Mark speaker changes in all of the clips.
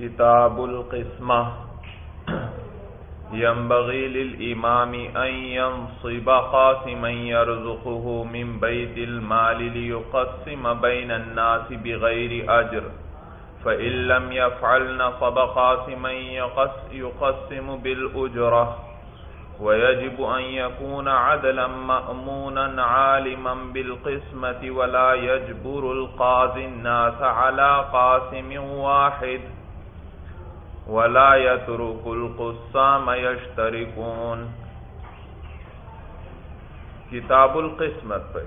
Speaker 1: كتاب القسمة ينبغي للإمام أن ينصب قاسما يرزقه من بيت المال ليقسم بين الناس بغير أجر. فإن لم يفعل نصب قاسما يقسم بالأجرة. ويجب أن يكون عدلا مأمونا عالما بالقسمة ولا يجبر القاضي الناس على قاسم واحد. ولا يترك القسام يشتركون۔ کتاب القسمت پر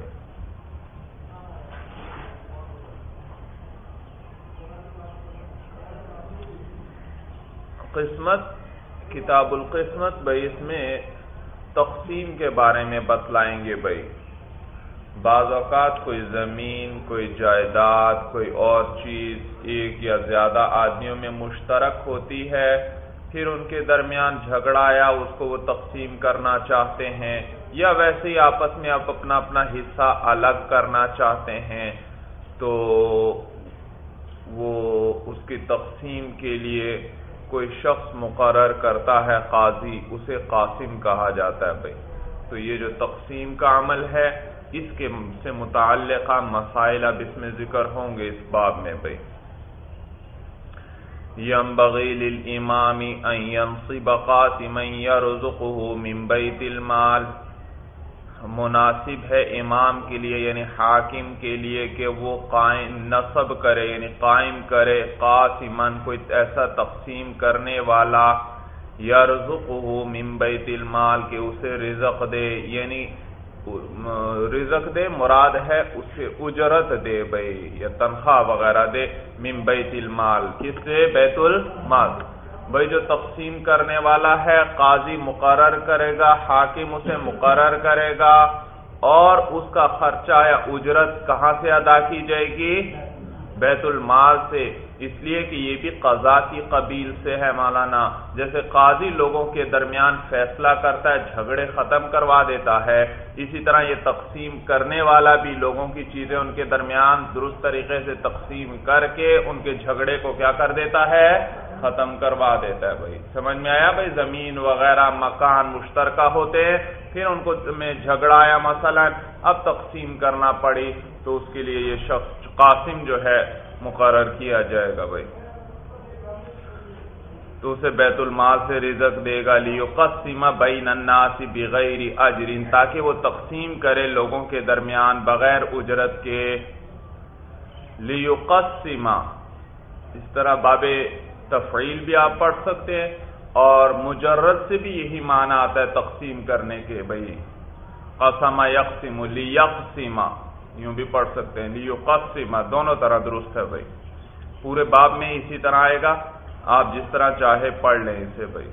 Speaker 1: قسمت، کتاب القسمت بھائی اس میں تقسیم کے بارے میں بتلائیں گے بھائی۔ بعض اوقات کوئی زمین، کوئی جائیداد، کوئی اور چیز ایک یا زیادہ آدمیوں میں مشترک ہوتی ہے، پھر ان کے درمیان جھگڑا یا اس کو وہ تقسیم کرنا چاہتے ہیں، یا ویسے ہی آپس میں آپ اپنا اپنا حصہ الگ کرنا چاہتے ہیں۔ تو وہ اس کی تقسیم کے لیے کوئی شخص مقرر کرتا ہے، قاضی اسے قاسم کہا جاتا ہے بھائی۔ تو یہ جو تقسیم کا عمل ہے اس کے سے متعلقہ مسائل اب اس میں ذکر ہوں گے اس باب میں بھائی ينبغي للإمام أن ينصب قاسما يرزقه من بيت المال۔ مناسب ہے امام کے لیے یعنی حاکم کے لیے کہ وہ قائم، نصب کرے یعنی قائم کرے قاسمن کوئی ایسا تقسیم کرنے والا۔ یرزقه من بیت المال کہ اسے رزق دے یعنی رزق دے، مراد ہے اسے اجرت دے بھائی یا تنخواہ وغیرہ دے، من بیت المال۔ کس سے؟ بیت المال۔ بھائی جو تقسیم کرنے والا ہے، قاضی مقرر کرے گا، حاکم اسے مقرر کرے گا، اور اس کا خرچہ یا اجرت کہاں سے ادا کی جائے گی؟ بیت المال سے، اس لیے کہ یہ بھی قضا کی قبیل سے ہے مولانا۔ جیسے قاضی لوگوں کے درمیان فیصلہ کرتا ہے، جھگڑے ختم کروا دیتا ہے۔ اسی طرح یہ تقسیم کرنے والا بھی لوگوں کی چیزیں ان کے درمیان درست طریقے سے تقسیم کر کے ان کے جھگڑے کو کیا کر دیتا ہے؟ ختم کروا دیتا ہے بھائی۔ سمجھ میں آیا بھائی؟ زمین وغیرہ، مکان مشترکہ ہوتے ہیں، پھر ان کو میں جھگڑا آیا مثلا اب تقسیم کرنا پڑی، تو اس کے لیے یہ شخص قاسم جو ہے مقرر کیا جائے گا بھائی۔ تو اسے بیت المال سے رزق دے گا۔ لیو قسم بین الناس بغیر اجرین تاکہ وہ تقسیم کرے لوگوں کے درمیان بغیر اجرت کے۔ لیو قسم اس طرح باب تفعیل بھی آپ پڑھ سکتے ہیں اور مجرد سے بھی یہی معنی آتا ہے تقسیم کرنے کے بھائی قسم یقسم لیقسم یوں بھی پڑھ سکتے ہیں لیو قسم دونوں طرح درست ہے بھائی پورے باب میں اسی طرح آئے گا آپ جس طرح چاہے پڑھ لیں اسے بھائی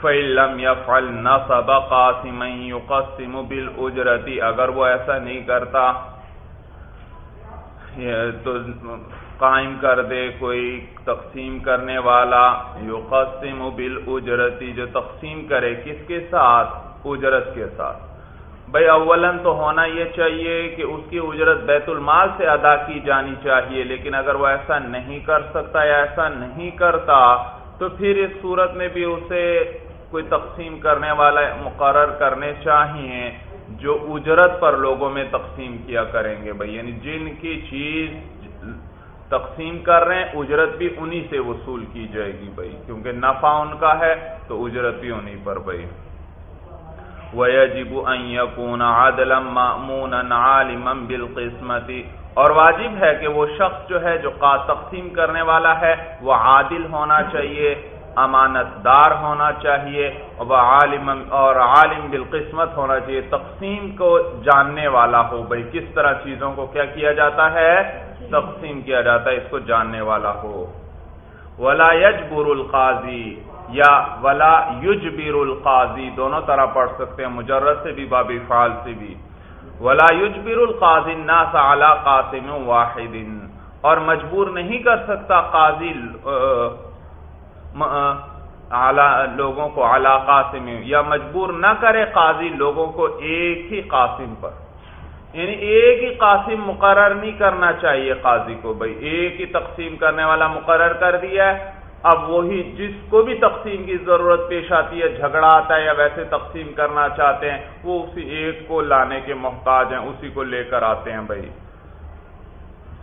Speaker 1: فعلم یا فل نہ سب قاسم قسم بل اجرتی اگر وہ ایسا نہیں کرتا تو قائم کر دے کوئی تقسیم کرنے والا یو قسم بل اجرتی جو تقسیم کرے کس کے ساتھ؟ اجرت کے ساتھ۔ بھائی اولن تو ہونا یہ چاہیے کہ اس کی اجرت بیت المال سے ادا کی جانی چاہیے، لیکن اگر وہ ایسا نہیں کر سکتا یا ایسا نہیں کرتا، تو پھر اس صورت میں بھی اسے کوئی تقسیم کرنے والا مقرر کرنے چاہیے، جو اجرت پر لوگوں میں تقسیم کیا کریں گے۔ بھائی یعنی جن کی چیز تقسیم کر رہے ہیں، اجرت بھی انہی سے وصول کی جائے گی بھائی۔ کیونکہ نفع ان کا ہے تو اجرت بھی انہی پر بھائی۔ وَيَجِبُ أَن يَكُونَ عَدْلًا مَأْمُونًا عَالِمًا بِالْقِسْمَةِ۔ اور واجب ہے کہ وہ شخص جو ہے، جو تقسیم کرنے والا ہے، وہ عادل ہونا چاہیے امانت دار ہونا چاہیے وہ عالم اور عالم بالقسمت ہونا چاہیے۔ تقسیم کو جاننے والا ہو بھائی۔ کس طرح چیزوں کو کیا کیا جاتا ہے؟ تقسیم کیا جاتا ہے، اس کو جاننے والا ہو۔ ولا یجبر القاضی یا ولا یجبر القاضی دونوں طرح پڑھ سکتے ہیں، مجرد سے بھی، باب فعال سے بھی۔ ولا یجبر القاضی الناس علی قاسم واحد۔ اور مجبور نہیں کر سکتا قاضی لوگوں کو اعلی قاسم، یا مجبور نہ کرے قاضی لوگوں کو ایک ہی قاسم پر۔ یعنی ایک ہی قاسم مقرر نہیں کرنا چاہیے قاضی کو، بھائی ایک ہی تقسیم کرنے والا مقرر کر دیا ہے۔ اب وہی جس کو بھی تقسیم کی ضرورت پیش آتی ہے، جھگڑا آتا ہے یا ویسے تقسیم کرنا چاہتے ہیں، وہ اسی ایک کو لانے کے محتاج ہیں، اسی کو لے کر آتے ہیں بھائی۔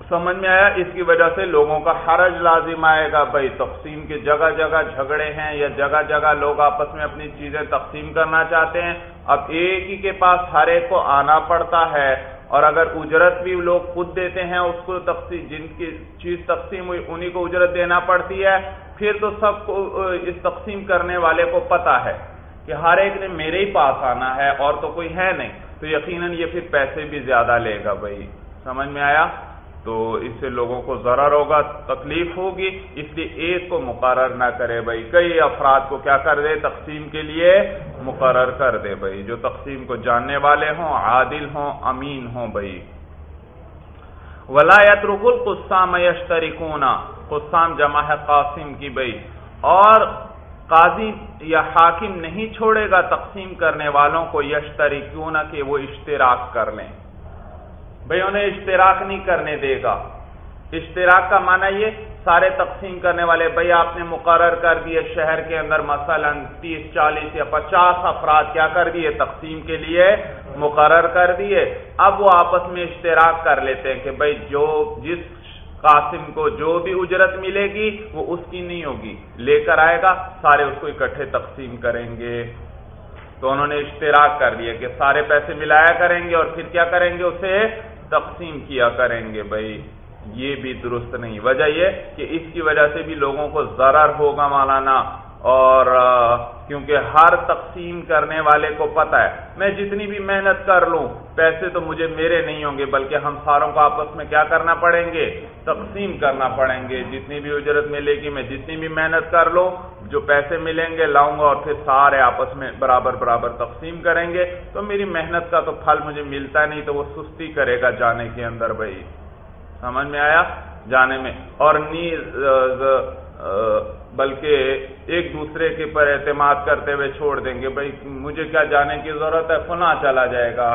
Speaker 1: سمجھ میں آیا؟ اس کی وجہ سے لوگوں کا حرج لازم آئے گا۔ بھائی، تقسیم کے جگہ جگہ جھگڑے ہیں یا جگہ جگہ لوگ آپس میں اپنی چیزیں تقسیم کرنا چاہتے ہیں، اب ایک ہی کے پاس ہر ایک کو آنا پڑتا ہے۔ اور اگر اجرت بھی لوگ خود دیتے ہیں، اس کو تقسیم جن کی چیز تقسیم ہوئی، انہی کو اجرت دینا پڑتی ہے۔ پھر تو سب کو اس تقسیم کرنے والے کو پتا ہے کہ ہر ایک نے میرے ہی پاس آنا ہے اور تو کوئی ہے نہیں۔ تو یقیناً یہ پھر پیسے بھی زیادہ لے گا۔ بھائی، سمجھ میں آیا؟ تو اس سے لوگوں کو ضرر ہوگا، تکلیف ہوگی، اس لیے ایک کو مقرر نہ کرے بھائی۔ کئی افراد کو کیا کر دے؟ تقسیم کے لیے مقرر کر دے بھائی۔ جو تقسیم کو جاننے والے ہوں، عادل ہوں، امین ہوں بھائی۔ ولایت رک القسام یشترکون قسام جمع ہے قاسم کی بھائی۔ اور قاضی یا حاکم نہیں چھوڑے گا تقسیم کرنے والوں کو یشترکون کہ وہ اشتراک کر لیں۔ بھئی انہیں اشتراک نہیں کرنے دے گا۔ اشتراک کا معنی یہ سارے تقسیم کرنے والے، بھائی آپ نے مقرر کر دیے شہر کے اندر مثلا تیس، چالیس یا پچاس افراد، کیا کر دیے؟ تقسیم کے لیے مقرر کر دیے۔ اب وہ آپس میں اشتراک کر لیتے ہیں کہ بھائی جو جس قاسم کو جو بھی اجرت ملے گی، وہ اس کی نہیں ہوگی۔ لے کر آئے گا، سارے اس کو اکٹھے تقسیم کریں گے۔ تو انہوں نے اشتراک کر دیا کہ سارے پیسے ملایا کریں گے اور پھر کیا کریں گے؟ اسے تقسیم کیا کریں گے بھائی؟ یہ بھی درست نہیں۔ وجہ یہ کہ اس کی وجہ سے بھی لوگوں کو ضرر ہوگا مولانا اور کیونکہ ہر تقسیم کرنے والے کو پتا ہے، میں جتنی بھی محنت کر لوں، پیسے تو مجھے میرے نہیں ہوں گے، بلکہ ہم ساروں کو آپس میں کیا کرنا پڑیں گے؟ تقسیم کرنا پڑیں گے۔ جتنی بھی اجرت ملے گی، میں جتنی بھی محنت کر لوں، جو پیسے ملیں گے، لاؤں گا اور پھر سارے آپس میں برابر برابر تقسیم کریں گے۔ تو میری محنت کا تو پھل مجھے ملتا نہیں، تو وہ سستی کرے گا جانے کے اندر بھائی۔ سمجھ میں آیا؟ جانے میں۔ اور نیز بلکہ ایک دوسرے کے پر اعتماد کرتے ہوئے چھوڑ دیں گے۔ بھائی، مجھے کیا جانے کی ضرورت ہے؟ فلاں چلا جائے گا۔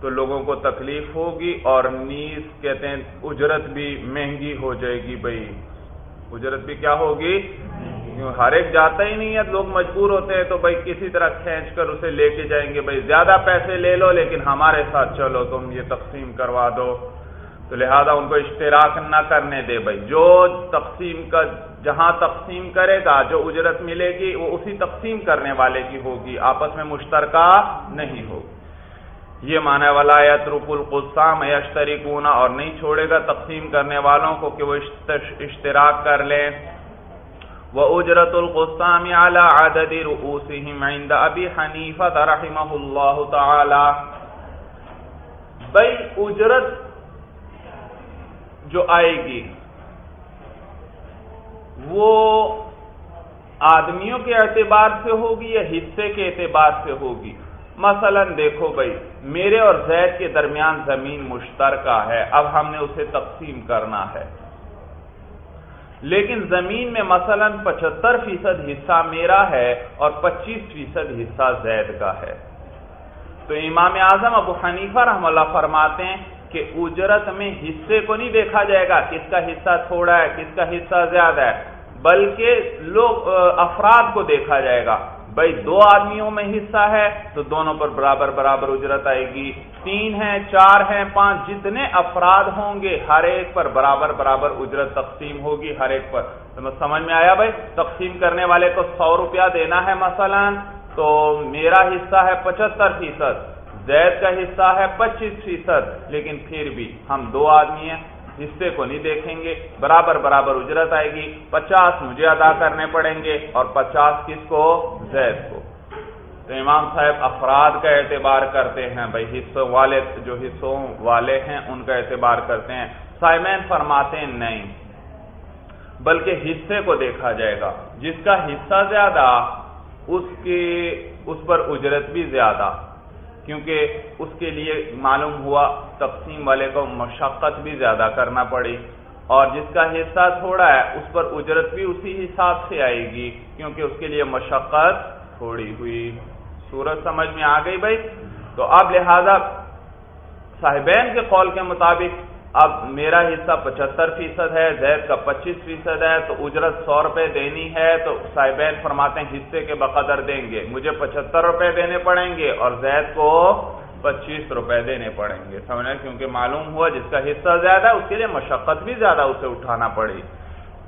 Speaker 1: تو لوگوں کو تکلیف ہوگی اور نیز کہتے ہیں، اجرت بھی مہنگی ہو جائے گی۔ بھائی، اجرت بھی کیا ہوگی؟ ہر ایک جاتا ہی نہیں ہے۔ لوگ مجبور ہوتے ہیں تو بھائی، کسی طرح کھینچ کر اسے لے کے جائیں گے۔ بھائی، زیادہ پیسے لے لو، لیکن ہمارے ساتھ چلو، تم یہ تقسیم کروا دو۔ تو لہذا ان کو اشتراک نہ کرنے دے بھائی۔ جو تقسیم کا جہاں تقسیم کرے گا، جو اجرت ملے گی، وہ اسی تقسیم کرنے والے کی ہوگی، آپس میں مشترکہ نہیں ہوگی یہ معنی ولایت رک القسام یشترکون اور نہیں چھوڑے گا تقسیم کرنے والوں کو کہ وہ اشتراک کر لیں۔ وہ اجرت القسام اعلی عدد رؤوسهم عند ابی حنیفہ رحمہ اللہ تعالی بھائی، اجرت جو آئے گی، وہ آدمیوں کے اعتبار سے ہوگی یا حصے کے اعتبار سے ہوگی؟ مثلا دیکھو بھائی، میرے اور زید کے درمیان زمین مشترکہ ہے، اب ہم نے اسے تقسیم کرنا ہے۔ لیکن زمین میں مثلا پچہتر فیصد حصہ میرا ہے اور پچیس فیصد حصہ زید کا ہے۔ تو امام اعظم ابو حنیفہ رحم اللہ فرماتے ہیں کہ اجرت میں حصے کو نہیں دیکھا جائے گا کس کا حصہ تھوڑا ہے، کس کا حصہ زیادہ ہے، بلکہ لوگ افراد کو دیکھا جائے گا۔ بھائی، دو آدمیوں میں حصہ ہے تو دونوں پر برابر برابر اجرت آئے گی۔ تین ہیں، چار ہیں، پانچ، جتنے افراد ہوں گے، ہر ایک پر برابر برابر اجرت تقسیم ہوگی، ہر ایک پر۔ سمجھ میں آیا بھائی؟ تقسیم کرنے والے کو سو روپیہ دینا ہے مثلا، تو میرا حصہ ہے پچہتر فیصد۔ زید کا حصہ ہے پچیس فیصد، لیکن پھر بھی ہم دو آدمی ہیں، حصے کو نہیں دیکھیں گے، برابر برابر اجرت آئے گی، پچاس مجھے ادا کرنے پڑیں گے اور پچاس کس کو؟ زید کو۔ تو امام صاحب افراد کا اعتبار کرتے ہیں، بھائی حصوں والے جو حصوں والے ہیں، ان کا اعتبار کرتے ہیں۔ سائمین فرماتے ہیں، نہیں، بلکہ حصے کو دیکھا جائے گا۔ جس کا حصہ زیادہ، اس کی اس پر اجرت بھی زیادہ۔ کیونکہ اس کے لیے معلوم ہوا تقسیم والے کو مشقت بھی زیادہ کرنا پڑی اور جس کا حصہ تھوڑا ہے، اس پر اجرت بھی اسی حساب سے آئے گی، کیونکہ اس کے لیے مشقت تھوڑی ہوئی۔ سورج سمجھ میں آ گئی بھائی؟ تو اب لہذا صاحبین کے قول کے مطابق اب میرا حصہ پچہتر فیصد ہے، زید کا پچیس فیصد ہے، تو اجرت سو روپے دینی ہے، تو صاحبین فرماتے ہیں حصے کے بقدر دیں گے۔ مجھے پچہتر روپے دینے پڑیں گے اور زید کو پچیس روپے دینے پڑیں گے۔ سمجھنا کیونکہ معلوم ہوا جس کا حصہ زیادہ ہے، اس کے لیے مشقت بھی زیادہ اسے اٹھانا پڑی۔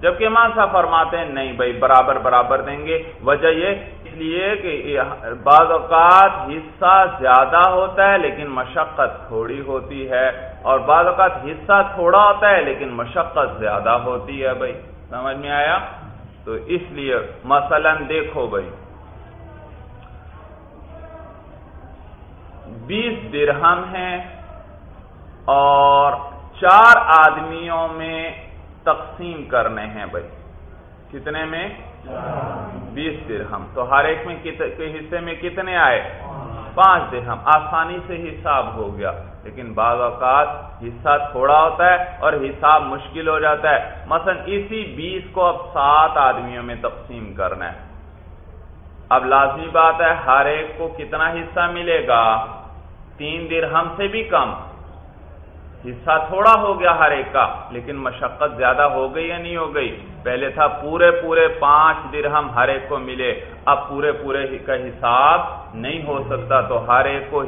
Speaker 1: جبکہ امام صاحب فرماتے ہیں، نہیں بھائی، برابر برابر دیں گے۔ وجہ یہ اس لیے کہ بعض اوقات حصہ زیادہ ہوتا ہے لیکن مشقت تھوڑی ہوتی ہے اور بعض اوقات حصہ تھوڑا ہوتا ہے لیکن مشقت زیادہ ہوتی ہے بھائی۔ سمجھ میں آیا؟ تو اس لیے مثلا دیکھو بھائی۔ بیس درہم ہیں اور چار آدمیوں میں تقسیم کرنے ہیں بھائی۔ کتنے میں؟ بیس درہم۔ تو ہر ایک میں حصے میں کتنے آئے؟ پانچ درہم۔ آسانی سے حساب ہو گیا۔ لیکن بعض اوقات حصہ تھوڑا ہوتا ہے اور حساب مشکل ہو جاتا ہے۔ مثلا اسی بیس کو اب سات آدمیوں میں تقسیم کرنا ہے۔ اب لازمی بات ہے ہر ایک کو کتنا حصہ ملے گا؟ تین درہم سے بھی کم۔ حصہ تھوڑا ہو گیا ہر ایک کا، لیکن مشقت زیادہ ہو گئی یا نہیں ہو گئی؟ پہلے تھا پورے پورے پانچ درہم ہر ایک کو ملے، اب پورے پورے کا حساب نہیں ہو سکتا۔ تو ہر ایک کو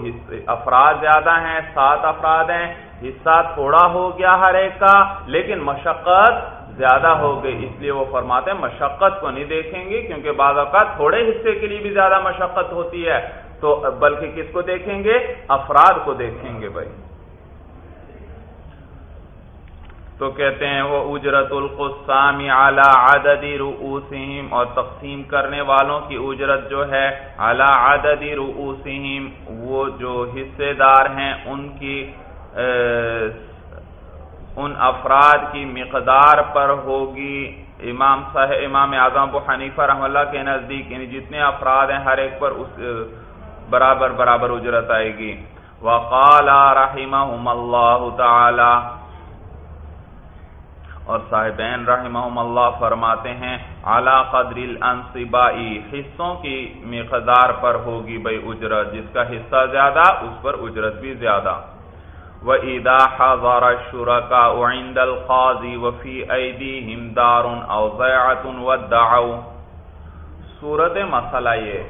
Speaker 1: افراد زیادہ ہیں، سات افراد ہیں، حصہ تھوڑا ہو گیا ہر ایک کا، لیکن مشقت زیادہ ہو گئی۔ اس لیے وہ فرماتے ہیں مشقت کو نہیں دیکھیں گے، کیونکہ بعض اوقات تھوڑے حصے کے لیے بھی زیادہ مشقت ہوتی ہے۔ تو بلکہ کس کو دیکھیں گے؟ افراد کو دیکھیں گے بھائی۔ تو کہتے ہیں وہ اجرت القسام اعلی عددی رؤوسہم اور تقسیم کرنے والوں کی اجرت جو ہے اعلی عددی رؤوسہم وہ جو حصے دار ہیں ان کی ان افراد کی مقدار پر ہوگی۔ امام صاحب، امام اعظم ابو حنیفہ رحم اللہ کے نزدیک یعنی جتنے افراد ہیں ہر ایک پر اس برابر برابر اجرت آئے گی۔ وقال رحمہم اللہ تعالی اور صاحبین رحمہم اللہ فرماتے ہیں اعلی قدر الانصبائی حصوں کی مقدار پر ہوگی بھائی اجرت، جس کا حصہ زیادہ، اس پر اجرت بھی زیادہ۔ وَإِذَا حَضَرَ الشُّرَكَاءُ عِنْدَ الْقَاضِ وَفِي أَيْدِيهِمْ دَارٌ أَوْ ضَيْعَةٌ وَدَّعَوْا۔ صورت مسئلہ یہ،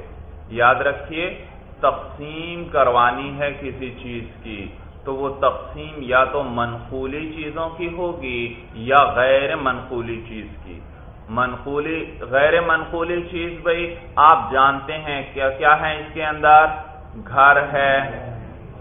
Speaker 1: یاد رکھیے، تقسیم کروانی ہے کسی چیز کی۔ تو وہ تقسیم یا تو منقولی چیزوں کی ہوگی یا غیر منقولی چیز کی۔ منقولی، غیر منقولی چیز بھائی آپ جانتے ہیں کیا کیا ہے اس کے اندر؟ گھر ہے،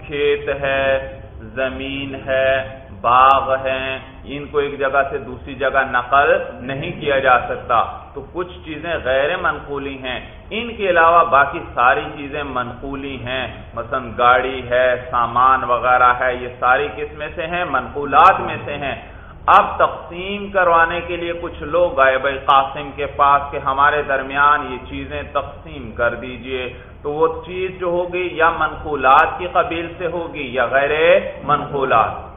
Speaker 1: کھیت ہے، زمین ہے باغ ہیں، ان کو ایک جگہ سے دوسری جگہ نقل نہیں کیا جا سکتا۔ تو کچھ چیزیں غیر منقولی ہیں۔ ان کے علاوہ باقی ساری چیزیں منقولی ہیں۔ مثلا گاڑی ہے، سامان وغیرہ ہے، یہ ساری کس میں سے ہیں؟ منقولات میں سے ہیں۔ اب تقسیم کروانے کے لیے کچھ لوگ آئے بھائی قاسم کے پاس کہ ہمارے درمیان یہ چیزیں تقسیم کر دیجیے۔ تو وہ چیز جو ہوگی یا منقولات کی قبیل سے ہوگی یا غیر منقولات۔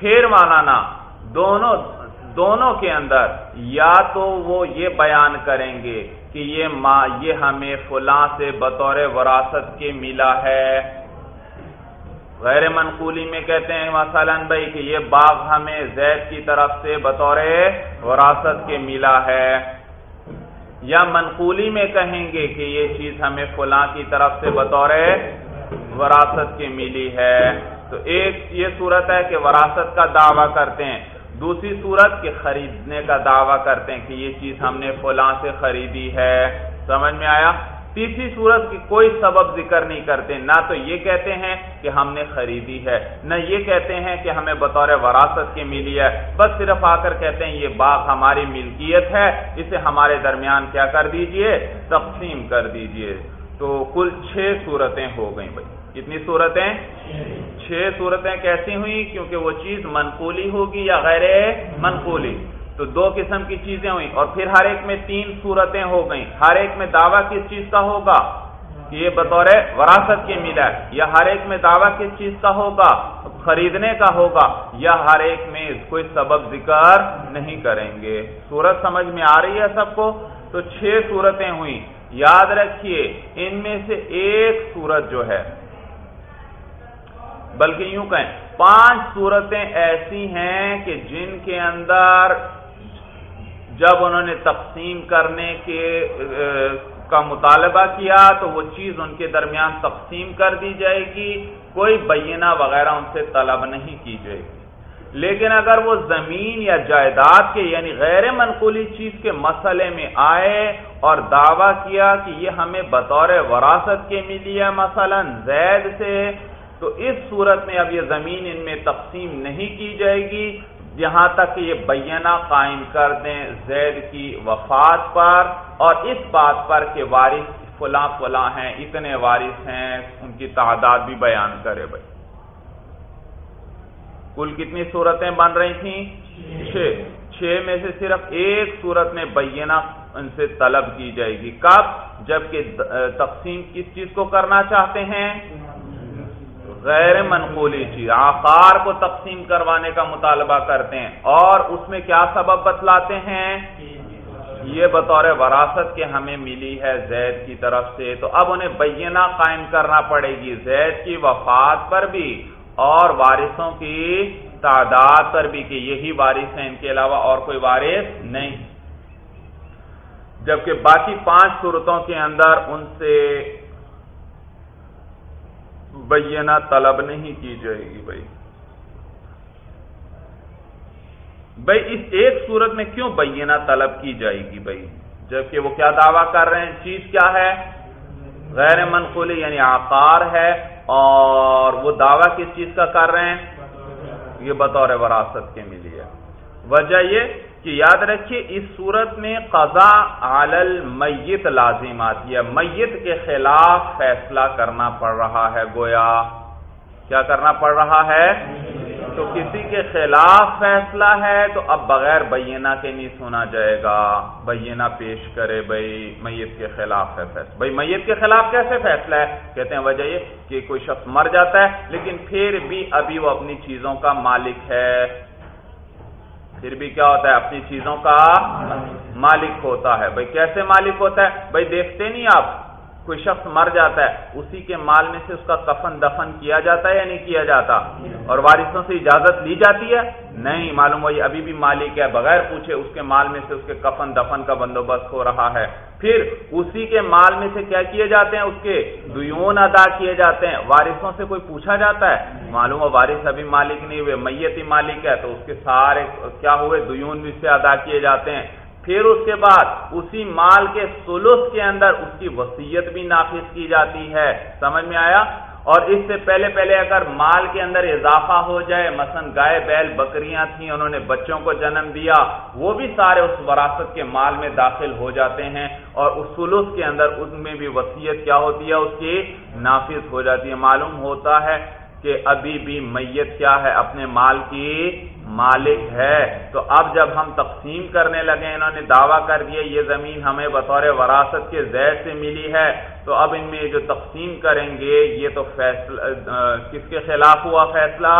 Speaker 1: پھر مولانا دونوں دونوں کے اندر یا تو وہ یہ بیان کریں گے کہ یہ ماں یہ ہمیں فلاں سے بطور وراثت کے ملا ہے۔ غیر منقولی میں کہتے ہیں مثلا بھائی کہ یہ باغ ہمیں زید کی طرف سے بطور وراثت کے ملا ہے۔ یا منقولی میں کہیں گے کہ یہ چیز ہمیں فلاں کی طرف سے بطور وراثت کے ملی ہے۔ تو ایک یہ صورت ہے کہ وراثت کا دعویٰ کرتے ہیں، دوسری صورت کہ خریدنے کا دعویٰ کرتے ہیں کہ یہ چیز ہم نے فلاں سے خریدی ہے۔ سمجھ میں آیا؟ تیسری صورت کی کوئی سبب ذکر نہیں کرتے، نہ تو یہ کہتے ہیں کہ ہم نے خریدی ہے، نہ یہ کہتے ہیں کہ ہمیں بطور وراثت کی ملی ہے۔ بس صرف آ کر کہتے ہیں، یہ باغ ہماری ملکیت ہے، اسے ہمارے درمیان کیا کر دیجیے؟ تقسیم کر دیجیے۔ تو کل چھ صورتیں ہو گئیں بھائی۔ کتنی صورتیں؟ چھ صورتیں کیسی ہوئی؟ کیونکہ وہ چیز منقولی ہوگی یا غیر منقولی. تو دو قسم کی چیزیں ہوئی اور پھر ہر ایک میں تین صورتیں ہو گئیں. ہر ایک میں دعویٰ کس چیز کا ہوگا؟ یہ بطور وراثت کی ملا یا ہر ایک میں دعویٰ کس چیز کا ہوگا؟ خریدنے کا ہوگا. یا ہر ایک میں کوئی سبب ذکر نہیں کریں گے. صورت سمجھ میں آ رہی ہے سب کو؟ تو چھ صورتیں ہوئی یاد رکھیے، ان میں سے ایک صورت جو ہے بلکہ یوں کہیں، پانچ صورتیں ایسی ہیں کہ جن کے اندر جب انہوں نے تقسیم کرنے کے کا مطالبہ کیا تو وہ چیز ان کے درمیان تقسیم کر دی جائے گی، کوئی بینہ وغیرہ ان سے طلب نہیں کی جائے گی۔ لیکن اگر وہ زمین یا جائیداد کے یعنی غیر منقولی چیز کے مسئلے میں آئے اور دعویٰ کیا کہ یہ ہمیں بطور وراثت کے ملی ہے مثلا زید سے تو اس صورت میں اب یہ زمین ان میں تقسیم نہیں کی جائے گی۔ یہاں تک کہ یہ بینہ قائم کر دیں زید کی وفات پر اور اس بات پر کہ وارث فلاں فلاں ہیں اتنے وارث ہیں ان کی تعداد بھی بیان کرے بھائی۔ کل کتنی صورتیں بن رہی تھیں؟ چھ۔ چھ۔ میں سے صرف ایک صورت میں بینہ ان سے طلب کی جائے گی۔ کب؟ جبکہ تقسیم کس چیز کو کرنا چاہتے ہیں؟ غیر منقولی چیز آخار کو تقسیم کروانے کا مطالبہ کرتے ہیں۔ اور اس میں کیا سبب بتلاتے ہیں؟ یہ بطور وراثت کے ہمیں ملی ہے زید کی طرف سے۔ تو اب انہیں بینہ قائم کرنا پڑے گی۔ زید کی وفات پر بھی اور وارثوں کی تعداد پر بھی کہ یہی وارث ہیں۔ ان کے علاوہ اور کوئی وارث نہیں۔ جبکہ باقی پانچ صورتوں کے اندر ان سے بینہ طلب نہیں کی جائے گی بھائی۔ بھائی، اس ایک صورت میں کیوں بینہ طلب کی جائے گی بھائی؟ جبکہ وہ کیا دعویٰ کر رہے ہیں؟ چیز کیا ہے؟ غیر منقولی یعنی آکار ہے۔ اور وہ دعویٰ کس چیز کا کر رہے ہیں؟ یہ بطور وراثت کے ملی ہے وجہ یہ کہ یاد رکھیے، اس صورت میں قضا علی میت لازم آتی ہے۔ میت کے خلاف فیصلہ کرنا پڑ رہا ہے، گویا۔ کیا کرنا پڑ رہا ہے؟ تو کسی کے خلاف فیصلہ ہے تو اب بغیر بینہ کے نہیں سنا جائے گا۔ بینہ پیش کرے بھائی، میت کے خلاف ہے فیصلہ۔ بھائی، میت کے خلاف کیسے فیصلہ ہے؟ کہتے ہیں، وجہ یہ کہ کوئی شخص مر جاتا ہے، لیکن پھر بھی ابھی وہ اپنی چیزوں کا مالک ہے۔ پھر بھی کیا ہوتا ہے، اپنی چیزوں کا مالک ہوتا ہے۔ بھائی کیسے مالک ہوتا ہے؟ بھائی دیکھتے نہیں آپ۔ کوئی شخص مر جاتا ہے، اسی کے مال میں سے اس کا کفن دفن کیا جاتا ہے یا نہیں کیا جاتا؟ اور وارثوں سے اجازت لی جاتی ہے؟ نہیں، معلوم وہی ابھی بھی مالک ہے، بغیر پوچھے اس کے مال میں سے اس کے کفن دفن کا بندوبست ہو رہا ہے۔ پھر اسی کے مال میں سے کیا کیے جاتے ہیں؟ اس کے دیون ادا کیے جاتے ہیں۔ وارثوں سے کوئی پوچھا جاتا ہے؟ معلوم ہو وارث ابھی مالک نہیں ہوئے، میت ہی مالک ہے، تو اس کے سارے کیا ہوئے؟ دیون بھی سے ادا کیے جاتے ہیں۔ پھر اس کے بعد اسی مال کے سلس کے اندر اس کی وسیعت بھی نافذ کی جاتی ہے۔ سمجھ میں آیا؟ اور اس سے پہلے پہلے اگر مال کے اندر اضافہ ہو جائے، مثلا گائے، بیل، بکریاں تھیں، انہوں نے بچوں کو جنم دیا، وہ بھی سارے اس وراثت کے مال میں داخل ہو جاتے ہیں اور اس سلس کے اندر ان میں بھی وسیعت کیا ہوتی ہے؟ اس کی نافذ ہو جاتی ہے۔ معلوم ہوتا ہے کہ ابھی بھی میت کیا ہے؟ اپنے مال کی مالک ہے۔ تو اب جب ہم تقسیم کرنے لگے، انہوں نے دعویٰ کر دیا، یہ زمین ہمیں بطور وراثت کے زیر سے ملی ہے، تو اب ان میں جو تقسیم کریں گے، یہ تو فیصلہ کس کے خلاف ہوا فیصلہ؟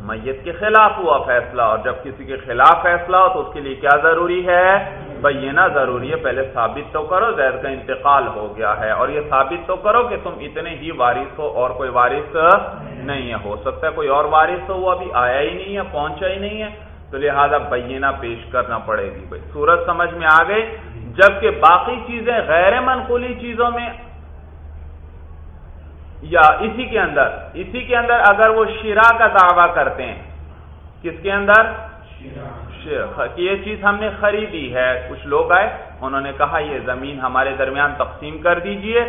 Speaker 1: میت کے خلاف ہوا فیصلہ۔ اور جب کسی کے خلاف فیصلہ ہو تو اس کے لیے کیا ضروری ہے؟ بینہ ضروری ہے، پہلے ثابت تو کرو، زید کا انتقال ہو گیا ہے۔ اور یہ ثابت تو کرو کہ تم اتنے ہی وارث ہو اور کوئی وارث نہیں ہے۔ ہو سکتا ہے کوئی اور وارث ہو، وہ ابھی آیا ہی نہیں ہے، پہنچا ہی نہیں ہے۔ تو لہذا بینہ پیش کرنا پڑے گی۔ بھائی، سورج سمجھ میں آ گئی جبکہ باقی چیزیں غیر منقولی چیزوں میں یا اسی کے اندر، اسی کے اندر اگر وہ شیرا کا دعویٰ کرتے ہیں، کس کے اندر؟ یہ چیز ہم نے خریدی ہے۔ کچھ لوگ آئے، انہوں نے کہا، یہ زمین ہمارے درمیان تقسیم کر دیجیے،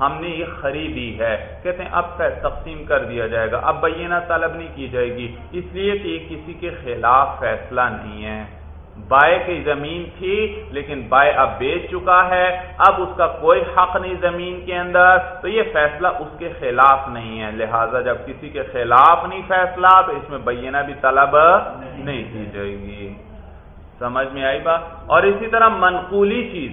Speaker 1: ہم نے یہ خریدی ہے۔ کہتے ہیں، اب تقسیم کر دیا جائے گا، اب بینہ طلب نہیں کی جائے گی۔ اس لیے کہ یہ کسی کے خلاف فیصلہ نہیں ہے۔ بائے کی زمین تھی، لیکن بائے اب بیچ چکا ہے۔ اب اس کا کوئی حق نہیں زمین کے اندر۔ تو یہ فیصلہ اس کے خلاف نہیں ہے۔ لہذا جب کسی کے خلاف نہیں فیصلہ، تو اس میں بینہ بھی طلب نہیں کی جائے گی۔ سمجھ میں آئی بات؟ اور اسی طرح منقولی چیز،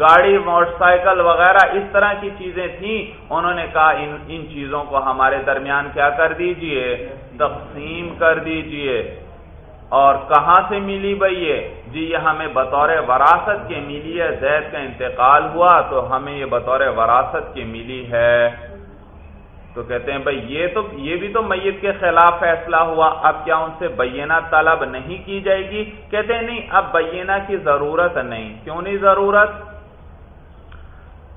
Speaker 1: گاڑی، موٹر سائیکل وغیرہ اس طرح کی چیزیں تھیں، انہوں نے کہا ان ان چیزوں کو ہمارے درمیان کیا کر دیجیے؟ تقسیم کر دیجیے۔ اور کہاں سے ملی بھائی یہ؟ جی یہ ہمیں بطور وراثت کے ملی ہے، زید کا انتقال ہوا تو ہمیں یہ بطور وراثت کے ملی ہے۔ تو کہتے ہیں، بھائی، یہ تو یہ بھی تو میت کے خلاف فیصلہ ہوا، اب کیا ان سے بینہ طلب نہیں کی جائے گی؟ کہتے ہیں، نہیں، اب بینہ کی ضرورت نہیں. کیوں نہیں ضرورت؟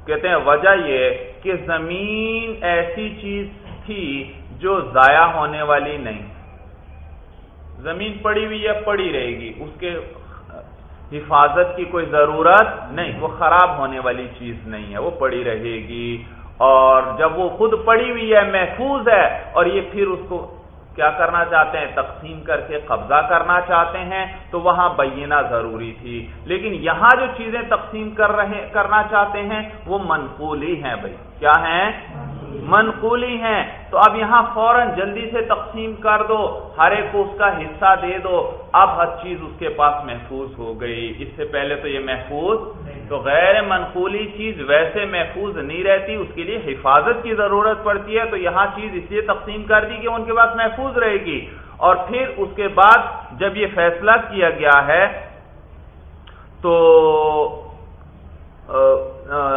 Speaker 1: کہتے ہیں، وجہ یہ کہ زمین ایسی چیز تھی جو ضائع ہونے والی نہیں۔ زمین پڑی ہوئی ہے پڑی رہے گی، اس کے حفاظت کی کوئی ضرورت نہیں، وہ خراب ہونے والی چیز نہیں ہے، وہ پڑی رہے گی۔ اور جب وہ خود پڑی ہوئی ہے، محفوظ ہے، اور یہ پھر اس کو کیا کرنا چاہتے ہیں؟ تقسیم کر کے قبضہ کرنا چاہتے ہیں، تو وہاں بینہ ضروری تھی۔ لیکن یہاں جو چیزیں تقسیم کر رہے، کرنا چاہتے ہیں، وہ منقولی ہیں بھائی۔ کیا ہیں؟ منقولی ہیں، تو اب یہاں فوراً جلدی سے تقسیم کر دو، ہر ایک کو اس کا حصہ دے دو۔ اب ہر چیز اس کے پاس محفوظ ہو گئی۔ اس سے پہلے تو یہ محفوظ، تو غیر منقولی چیز ویسے محفوظ نہیں رہتی، اس کے لیے حفاظت کی ضرورت پڑتی ہے۔ تو یہاں چیز اس لیے تقسیم کر دی کہ ان کے پاس محفوظ رہے گی۔ اور پھر اس کے بعد جب یہ فیصلہ کیا گیا ہے، تو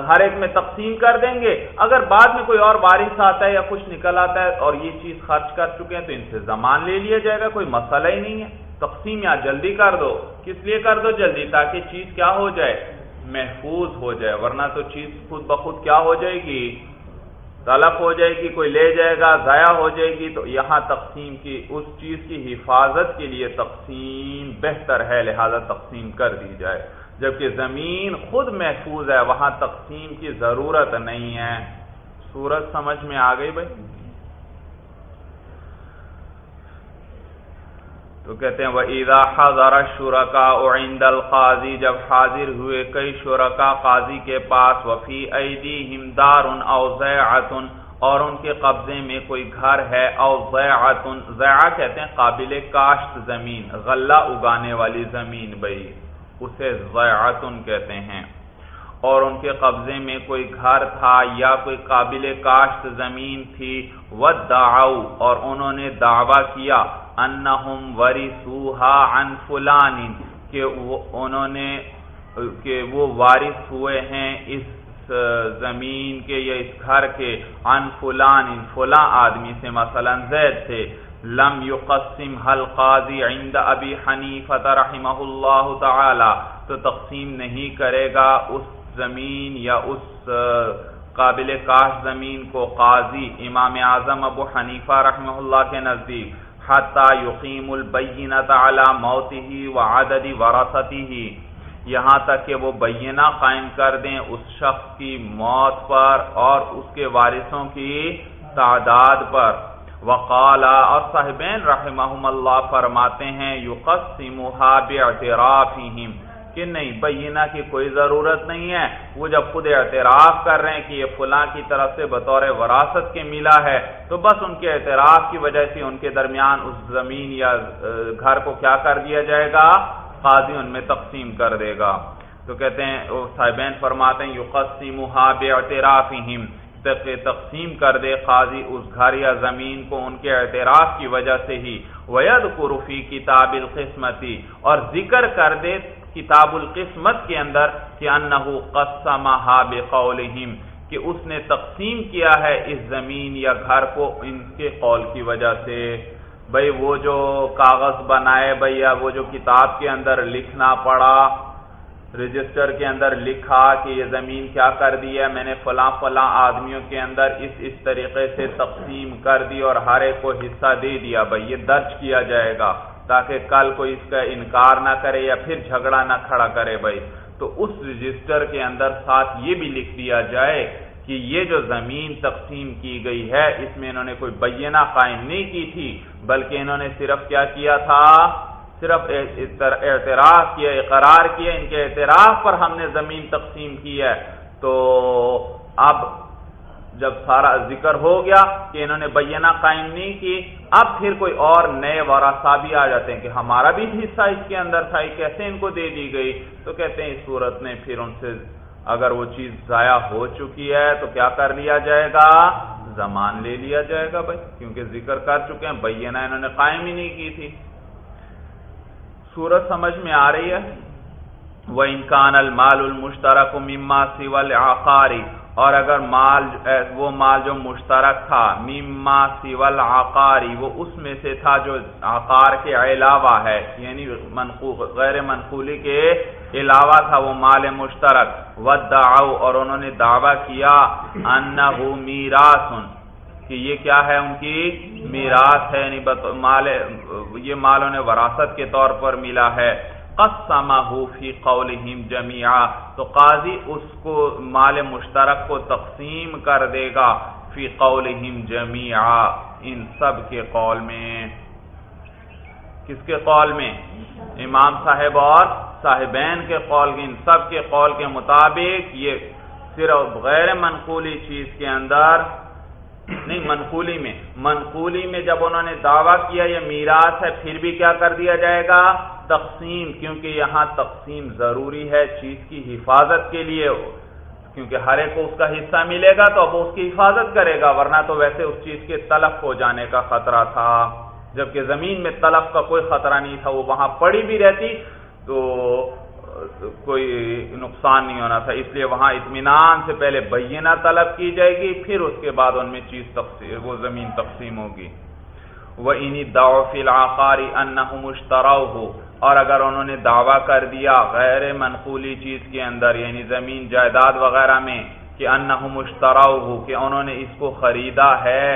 Speaker 1: ہر ایک میں تقسیم کر دیں گے۔ اگر بعد میں کوئی اور بارش آتا ہے یا کچھ نکل آتا ہے اور یہ چیز خرچ کر چکے ہیں تو ان سے زمان لے لیا جائے گا، کوئی مسئلہ ہی نہیں ہے۔ تقسیم یا جلدی کر دو۔ کس لیے کر دو؟ جلدی، تاکہ چیز کیا ہو جائے؟ محفوظ ہو جائے۔ ورنہ تو چیز خود بخود کیا ہو جائے گی؟ طلب ہو جائے گی، کوئی لے جائے گا، ضائع ہو جائے گی۔ تو یہاں تقسیم کی، اس چیز کی حفاظت کے لیے تقسیم بہتر ہے، لہذا تقسیم کر دی جائے۔ جبکہ زمین خود محفوظ ہے، وہاں تقسیم کی ضرورت نہیں ہے۔ سورج سمجھ میں آ گئی بھائی؟ تو کہتے ہیں وہ عیدا حضر شرکا عند القاضی جب حاضر ہوئے، کئی شرکا قاضی کے پاس وفی ایدی ہمدار اوزیعتن اور ان کے قبضے میں کوئی گھر ہے اوزیعتن زیع کہتے ہیں قابل کاشت زمین، غلہ اگانے والی زمین بھائی۔ اسے ضیعتن کہتے ہیں۔ اور ان کے قبضے میں کوئی گھر تھا یا کوئی قابل کاشت زمین تھی، ودعو، اور انہوں نے دعویٰ کیا، انہم ورثوها عن فلان کہ انہوں نے، کہ وہ وارث ہوئے ہیں اس زمین کے یا اس گھر کے ان فلان ان فلاں آدمی سے، مثلا زید تھے لم يقسم حل قاضی عند ابی حنیفت رحمہ اللہ تعالی تو تقسیم نہیں کرے گا اس زمین یا اس قابل کاش زمین کو قاضی امام اعظم ابو حنیفہ رحمہ اللہ کے نزدیک. حتی یقیم البینت علی موته وعدد ورثته یہاں تک کہ وہ بینہ قائم کر دیں اس شخص کی موت پر اور اس کے وارثوں کی تعداد پر. وقالا، اور صاحبین رحمہم اللہ فرماتے ہیں یقسمها باعترافہم کہ نہیں، بینہ کی کوئی ضرورت نہیں ہے۔ وہ جب خود اعتراف کر رہے ہیں کہ یہ فلاں کی طرف سے بطور وراثت کے ملا ہے، تو بس ان کے اعتراف کی وجہ سے ان کے درمیان اس زمین یا گھر کو کیا کر دیا جائے گا؟ قاضی ان میں تقسیم کر دے گا۔ تو کہتے ہیں صاحبین فرماتے ہیں یقسمها باعترافہم تقسیم کر دے، قاضی اس گھر یا زمین کو ان کے اعتراف کی وجہ سے ہی۔ وید قرفی کتاب القسمتی اور ذکر کر دے کتاب القسمت کے اندر کہ انہو قسمہا بقولہم، کہ اس نے تقسیم کیا ہے اس زمین یا گھر کو ان کے قول کی وجہ سے۔ بھئی وہ جو کاغذ بنائے، بھئی یا وہ جو کتاب کے اندر لکھنا پڑا رجسٹر کے اندر لکھا کہ یہ زمین کیا کر دی ہے؟ میں نے فلاں فلاں آدمیوں کے اندر اس اس طریقے سے تقسیم کر دی اور ہر ایک کو حصہ دے دیا۔ بھائی، یہ درج کیا جائے گا تاکہ کل کوئی اس کا انکار نہ کرے یا پھر جھگڑا نہ کھڑا کرے بھائی۔ تو اس رجسٹر کے اندر ساتھ یہ بھی لکھ دیا جائے کہ یہ جو زمین تقسیم کی گئی ہے، اس میں انہوں نے کوئی بینہ قائم نہیں کی تھی، بلکہ انہوں نے صرف کیا کیا تھا؟ صرف اعتراف کیا، اقرار کیا، ان کے اعتراف پر ہم نے زمین تقسیم کی ہے۔ تو اب جب سارا ذکر ہو گیا کہ انہوں نے بینہ قائم نہیں کی، اب پھر کوئی اور نئے وارثہ بھی آ جاتے ہیں کہ ہمارا بھی حصہ اس کے اندر تھا کیسے ان کو دے دی گئی؟ تو کہتے ہیں اس صورت میں پھر ان سے اگر وہ چیز ضائع ہو چکی ہے تو کیا کر لیا جائے گا؟ زمان لے لیا جائے گا بھائی، کیونکہ ذکر کر چکے ہیں بینہ انہوں نے قائم ہی نہیں کی تھی۔ صورت سمجھ میں آ رہی ہے؟ وہ انکان المال المشترک مما سول آخاری اور اگر مال وہ مال جو مشترک تھا، مما سیول آکاری وہ اس میں سے تھا جو آکار کے علاوہ ہے یعنی غیر منقولی کے علاوہ تھا وہ مال مشترک۔ ودعو اور انہوں نے دعویٰ کیا انہو میراسن کہ یہ کیا ہے ان کی میراث ہے یعنی مال یہ مال انہیں وراثت کے طور پر ملا ہے۔ فی قولہم جميعا۔ تو قاضی اس کو مال مشترک کو تقسیم کر دے گا۔ فی قولہم جميعا۔ ان سب کے قول میں۔ کس کے قول میں؟ امام صاحب اور صاحبین کے قول ان سب کے قول کے مطابق یہ صرف غیر منقولی چیز کے اندر نہیں، منقولی میں۔ منقولی میں جب انہوں نے دعویٰ کیا یہ میراث ہے، پھر بھی کیا کر دیا جائے گا؟ تقسیم، کیونکہ یہاں تقسیم ضروری ہے چیز کی حفاظت کے لیے۔ کیونکہ ہر ایک کو اس کا حصہ ملے گا تو اب اس کی حفاظت کرے گا، ورنہ تو ویسے اس چیز کے تلف ہو جانے کا خطرہ تھا۔ جبکہ زمین میں تلف کا کوئی خطرہ نہیں تھا، وہ وہاں پڑی بھی رہتی۔ تو کوئی نقصان نہیں ہونا تھا۔ اس لیے وہاں اطمینان سے پہلے بینہ طلب کی جائے گی، پھر اس کے بعد ان میں چیز تقسیم، وہ زمین تقسیم ہوگی۔ وہ انہیں داوفیل آکاری ان مشترا ہو اور اگر انہوں نے دعویٰ کر دیا غیر منقولی چیز کے اندر یعنی زمین جائیداد وغیرہ میں، کہ ان مشترا ہو کہ انہوں نے اس کو خریدا ہے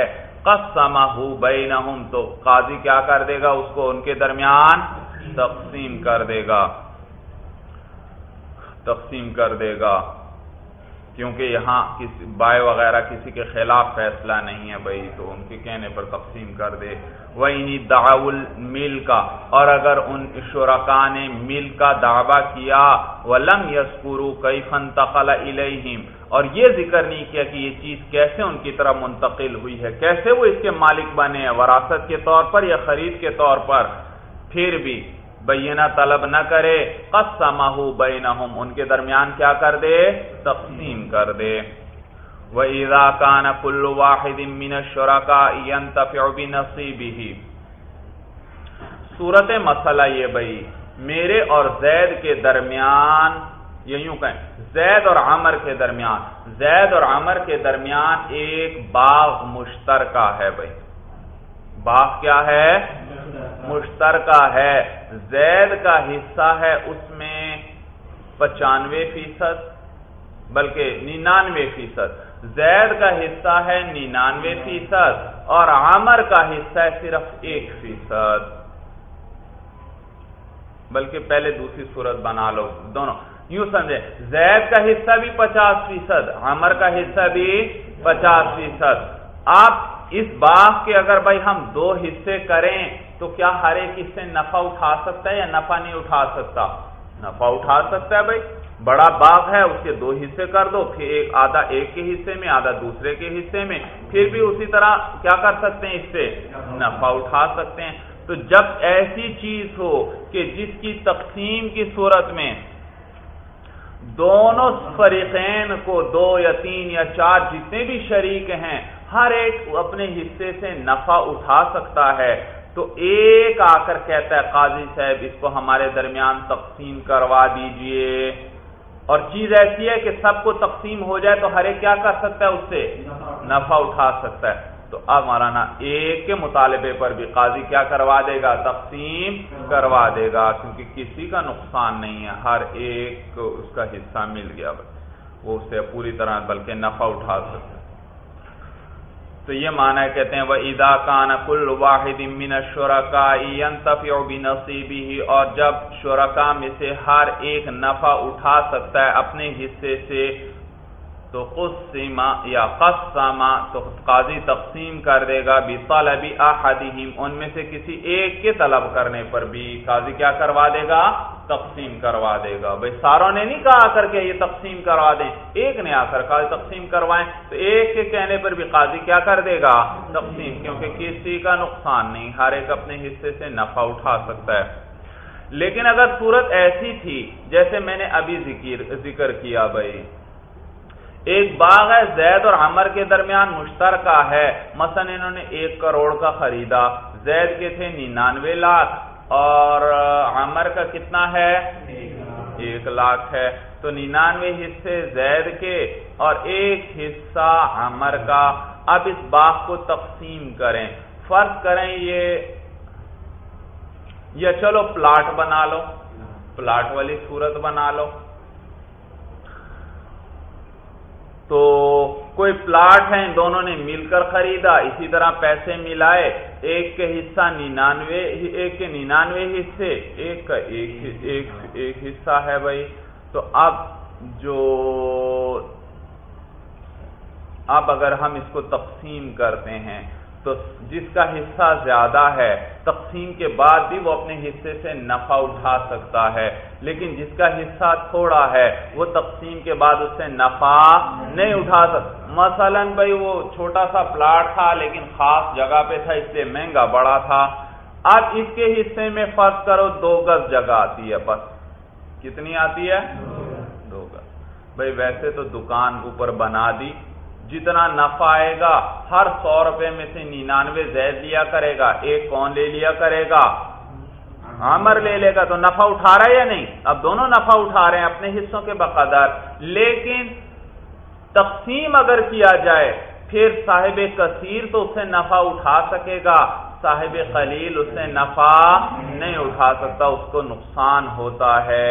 Speaker 1: قسمہ بینہم تو قاضی کیا کر دے گا؟ اس کو ان کے درمیان تقسیم کر دے گا۔ تقسیم کر دے گا۔ کیونکہ یہاں کسی بائے وغیرہ کسی کے خلاف فیصلہ نہیں ہے بھائی، تو ان کے کہنے پر تقسیم کر دے۔ وہ انہیں مل کا اور اگر ان شرکا نے مل کا دعویٰ کیا، ولم یسکرو کئی فن تقل اور یہ ذکر نہیں کیا کہ یہ چیز کیسے ان کی طرف منتقل ہوئی ہے، کیسے وہ اس کے مالک بنے ہیں، وراثت کے طور پر یا خرید کے طور پر۔ پھر بھی بینہ طلب نہ کرے قسمہ بینہم، ان کے درمیان کیا کر دے؟ تقسیم کر دے۔ وَإِذَا كَانَ كُلُّ وَاحِدٍ مِّنَ الشُّرَكَاءِ يَنْتَفِعُ بِنَصِيبِهِ۔ صورت مسئلہ یہ بھئی میرے اور زید کے درمیان، یہ یوں کہیں، زید اور عمر کے درمیان، زید اور عمر کے درمیان ایک باغ مشترکہ ہے بھئی باغ کیا ہے؟ مشترکہ ہے۔ زید کا حصہ ہے اس میں پچانوے فیصد بلکہ ننانوے فیصد۔ زید کا حصہ ہے ننانوے فیصد اور عامر کا حصہ ہے صرف ایک فیصد۔ بلکہ پہلے دوسری صورت بنا لو۔ دونوں۔ یوں سمجھے۔ زید کا حصہ بھی پچاس فیصد عامر کا حصہ بھی پچاس فیصد۔ آپ اس باغ کے اگر بھائی ہم دو حصے کریں تو کیا ہر ایک حصے نفع اٹھا سکتا ہے یا نفع نہیں اٹھا سکتا؟ نفع اٹھا سکتا ہے بھائی۔ بڑا باغ ہے، اس کے دو حصے کر دو، پھر ایک آدھا ایک کے حصے میں، آدھا دوسرے کے حصے میں۔ پھر بھی اسی طرح کیا کر سکتے ہیں اس سے؟ نفع اٹھا سکتے ہیں۔ تو جب ایسی چیز ہو کہ جس کی تقسیم کی صورت میں دونوں فریقین کو دو یا تین یا چار جتنے بھی شریک ہیں ہر ایک اپنے حصے سے نفع اٹھا سکتا ہے۔ تو ایک آ کر کہتا ہے قاضی صاحب، اس کو ہمارے درمیان تقسیم کروا دیجیے۔ اور چیز ایسی ہے کہ سب کو تقسیم ہو جائے تو ہر ایک کیا کر سکتا ہے اس سے؟ نفع اٹھا سکتا ہے۔ تو اب مولانا، ایک کے مطالبے پر بھی قاضی کیا کروا دے گا؟ تقسیم کروا دے گا، کیونکہ کسی کا نقصان نہیں ہے۔ ہر ایک کو اس کا حصہ مل گیا وہ اسے پوری طرح بلکہ نفع اٹھا سکتا ہے۔ تو یہ معنی کہتے ہیں وہ ادا کان کل واحد من شرکا بنصیبه اور جب شرکا میں سے ہر ایک نفع اٹھا سکتا ہے اپنے حصے سے تو قسما یا قسما تو قاضی تقسیم کر دے گا بھی طلب احدہم، ان میں سے کسی ایک کے طلب کرنے پر بھی۔ قاضی کیا کروا دے گا؟ تقسیم کروا دے گا۔ بھائی ساروں نے نہیں کہا کر کے یہ تقسیم کروا دیں ایک نے آ کر قاضی تقسیم کروائیں۔ تو ایک کے کہنے پر بھی قاضی کیا کر دے گا؟ تقسیم، کیونکہ کسی کا نقصان نہیں، ہر ایک اپنے حصے سے نفع اٹھا سکتا ہے۔ لیکن اگر صورت ایسی تھی، جیسے میں نے ابھی ذکر کیا بھائی ایک باغ ہے زید اور عمر کے درمیان مشترکہ ہے۔ مثلا انہوں نے ایک کروڑ کا خریدا۔ زید کے تھے ننانوے لاکھ۔ اور عمر کا کتنا ہے؟ ایک لاکھ ہے۔ تو ننانوے حصے زید کے اور ایک حصہ عمر کا۔ اب اس باغ کو تقسیم کریں۔ فرض کریں یہ یا چلو پلاٹ بنا لو۔ پلاٹ والی صورت بنا لو۔ تو کوئی پلاٹ ہے، ان دونوں نے مل کر خریدا۔ اسی طرح پیسے ملائے، ایک کے حصہ ننانوے، ایک کے ننانوے حصے، ایک کا ایک ایک حصہ ہے بھائی۔ تو اب جو، اب اگر ہم اس کو تقسیم کرتے ہیں تو جس کا حصہ زیادہ ہے، تقسیم کے بعد بھی وہ اپنے حصے سے نفع اٹھا سکتا ہے۔ لیکن جس کا حصہ تھوڑا ہے، وہ تقسیم کے بعد اس سے نفع نہیں اٹھا سکتا مثلا بھائی، وہ چھوٹا سا پلاٹ تھا، لیکن خاص جگہ پہ تھا، اس لیے مہنگا بڑا تھا۔ اب اس کے حصے میں فرض کرو، دو گز جگہ آتی ہے بس۔ کتنی آتی ہے؟ دو گز۔ بھائی، ویسے تو دکان اوپر بنا دی۔ جتنا نفع آئے گا، ہر سو روپے میں سے ننانوے زید لیا کرے گا، ایک کون لے لیا کرے گا؟ عمر لے لے گا، تو نفع اٹھا رہا ہے یا نہیں؟ اب دونوں نفع اٹھا رہے ہیں اپنے حصوں کے بقدر۔ لیکن تقسیم اگر کیا جائے، پھر صاحب کثیر تو اس سے نفع اٹھا سکے گا۔ صاحب خلیل اس سے نفع نہیں اٹھا سکتا، اس کو نقصان ہوتا ہے۔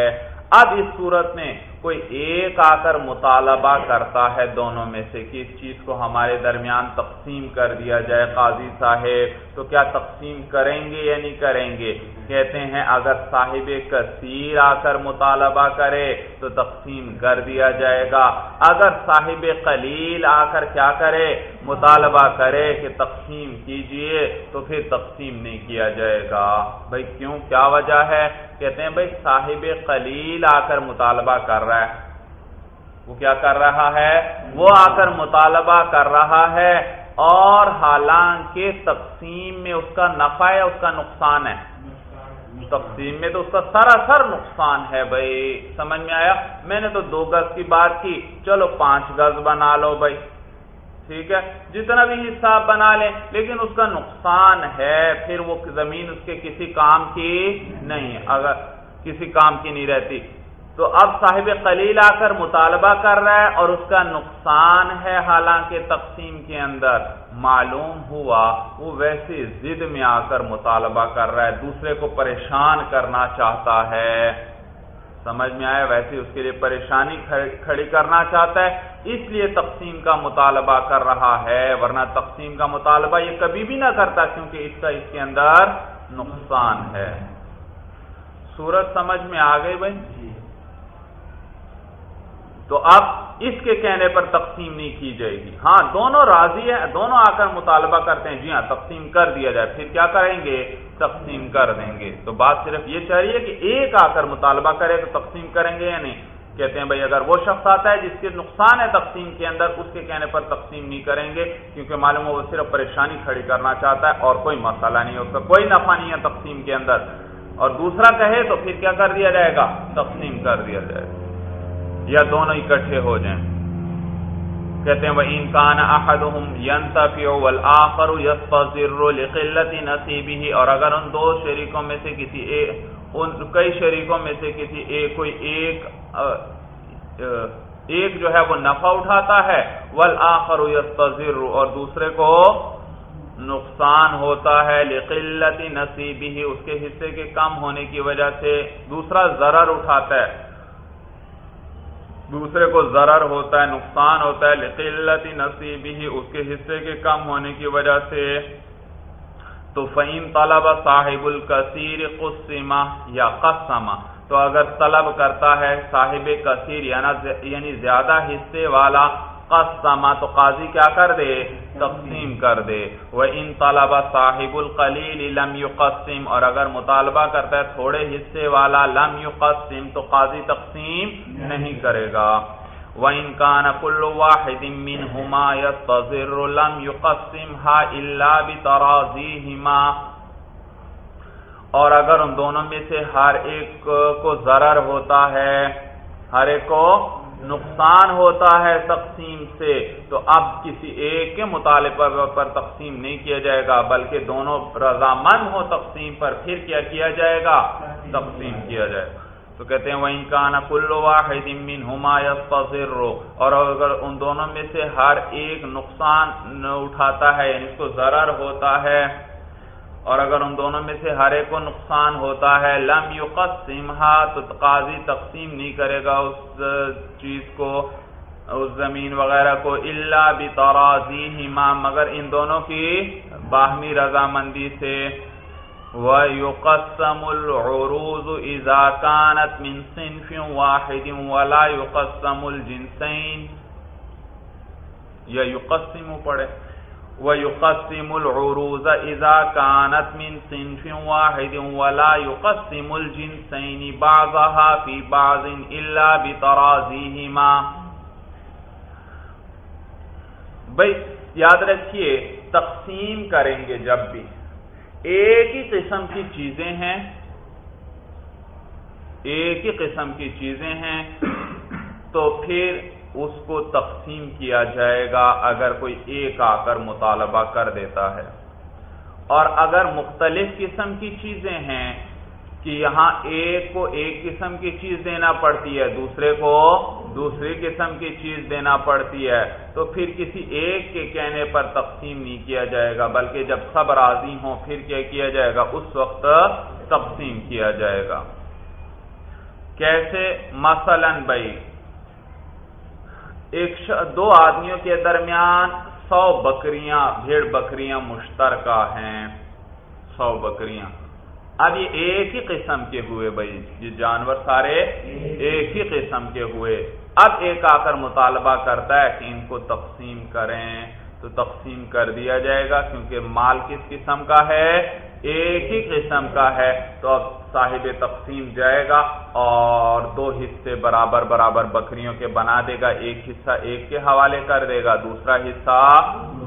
Speaker 1: اب اس صورت میں کوئی ایک آ کر مطالبہ کرتا ہے دونوں میں سے کہ اس چیز کو ہمارے درمیان تقسیم کر دیا جائے قاضی صاحب، تو کیا تقسیم کریں گے یا نہیں کریں گے؟ کہتے ہیں اگر صاحب کثیر آ کر مطالبہ کرے تو تقسیم کر دیا جائے گا۔ اگر صاحب قلیل آ کر کیا کرے، مطالبہ کرے کہ تقسیم کیجیے تو پھر تقسیم نہیں کیا جائے گا۔ بھائی کیوں؟ کیا وجہ ہے؟ کہتے ہیں بھائی صاحب قلیل آ کر مطالبہ کر رہا ہے۔ وہ کیا کر رہا ہے؟ وہ آ کر مطالبہ کر رہا ہے اور حالانکہ تقسیم میں اس کا نفع ہے، اس کا نقصان ہے۔ تقسیم میں تو اس کا سراسر نقصان ہے بھائی، سمجھ میں آیا؟ میں نے تو دو گز کی بات کی۔ چلو پانچ گز بنا لو بھائی۔ ٹھیک ہے؟ جتنا بھی حساب بنا لیں، لیکن اس کا نقصان ہے۔ پھر وہ زمین اس کے کسی کام کی نہیں، اگر کسی کام کی نہیں رہتی۔ تو اب صاحب قلیل آ کر مطالبہ کر رہا ہے اور اس کا نقصان ہے حالانکہ تقسیم کے اندر معلوم ہوا وہ ویسے ضد میں آ کر مطالبہ کر رہا ہے، دوسرے کو پریشان کرنا چاہتا ہے۔ سمجھ میں آیا؟ ویسے اس کے لیے پریشانی کھڑی کرنا چاہتا ہے۔ اس لیے تقسیم کا مطالبہ کر رہا ہے، ورنہ تقسیم کا مطالبہ یہ کبھی بھی نہ کرتا کیونکہ اس کا اس کے اندر نقصان ہے۔ سورج سمجھ میں آ گئی بھائی؟ جی۔ تو اب اس کے کہنے پر تقسیم نہیں کی جائے گی۔ ہاں دونوں راضی ہیں، دونوں آ کر مطالبہ کرتے ہیں۔ جی ہاں تقسیم کر دیا جائے۔ پھر کیا کریں گے؟ تقسیم کر دیں گے۔ تو بات صرف یہ چاہ رہی ہے کہ ایک آ کر مطالبہ کرے تو تقسیم کریں گے یا نہیں؟ کہتے ہیں بھائی، اگر وہ شخص آتا ہے جس کے نقصان ہے تقسیم کے اندر، اس کے کہنے پر تقسیم نہیں کریں گے، کیونکہ معلوم ہو وہ صرف پریشانی کھڑی کرنا چاہتا ہے اور کوئی مسئلہ نہیں ہے اس کا، کوئی نفع نہیں ہے تقسیم کے اندر۔ اور دوسرا کہے تو پھر کیا کر دیا جائے گا؟ تقسیم کر دیا جائے گا۔ یا دونوں اکٹھے ہو جائیں۔ کہتے ہیں وہ انکان نصیبه اور اگر ان دو شریکوں میں سے کسی ایک ان کئی شریکوں میں سے کسی ایک کوئی ایک ایک جو ہے وہ نفع اٹھاتا ہے، والآخر یستضر، اور دوسرے کو نقصان ہوتا ہے لقلت نصیبه اس کے حصے کے کم ہونے کی وجہ سے دوسرا ضرر اٹھاتا ہے۔ دوسرے کو ضرر ہوتا ہے، نقصان ہوتا ہے، لقلت نصیبی ہی اس کے حصے کے کم ہونے کی وجہ سے۔ تو فہیم طلب صاحب الکثیر قسمہ یا قسمہ تو اگر طلب کرتا ہے صاحب کثیر یعنی زیادہ حصے والا قسما تو قاضی کیا کر دے؟ تقسیم کر دے۔ وہ ان طلبہ صاحب القلیل لم یقسم اور اگر مطالبہ کرتا ہے تھوڑے حصے والا لم یقسم تو قاضی تقسیم نہیں کرے گا۔ وَإِن كَانَ كُلُّ وَاحِدٍ مِّنْهُمَا يَسْتَظِرُّ لَمْ يُقَسِّمْهَا إِلَّا بِتَرَاضِيهِمَا اور اگر ان دونوں میں سے ہر ایک کو ضرر ہوتا ہے، ہر ایک کو نقصان ہوتا ہے تقسیم سے، تو اب کسی ایک کے مطالبہ پر تقسیم نہیں کیا جائے گا، بلکہ دونوں رضامند ہو تقسیم پر پھر کیا کیا جائے گا؟ تقسیم کیا جائے گا۔ تو کہتے ہیں وہ انکان کل واحد منہما یستصر اور اگر ان دونوں میں سے ہر ایک نقصان اٹھاتا ہے یعنی اس کو ضرر ہوتا ہے اور اگر ان دونوں میں سے ہر ایک کو نقصان ہوتا ہے، لم یقسمھا تو قاضی تقسیم نہیں کرے گا اس چیز کو، اس زمین وغیرہ کو اللہ بترازیہما مگر ان دونوں کی باہمی رضامندی سے۔ وَيُقَسَّمُ الْعُرُوزُ إِذَا كَانَتْ مِنْ صِنْفٍ وَاحِدٍ وَلَا يُقَسَّمُ الْجِنْسَيْنِ۔ یا يُقَسِّمُ پڑھے۔ وَيُقَسِّمُ الْعُرُوزَ إِذَا كَانَتْ مِنْ صِنْفٍ وَاحِدٍ وَلَا يُقَسِّمُ الْجِنْسَيْنِ بَعْضَهَا فِي بَعْضٍ إِلَّا بِتَرَازِيهِمَا. بھئی یاد رکھئے تقسیم کریں گے جب بھی۔ ایک ہی قسم کی چیزیں ہیں۔ ایک ہی قسم کی چیزیں ہیں۔ تو پھر اس کو تقسیم کیا جائے گا اگر کوئی ایک آ کر مطالبہ کر دیتا ہے۔ اور اگر مختلف قسم کی چیزیں ہیں کہ یہاں ایک کو ایک قسم کی چیز دینا پڑتی ہے، دوسرے کو دوسری قسم کی چیز دینا پڑتی ہے، تو پھر کسی ایک کے کہنے پر تقسیم نہیں کیا جائے گا، بلکہ جب سب راضی ہوں پھر کیا کیا جائے گا؟ اس وقت تقسیم کیا جائے گا۔ کیسے؟ مثلا بھائی ایک دو آدمیوں کے درمیان سو بکریاں، بھیڑ بکریاں مشترکہ ہیں۔ سو بکریاں۔ اب یہ ایک ہی قسم کے ہوئے بھائی، یہ جانور سارے ایک ہی قسم کے ہوئے۔ اب ایک آ کر مطالبہ کرتا ہے کہ ان کو تقسیم کریں۔ تو تقسیم کر دیا جائے گا کیونکہ مال کس قسم کا ہے؟ ایک ہی قسم کا ہے۔ تو اب صاحب تقسیم جائے گا اور دو حصے برابر برابر بکریوں کے بنا دے گا۔ ایک حصہ ایک کے حوالے کر دے گا، دوسرا حصہ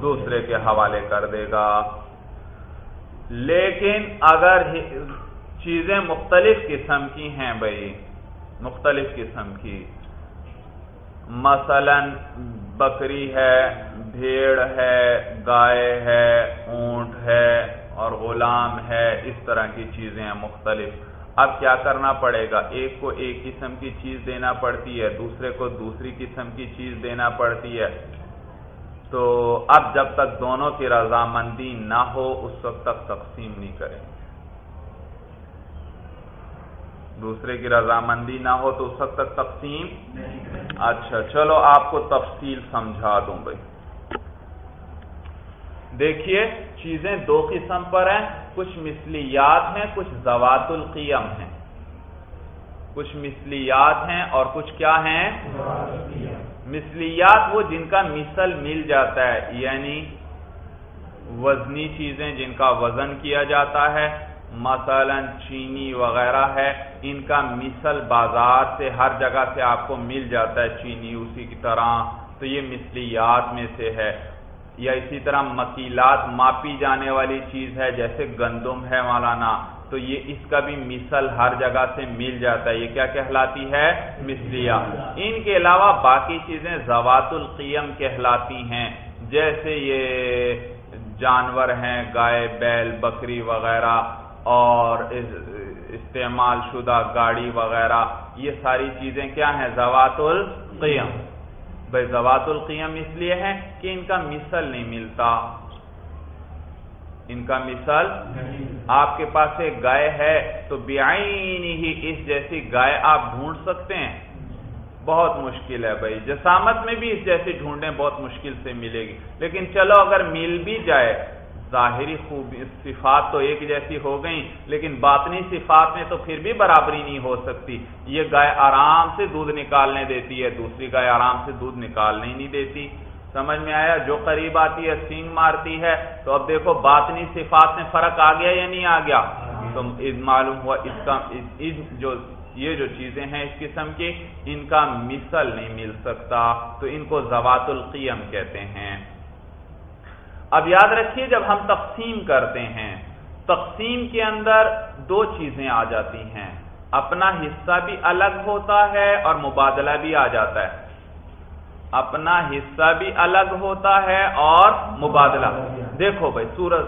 Speaker 1: دوسرے کے حوالے کر دے گا۔ لیکن اگر چیزیں مختلف قسم کی ہیں بھائی، مختلف قسم کی۔ مثلا بکری ہے، بھیڑ ہے، گائے ہے، اونٹ ہے اور غلام ہے، اس طرح کی چیزیں ہیں مختلف۔ اب کیا کرنا پڑے گا؟ ایک کو ایک قسم کی چیز دینا پڑتی ہے، دوسرے کو دوسری قسم کی چیز دینا پڑتی ہے۔ تو اب جب تک دونوں کی رضامندی نہ ہو، اس وقت تک تقسیم نہیں کریں۔ دوسرے کی رضامندی نہ ہو تو اس وقت تک تقسیم اچھا چلو آپ کو تفصیل سمجھا دوں بھائی۔ دیکھیے چیزیں دو قسم پر ہیں کچھ مثلیات ہیں کچھ زوات القیم ہیں۔ کچھ مثلیات ہیں اور کچھ کیا ہیں؟ مثلیات وہ جن کا مثل مل جاتا ہے یعنی وزنی چیزیں جن کا وزن کیا جاتا ہے۔ مثلا چینی وغیرہ ہے، ان کا مثل بازار سے ہر جگہ سے آپ کو مل جاتا ہے چینی، اسی کی طرح۔ تو یہ مثلیات میں سے ہے۔ یا اسی طرح مکیلات ماپی جانے والی چیز ہے، جیسے گندم ہے مولانا۔ تو یہ اس کا بھی مثل ہر جگہ سے مل جاتا ہے۔ یہ کیا کہلاتی ہے؟ مثلیہ ان کے علاوہ باقی چیزیں زوات القیم کہلاتی ہیں۔ جیسے یہ جانور ہیں، گائے، بیل، بکری وغیرہ۔ اور استعمال شدہ گاڑی وغیرہ، یہ ساری چیزیں کیا ہیں؟ زوات القیم بھائی زوات القیم اس لیے ہے کہ ان کا مثل نہیں ملتا۔ ان کا مثال آپ کے پاس ایک گائے ہے تو بیائی ہی اس جیسی گائے آپ ڈھونڈ سکتے ہیں۔ بہت مشکل ہے بھائی جسامت میں بھی اس جیسی ڈھونڈیں بہت مشکل سے ملے گی۔ لیکن چلو اگر مل بھی جائے ظاہری خوبی صفات تو ایک جیسی ہو گئی لیکن باطنی صفات میں تو پھر بھی برابری نہیں ہو سکتی۔ یہ گائے آرام سے دودھ نکالنے دیتی ہے، دوسری گائے آرام سے دودھ نکالنے ہی نہیں دیتی۔ سمجھ میں آیا؟ جو قریب آتی ہے، سینگ مارتی ہے۔ تو اب دیکھو، باطنی صفات میں فرق آ گیا یا نہیں آ گیا؟ تو معلوم ہوا، اس کا جو، یہ جو چیزیں ہیں اس قسم کی، ان کا مثل نہیں مل سکتا۔ تو ان کو زوات القیم کہتے ہیں۔ اب یاد رکھیے جب ہم تقسیم کرتے ہیں، تقسیم کے اندر دو چیزیں آ جاتی ہیں۔ اپنا حصہ بھی الگ ہوتا ہے اور مبادلہ بھی آ جاتا ہے۔ اپنا حصہ بھی الگ ہوتا ہے اور مبادلہ۔ دیکھو بھائی، سورج۔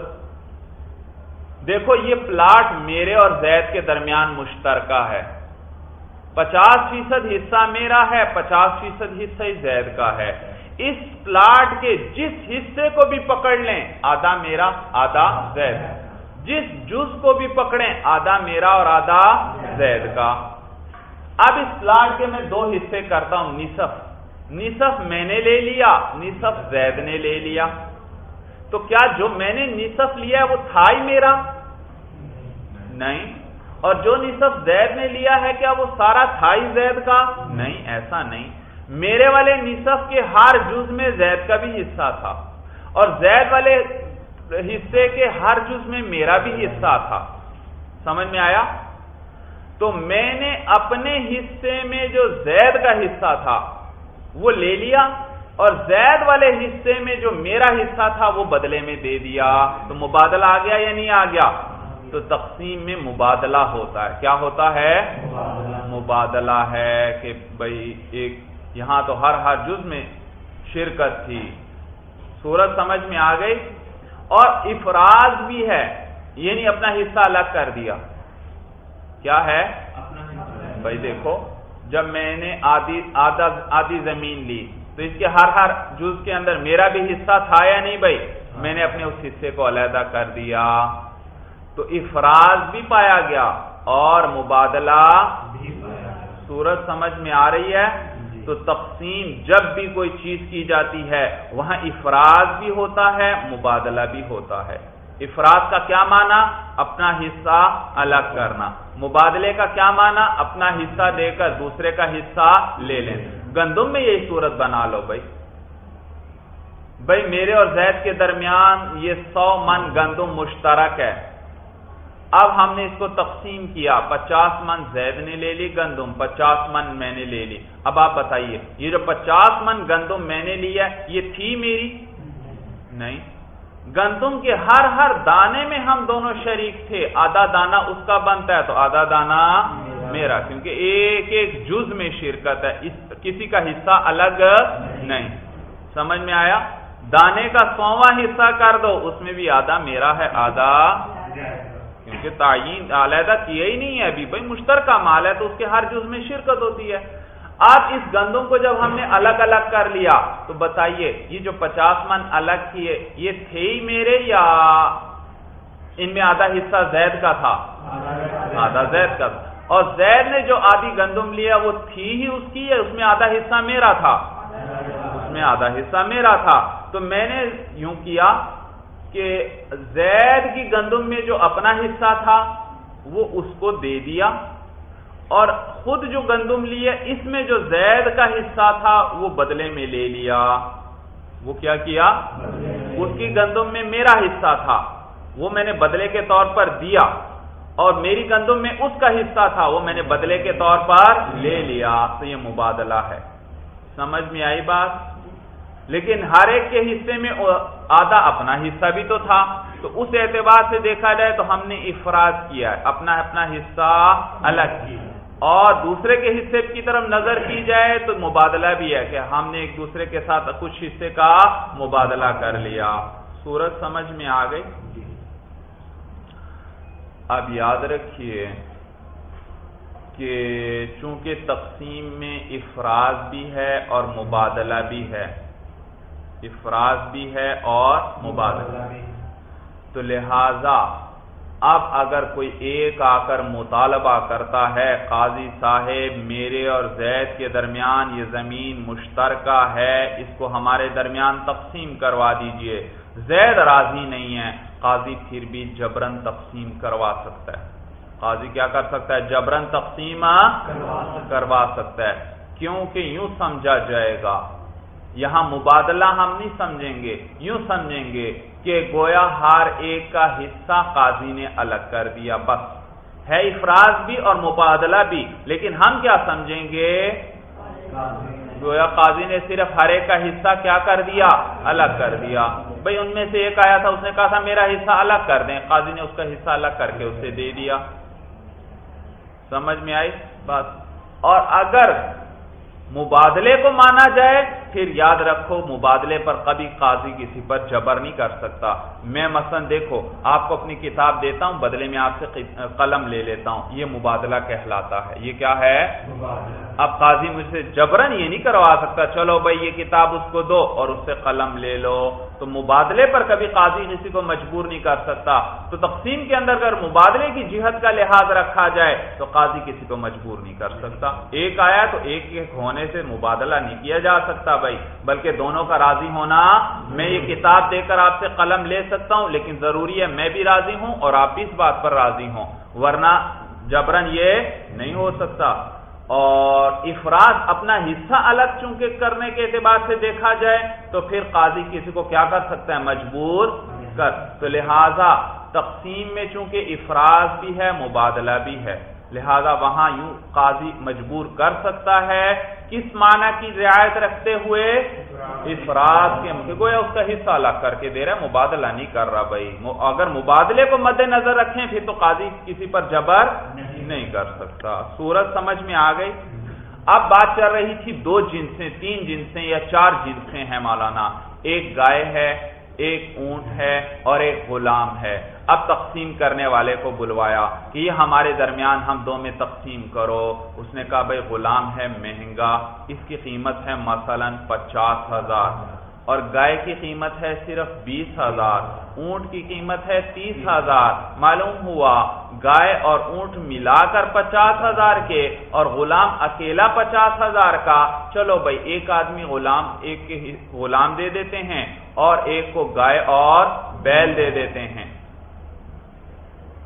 Speaker 1: دیکھو، یہ پلاٹ میرے اور زید کے درمیان مشترکہ ہے۔ پچاس فیصد حصہ میرا ہے، پچاس فیصد حصہ زید کا ہے۔ اس پلاٹ کے جس حصے کو بھی پکڑ لیں، آدھا میرا، آدھا زید۔ جس جز کو بھی پکڑیں، آدھا میرا اور آدھا زید کا۔ اب اس پلاٹ کے میں دو حصے کرتا ہوں، نصف۔ نصف میں نے لے لیا، نصف زید نے لے لیا۔ تو کیا جو میں نے نصف لیا ہے، وہ تھا ہی میرا؟ نہیں۔ اور جو نصف زید نے لیا ہے، کیا وہ سارا تھا ہی زید کا؟ نہیں، ایسا نہیں۔ میرے والے نصف کے ہر جز میں زید کا بھی حصہ تھا اور زید والے حصے کے ہر جز میں میرا بھی حصہ تھا۔ سمجھ میں آیا؟ تو میں نے اپنے حصے میں جو زید کا حصہ تھا وہ لے لیا اور زید والے حصے میں جو میرا حصہ تھا وہ بدلے میں دے دیا۔ تو مبادلہ آ گیا یا نہیں آ گیا؟ تو تقسیم میں مبادلہ ہوتا ہے۔ کیا ہوتا ہے؟ مبادلہ۔ ہے کہ بھائی ایک یہاں تو ہر ہر جز میں شرکت تھی۔ سورج سمجھ میں آ گئی؟ اور افراز بھی ہے یعنی اپنا حصہ الگ کر دیا۔ کیا ہے؟ بھائی دیکھو، جب میں نے آدھی آدھی زمین لی، تو اس کے ہر ہر جز کے اندر میرا بھی حصہ تھا یا نہیں بھائی؟ میں نے اپنے اس حصے کو علیحدہ کر دیا۔ تو افراز بھی پایا گیا اور مبادلہ سورج سمجھ میں آ رہی ہے۔ تو تقسیم جب بھی کوئی چیز کی جاتی ہے، وہاں افراد بھی ہوتا ہے، مبادلہ بھی ہوتا ہے۔ افراد کا کیا معنی؟ اپنا حصہ الگ کرنا۔ مبادلے کا کیا معنی؟ اپنا حصہ دے کر دوسرے کا حصہ لے لیں۔ گندم میں یہی صورت بنا لو بھائی۔ بھائی، میرے اور زید کے درمیان یہ سو من گندم مشترک ہے۔ اب ہم نے اس کو تقسیم کیا پچاس من زید نے لے لی گندم پچاس من میں نے لے لی۔ اب آپ بتائیے یہ جو پچاس من گندم میں نے لیا یہ تھی میری؟ نہیں۔ گندم کے ہر ہر دانے میں ہم دونوں شریک تھے۔ آدھا دانا اس کا بنتا ہے تو آدھا دانا میرا۔ کیونکہ ایک ایک جز میں شرکت ہے۔ کسی کا حصہ الگ نہیں۔ سمجھ میں آیا؟ دانے کا سواں حصہ کر دو اس میں بھی آدھا میرا ہے آدھا کیونکہ تعین علیحدہ کیا ہی نہیں ہے ابھی بھائی، مشترکہ مال ہے تو اس کے ہر جز میں شرکت ہوتی ہے۔ اب اس گندم کو جب ہم نے الگ الگ کر لیا، تو بتائیے، یہ جو پچاس من الگ کیے، یہ تھے ہی میرے یا ان میں آدھا حصہ زید کا تھا؟ آدھا زید کا تھا۔ اور زید نے جو آدھی گندم لیا، وہ تھی ہی اس کی ہے اس میں آدھا حصہ میرا تھا۔ اس میں آدھا حصہ میرا تھا۔ تو میں نے یوں کیا کہ زید کی گندم میں جو اپنا حصہ تھا، وہ اس کو دے دیا۔ اور خود جو گندم لی اس میں جو زید کا حصہ تھا، وہ بدلے میں لے لیا۔ وہ کیا کیا؟ اس کی گندم میں میرا حصہ تھا۔ وہ میں نے بدلے کے طور پر دیا۔ اور میری گندم میں اس کا حصہ تھا، وہ میں نے بدلے کے طور پر لے لیا۔ تو یہ مبادلہ ہے۔ سمجھ میں آئی بات؟ لیکن ہر ایک کے حصے میں آدھا اپنا حصہ بھی تو تھا۔ تو اس اعتبار سے دیکھا جائے تو ہم نے افراد کیا ہے۔ اپنا اپنا حصہ الگ کیا اور دوسرے کے حصے کی طرف نظر کی جائے تو مبادلہ بھی ہے کہ ہم نے ایک دوسرے کے ساتھ کچھ حصے کا مبادلہ کر لیا۔ سورج سمجھ میں آ گئی؟ اب یاد رکھیے کہ چونکہ تقسیم میں افراد بھی ہے اور مبادلہ بھی ہے افراز بھی ہے اور مبادلہ تو لہذا اب اگر کوئی ایک آ کر مطالبہ کرتا ہے قاضی صاحب میرے اور زید کے درمیان یہ زمین مشترکہ ہے اس کو ہمارے درمیان تقسیم کروا دیجیے۔ زید راضی نہیں ہے قاضی پھر بھی جبرن تقسیم کروا سکتا ہے۔ قاضی کیا کر سکتا ہے؟ جبرن تقسیم کروا سکتا ہے۔ کیونکہ یوں سمجھا جائے گا یہاں مبادلہ ہم نہیں سمجھیں گے، یوں سمجھیں گے کہ گویا ہر ایک کا حصہ قاضی نے الگ کر دیا، بس۔ ہے افراز بھی اور مبادلہ بھی، لیکن ہم کیا سمجھیں گے؟ گویا قاضی نے صرف ہر ایک کا حصہ کیا کر دیا؟ الگ کر دیا۔ بھائی ان میں سے ایک آیا تھا، اس نے کہا تھا میرا حصہ الگ کر دیں۔ قاضی نے اس کا حصہ الگ کر کے اسے دے دیا۔ سمجھ میں آئی؟ بس۔ اور اگر مبادلے کو مانا جائے پھر یاد رکھو مبادلے پر کبھی قاضی کسی پر جبر نہیں کر سکتا۔ میں مثلا دیکھو آپ کو اپنی کتاب دیتا ہوں بدلے میں آپ سے قلم لے لیتا ہوں۔ یہ مبادلہ کہلاتا ہے۔ یہ کیا ہے؟ اب قاضی مجھ سے جبرن یہ نہیں کروا سکتا چلو بھائی یہ کتاب اس کو دو اور اس سے قلم لے لو۔ تو مبادلے پر کبھی قاضی کسی کو مجبور نہیں کر سکتا۔ تو تقسیم کے اندر اگر مبادلے کی جہت کا لحاظ رکھا جائے تو قاضی کسی کو مجبور نہیں کر سکتا۔ ایک آیا تو ایک ایک ہونے سے مبادلہ نہیں کیا جا سکتا۔ بھائی، بلکہ دونوں کا راضی ہونا میں یہ کتاب دے کر آپ سے قلم لے سکتا ہوں، لیکن ضروری ہے میں بھی راضی ہوں اور آپ بھی اس بات پر راضی ہوں، ورنہ جبرن یہ نہیں ہو سکتا۔ اور افراد اپنا حصہ الگ چونکہ کرنے کے اعتبار سے دیکھا جائے، تو پھر قاضی کسی کو کیا کر سکتا ہے؟ مجبور کر۔ تو لہذا تقسیم میں چونکہ افراد بھی ہے، مبادلہ بھی ہے۔ لہذا وہاں یوں قاضی مجبور کر سکتا ہے کس معنی کی رعایت رکھتے ہوئے؟ افراد کے گویا اس کا حصہ الگ کر کے دے رہا ہے مبادلہ نہیں کر رہا بھائی۔ اگر مبادلے کو مد نظر رکھیں پھر تو قاضی کسی پر جبر نہیں کر سکتا۔ سورج سمجھ میں آ گئی؟ اب بات چل رہی تھی دو جنسیں، تین جنسیں یا چار جنسیں ہیں مولانا۔ ایک گائے ہے ایک اونٹ ہے اور ایک غلام ہے۔ اب تقسیم کرنے والے کو بلوایا کہ یہ ہمارے درمیان ہم دو میں تقسیم کرو۔ اس نے کہا، بھائی غلام ہے مہنگا، اس کی قیمت ہے مثلا پچاس ہزار۔ اور گائے کی قیمت ہے صرف بیس ہزار، اونٹ کی قیمت ہے تیس ہزار۔ معلوم ہوا، گائے اور اونٹ ملا کر پچاس ہزار کے اور غلام اکیلا پچاس ہزار کا۔ چلو بھائی، ایک آدمی غلام، ایک کے غلام دے دیتے ہیں اور ایک کو گائے اور بیل دے دیتے ہیں۔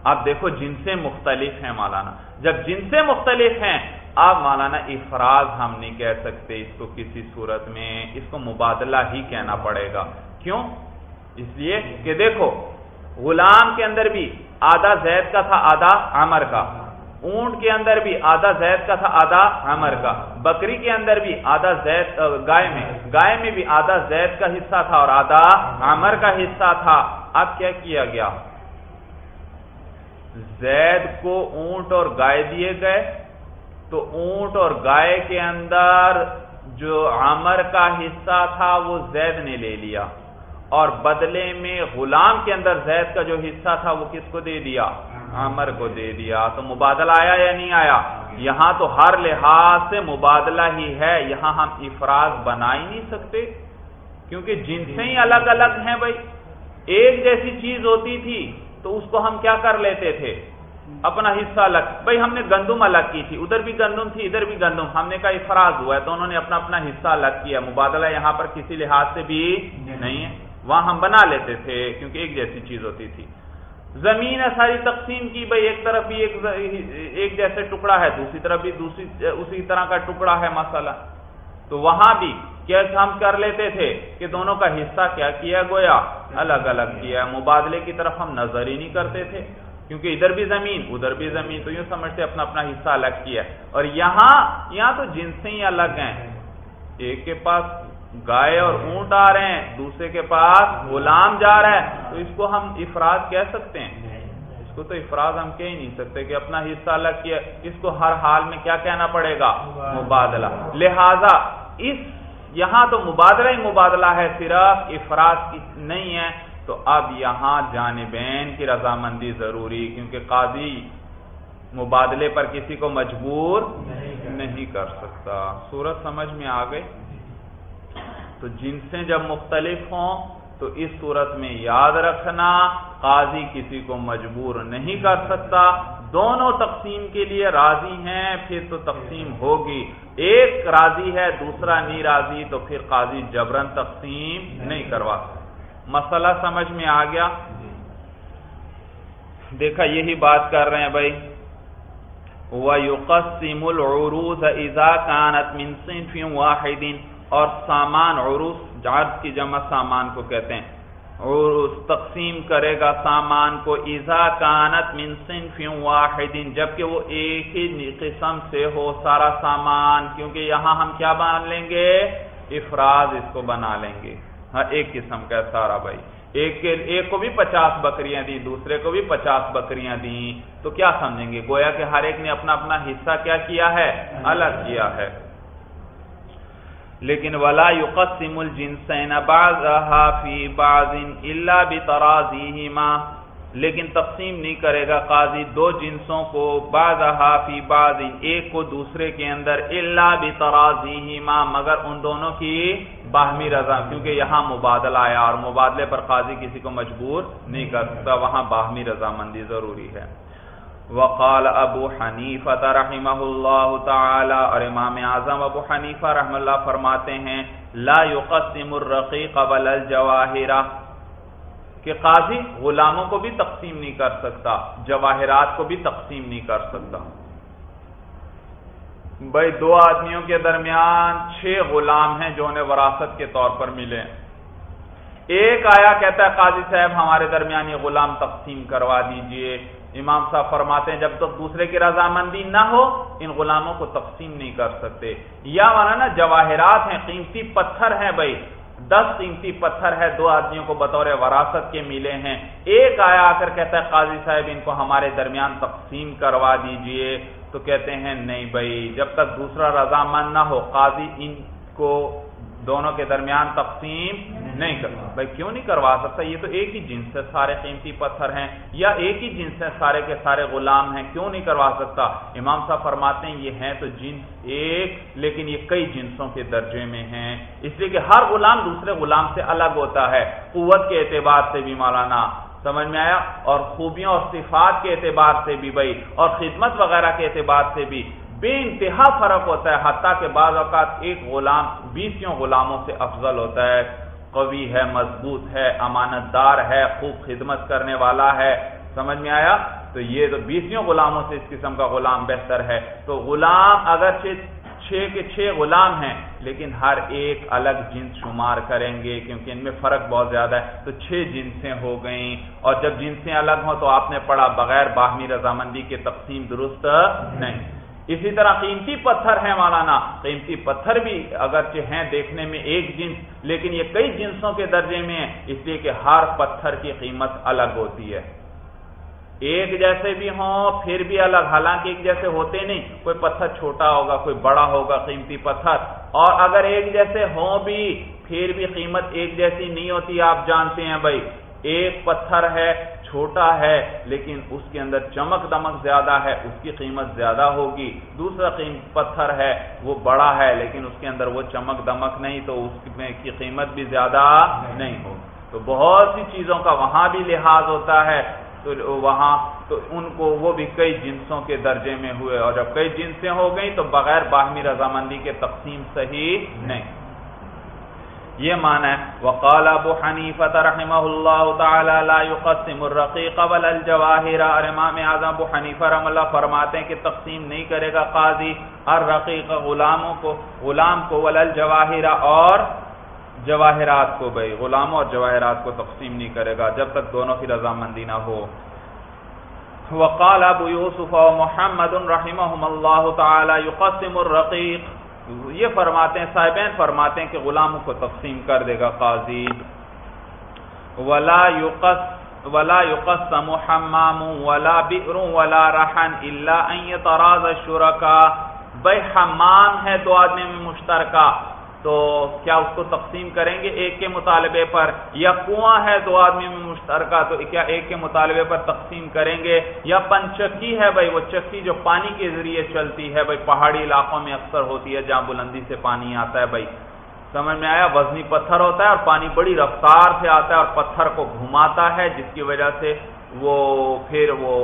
Speaker 1: اب دیکھو، جن سے مختلف ہیں مولانا۔ جب جن سے مختلف ہیں اب مولانا افراز ہم نہیں کہہ سکتے اس کو کسی صورت میں، اس کو مبادلہ ہی کہنا پڑے گا۔ کیوں؟ اس لیے کہ دیکھو، غلام کے اندر بھی آدھا زید کا تھا، آدھا عمر کا۔ اونٹ کے اندر بھی آدھا زید کا تھا، آدھا عمر کا۔ بکری کے اندر بھی آدھا زید گائے میں۔ گائے میں بھی آدھا زید کا حصہ تھا اور آدھا عمر کا حصہ تھا۔ اب کیا کیا گیا؟ زید کو اونٹ اور گائے دیے گئے۔ تو اونٹ اور گائے کے اندر جو عمر کا حصہ تھا وہ زید نے لے لیا اور بدلے میں غلام کے اندر زید کا جو حصہ تھا وہ کس کو دے دیا؟ عمر کو دے دیا۔ تو مبادلہ آیا یا نہیں آیا؟ یہاں تو ہر لحاظ سے مبادلہ ہی ہے، یہاں ہم افراز بنا ہی نہیں سکتے، کیونکہ جنسیں ہی الگ الگ ہیں بھائی۔ ایک جیسی چیز ہوتی تھی تو اس کو ہم کیا کر لیتے تھے؟ اپنا حصہ الگ بھائی، ہم نے گندم الگ کی تھی۔ ادھر بھی گندم تھی، ادھر بھی گندم۔ ہم نے کہا افراز ہوا ہے تو انہوں نے اپنا اپنا حصہ الگ کیا۔ مبادلہ یہاں پر کسی لحاظ سے بھی نہیں ہے۔ وہاں ہم بنا لیتے تھے، کیونکہ ایک جیسی چیز ہوتی تھی۔ زمین ہے ساری تقسیم کی، بھائی، ایک طرف بھی ایک ایک جیسے ٹکڑا ہے، دوسری طرف بھی دوسری، اسی طرح کا ٹکڑا ہے، مسئلہ۔ تو وہاں بھی کیسے ہم کر لیتے تھے کہ دونوں کا حصہ کیا کیا گویا؟ الگ الگ کیا۔ مبادلے کی طرف ہم نظر ہی نہیں کرتے تھے۔ کیونکہ ادھر بھی زمین، ادھر بھی زمین، تو یوں سمجھتے اپنا اپنا حصہ الگ کیا اور یہاں یہاں تو جنسیں ہی الگ ہیں۔ ایک کے پاس گائے اور اونٹ آ رہے ہیں، دوسرے کے پاس غلام جا رہا ہے۔ تو اس کو ہم افراد کہہ سکتے ہیں۔ اس کو تو افراد ہم کہہ ہی نہیں سکتے کہ اپنا حصہ الگ کیا۔ اس کو ہر حال میں کیا کہنا پڑے گا؟ مبادلہ۔ لہذا، اس یہاں تو مبادلہ ہی مبادلہ ہے، صرف افراد نہیں ہے۔ تو اب یہاں جانبین کی رضامندی ضروری کیونکہ قاضی مبادلے پر کسی کو مجبور نہیں کر سکتا۔ صورت سمجھ میں آ گئی تو جن سے جب مختلف ہوں تو اس صورت میں یاد رکھنا قاضی کسی کو مجبور نہیں کر سکتا۔ دونوں تقسیم کے لیے راضی ہیں پھر تو تقسیم ہوگی۔ ایک راضی ہے دوسرا نہیں راضی تو پھر قاضی جبرن تقسیم نہیں کروا سکتا۔ مسئلہ سمجھ میں آ گیا۔ دیکھا، یہی بات کر رہے ہیں بھائی۔ وَيُقَسِّمُ الْعُرُوزَ إِذَا كَانَتْ مِن صِنْفٍ وَاحِدٍ۔ اور سامان، عروس جارد کی جمع سامان کو کہتے ہیں۔ عروس تقسیم کرے گا سامان کو۔ اذا کانت من صنف واحد۔ جبکہ وہ ایک ہی قسم سے ہو سارا سامان، کیونکہ یہاں ہم کیا بنا لیں گے؟ افراد اس کو بنا لیں گے۔ ہاں ایک قسم کا سارا بھائی۔ ایک ایک کو بھی پچاس بکریاں دی دوسرے کو بھی پچاس بکریاں دی تو کیا سمجھیں گے؟ گویا کہ ہر ایک نے اپنا اپنا حصہ کیا کیا ہے؟ الگ کیا ہے۔ لیکن ولا يقسم الجنسین بعضها فی بعض الا بترازیہما لیکن تقسیم نہیں کرے گا قاضی دو جنسوں کو بعض فی بعض، ایک کو دوسرے کے اندر اللہ بترازیہما مگر ان دونوں کی باہمی رضا، کیونکہ یہاں مبادلہ آیا اور مبادلے پر قاضی کسی کو مجبور نہیں کر سکتا وہاں باہمی رضامندی ضروری ہے۔ وقال ابو حنیفہ رحمہ اللہ تعالی، اور امام اعظم ابو حنیفہ رحم اللہ فرماتے ہیں، لا يقسم الرقیق قبل الجواہرہ۔ کہ قاضی غلاموں کو بھی تقسیم نہیں کر سکتا، جواہرات کو بھی تقسیم نہیں کر سکتا۔ بھائی دو آدمیوں کے درمیان چھ غلام ہیں جو انہیں وراثت کے طور پر ملے ایک آیا کہتا ہے، قاضی صاحب، ہمارے درمیان یہ غلام تقسیم کروا دیجیے۔ امام صاحب فرماتے ہیں، جب تک دوسرے کی رضامندی نہ ہو، ان غلاموں کو تقسیم نہیں کر سکتے۔ یا نا جواہرات ہیں، قیمتی پتھر ہیں بھائی۔ دس قیمتی پتھر ہے دو آدمیوں کو بطور وراثت کے ملے ہیں۔ ایک آیا آ کر کہتا ہے، قاضی صاحب، ان کو ہمارے درمیان تقسیم کروا دیجیے۔ تو کہتے ہیں، نہیں بھائی، جب تک دوسرا رضامند نہ ہو، قاضی ان کو دونوں کے درمیان تقسیم نہیں کر بھائی، کیوں نہیں کروا سکتا؟ یہ تو ایک ہی جنس سے سارے قیمتی پتھر ہیں، یا ایک ہی جنس سے سارے کے سارے غلام ہیں، کیوں نہیں کروا سکتا؟ امام صاحب فرماتے ہیں، یہ ہیں تو جنس ایک، لیکن یہ کئی جنسوں کے درجے میں ہیں۔ اس لیے کہ ہر غلام دوسرے غلام سے الگ ہوتا ہے، قوت کے اعتبار سے بھی مولانا۔ سمجھ میں آیا؟ اور خوبیوں اور صفات کے اعتبار سے بھی بھائی، اور خدمت وغیرہ کے اعتبار سے بھی بے انتہا فرق ہوتا ہے، حتیٰ کہ بعض اوقات ایک غلام بیسوں غلاموں سے افضل ہوتا ہے۔ قوی ہے، مضبوط ہے امانت دار ہے، خوب خدمت کرنے والا ہے۔ سمجھ میں آیا؟ تو یہ تو بیسوں غلاموں سے اس قسم کا غلام بہتر ہے۔ تو غلام اگر چھ کے چھ غلام ہیں، لیکن ہر ایک الگ جنس شمار کریں گے، کیونکہ ان میں فرق بہت زیادہ ہے۔ تو چھ جنسیں ہو گئیں۔ اور جب جنسیں الگ ہوں تو آپ نے پڑھا بغیر باہمی رضامندی کے تقسیم درست نہیں۔ اسی طرح قیمتی پتھر ہیں مولانا۔ قیمتی پتھر بھی اگرچہ ہیں دیکھنے میں ایک جنس، لیکن یہ کئی جنسوں کے درجے میں اس لیے کہ ہر پتھر کی قیمت الگ ہوتی ہے۔ ایک جیسے بھی ہوں، پھر بھی الگ، حالانکہ ایک جیسے ہوتے نہیں۔ کوئی پتھر چھوٹا ہوگا، کوئی بڑا ہوگا، قیمتی پتھر۔ اور اگر ایک جیسے ہوں بھی، پھر بھی قیمت ایک جیسی نہیں ہوتی، آپ جانتے ہیں بھائی۔ ایک پتھر ہے، چھوٹا ہے، لیکن اس کے اندر چمک دمک زیادہ ہے، اس کی قیمت زیادہ ہوگی۔ دوسرا پتھر ہے، وہ بڑا ہے، لیکن اس کے اندر وہ چمک دمک نہیں، تو اس کی قیمت بھی زیادہ نہیں ہو تو بہت سی چیزوں کا وہاں بھی لحاظ ہوتا ہے۔ تو وہاں تو ان کو وہ بھی کئی جنسوں کے درجے میں ہوئے اور جب کئی جنسیں ہو گئیں تو بغیر باہمی رضامندی کے تقسیم صحیح نہیں۔ یہ معنی ہے، وقال ابو حنیفہ رحمہ اللہ تعالی لا يقسم الرقیق ولا الجواہر۔ اور امام اعظم ابو حنیفہ رحم اللہ فرماتے ہیں کہ تقسیم نہیں کرے گا قاضی، الرقیق غلاموں کو، غلام کو، ولا الجواہر اور جواہرات کو بھائی، غلاموں اور جواہرات کو تقسیم نہیں کرے گا جب تک دونوں کی رضامندی نہ ہو۔ وقال ابو یوسف و محمد رحمہم اللہ تعالی يقسم الرقیق۔ یہ فرماتے ہیں، صاحبین فرماتے ہیں کہ غلاموں کو تقسیم کر دے گا قاضی۔ ولا يقص ولا يقسم حمام ولا بئر ولا رحن الا ان يتراضى الشركاء بھائی، حمام ہے دو آدمی میں مشترکہ۔ تو کیا اس کو تقسیم کریں گے؟ ایک کے مطالبے پر یا کنواں ہے دو آدمی میں مشترکہ، تو کیا ایک کے مطالبے پر تقسیم کریں گے؟ یا پنچکی ہے بھائی، وہ چکی جو پانی کے ذریعے چلتی ہے بھائی، پہاڑی علاقوں میں اکثر ہوتی ہے جہاں بلندی سے پانی آتا ہے بھائی۔ سمجھ میں آیا؟ وزنی پتھر ہوتا ہے اور پانی بڑی رفتار سے آتا ہے اور پتھر کو گھماتا ہے، جس کی وجہ سے وہ پھر وہ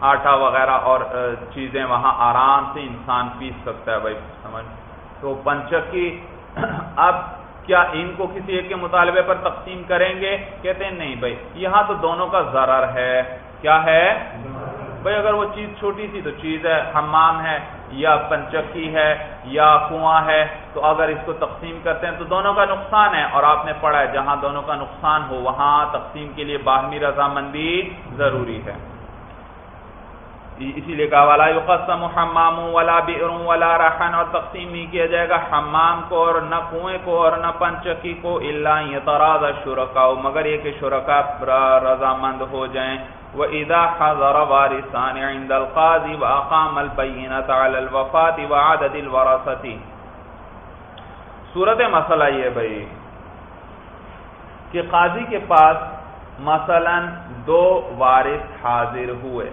Speaker 1: آٹا وغیرہ اور چیزیں وہاں آرام سے انسان پیس سکتا ہے بھائی۔ سمجھ؟ تو پنچکی اب کیا ان کو کسی ایک کے مطالبے پر تقسیم کریں گے؟ کہتے ہیں نہیں بھائی، یہاں تو دونوں کا ضرر ہے۔ کیا ہے؟ بھائی، اگر وہ چیز چھوٹی سی تو چیز ہے، حمام ہے، یا پنچکی ہے، یا کنواں ہے۔ تو اگر اس کو تقسیم کرتے ہیں تو دونوں کا نقصان ہے۔ اور آپ نے پڑھا ہے، جہاں دونوں کا نقصان ہو، وہاں تقسیم کے لیے باہمی رضامندی ضروری ہے۔ اسی لیے کہا والا یقسم حمام ولا بئر ولا رحن، اور تقسیم نہیں کیا جائے گا، حمام کو اور نہ کنویں کو اور نہ پنچکی کو، الا یتراض الشرکاء مگر یہ کہ شرکاء رضامند ہو جائیں۔ و واذا حضر وارثان عند القاضي واقام البينه على الوفاه وعدد الورثه صورت مسئلہ یہ بھائی کہ قاضی کے پاس مثلا دو وارث حاضر ہوئے۔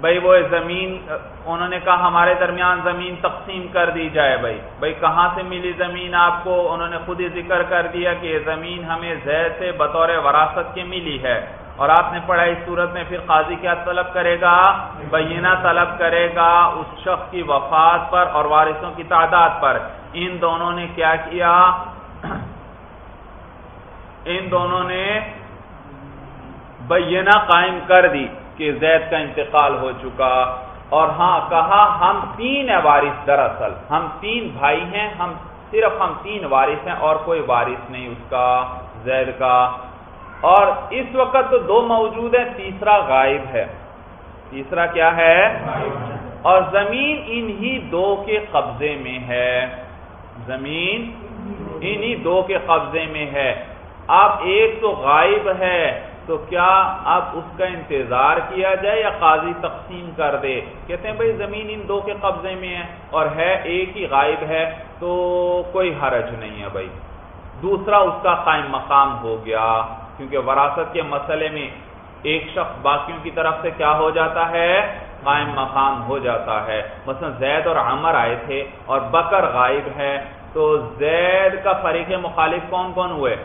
Speaker 1: بھائی وہ زمین، انہوں نے کہا ہمارے درمیان زمین تقسیم کر دی جائے بھائی۔ بھائی کہاں سے ملی زمین آپ کو؟ انہوں نے خود ہی ذکر کر دیا کہ یہ زمین ہمیں زید سے بطور وراثت کے ملی ہے۔ اور آپ نے پڑھا اس صورت میں پھر قاضی کیا طلب کرے گا؟ بینہ طلب کرے گا اس شخص کی وفات پر اور وارثوں کی تعداد پر۔ ان دونوں نے کیا کیا؟ ان دونوں نے بینہ قائم کر دی۔ کہ زید کا انتقال ہو چکا۔ اور ہاں کہا، ہم تین ہیں وارث دراصل۔ ہم تین بھائی ہیں، ہم صرف ہم تین وارث ہیں اور کوئی وارث نہیں اس کا، زید کا۔ اور اس وقت تو دو موجود ہیں، تیسرا غائب ہے۔ تیسرا کیا ہے؟ اور زمین انہی دو کے قبضے میں ہے۔ زمین انہی دو کے قبضے میں ہے۔ اب ایک تو غائب ہے۔ تو کیا اب اس کا انتظار کیا جائے یا قاضی تقسیم کر دے؟ کہتے ہیں بھائی زمین ان دو کے قبضے میں ہے اور ہے ایک ہی غائب ہے، تو کوئی حرج نہیں ہے بھائی۔ دوسرا اس کا قائم مقام ہو گیا، کیونکہ وراثت کے مسئلے میں ایک شخص باقیوں کی طرف سے کیا ہو جاتا ہے؟ قائم مقام ہو جاتا ہے۔ مثلا زید اور عمر آئے تھے اور بکر غائب ہے، تو زید کا فریق مخالف کون کون ہوئے؟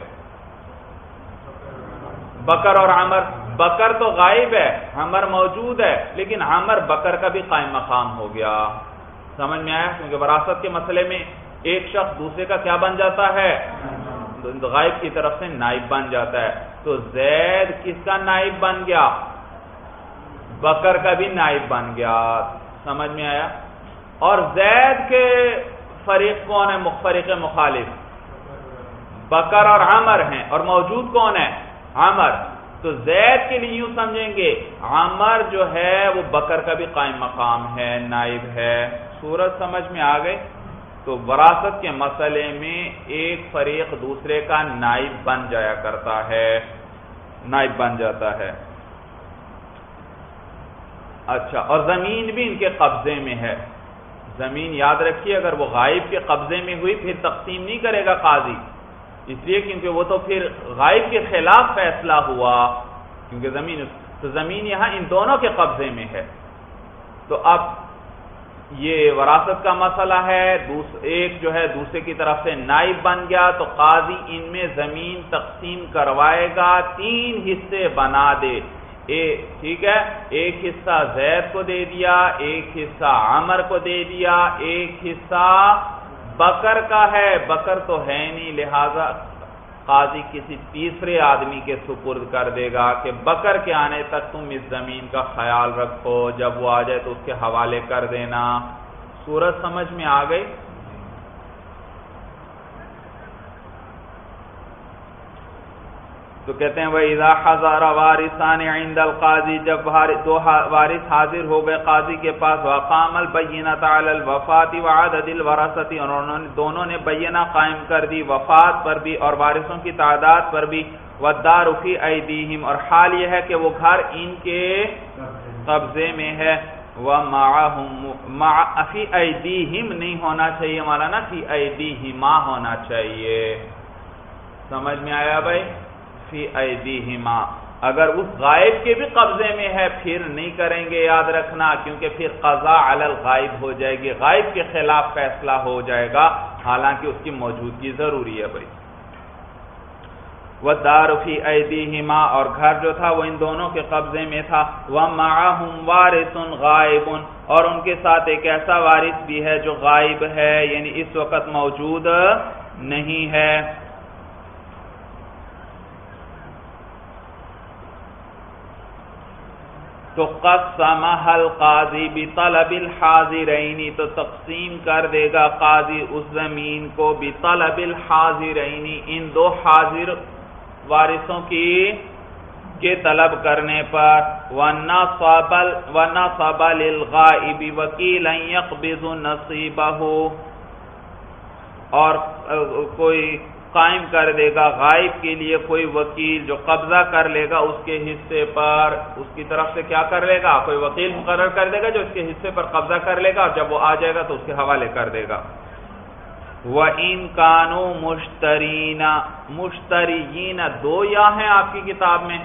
Speaker 1: بکر اور عمر، بکر تو غائب ہے، عمر موجود ہے، لیکن عمر بکر کا بھی قائم مقام ہو گیا۔ سمجھ میں آیا؟ کیونکہ وراثت کے مسئلے میں ایک شخص دوسرے کا کیا بن جاتا ہے؟ غائب کی طرف سے نائب بن جاتا ہے۔ تو زید کس کا نائب بن گیا؟ بکر کا بھی نائب بن گیا۔ سمجھ میں آیا؟ اور زید کے فریق کون ہے؟ فریق مخالف۔ بکر اور عمر ہیں۔ اور موجود کون ہے؟ عمر. تو زید کے لیے یوں سمجھیں گے، عمر جو ہے وہ بکر کا بھی قائم مقام ہے، نائب ہے۔ سورج سمجھ میں آ گئے؟ تو وراثت کے مسئلے میں ایک فریق دوسرے کا نائب بن جایا کرتا ہے۔ نائب بن جاتا ہے۔ اچھا اور زمین بھی ان کے قبضے میں ہے۔ زمین یاد رکھیے، اگر وہ غائب کے قبضے میں ہوئی، پھر تقسیم نہیں کرے گا قاضی۔ اس لیے کیونکہ وہ تو پھر غائب کے خلاف فیصلہ ہوا، کیونکہ زمین تو زمین یہاں ان دونوں کے قبضے میں ہے۔ تو اب یہ وراثت کا مسئلہ ہے ایک جو ہے دوسرے کی طرف سے نائب بن گیا، تو قاضی ان میں زمین تقسیم کروائے گا، تین حصے بنا دے۔ ٹھیک ہے؟ ایک حصہ زید کو دے دیا، ایک حصہ عمر کو دے دیا، ایک حصہ بکر کا ہے، بکر تو ہے نہیں، لہذا قاضی کسی تیسرے آدمی کے سپرد کر دے گا کہ بکر کے آنے تک تم اس زمین کا خیال رکھو، جب وہ آ جائے تو اس کے حوالے کر دینا۔ سورج سمجھ میں آ گئی؟ تو کہتے ہیں وہ ہزارہ وارثان عند القاضی جب دو وارث حاضر ہو گئے قاضی کے پاس، وقام البینۃ علی الوفات وعدد الورثه اور انہوں نے دونوں نے بینہ قائم کر دی، وفات پر بھی اور وارثوں کی تعداد پر بھی ودار فی ایدیہم اور حال یہ ہے کہ وہ گھر ان کے قبضے میں ہے، ومعهم مع فی ایدیہم نہیں ہونا چاہیے، مولانا فی ایدیہما ہونا چاہیے۔ سمجھ میں آیا بھائی؟ فی ایدیہما۔ اگر اس غائب کے بھی قبضے میں ہے، پھر نہیں کریں گے یاد رکھنا، کیونکہ پھر قضا علی الغائب ہو جائے گی۔ غائب کے خلاف فیصلہ ہو جائے گا۔ حالانکہ اس کی موجودگی ضروری ہے بھائی۔ وہ دارفی ایدیہما۔ اور گھر جو تھا، وہ ان دونوں کے قبضے میں تھا۔ وہ معاہم وارث غائب۔ اور ان کے ساتھ ایک ایسا وارث بھی ہے جو غائب ہے یعنی اس وقت موجود نہیں ہے۔ تو قسمہ القاضی بطلب الحاضرین تو تقسیم کر دے گا قاضی اس زمین کو بطلب الحاضرین، ان دو حاضر وارثوں کی کے طلب کرنے پر۔ ورنہ وَنَصَبَ لِلْغَائِبِ وَكِيلًا يَقْبِضُ نَصِيبَهُ۔ اور کوئی قائم کر دے گا، غائب کے لیے کوئی وکیل جو قبضہ کر لے گا اس کے حصے پر، اس کی طرف سے کیا کر لے گا؟ کوئی وکیل مقرر کر دے گا جو اس کے حصے پر قبضہ کر لے گا اور جب وہ آ جائے گا تو اس کے حوالے کر دے گا۔ وہ ان کانو مشترین مشترین دو یا ہیں آپ کی کتاب میں؟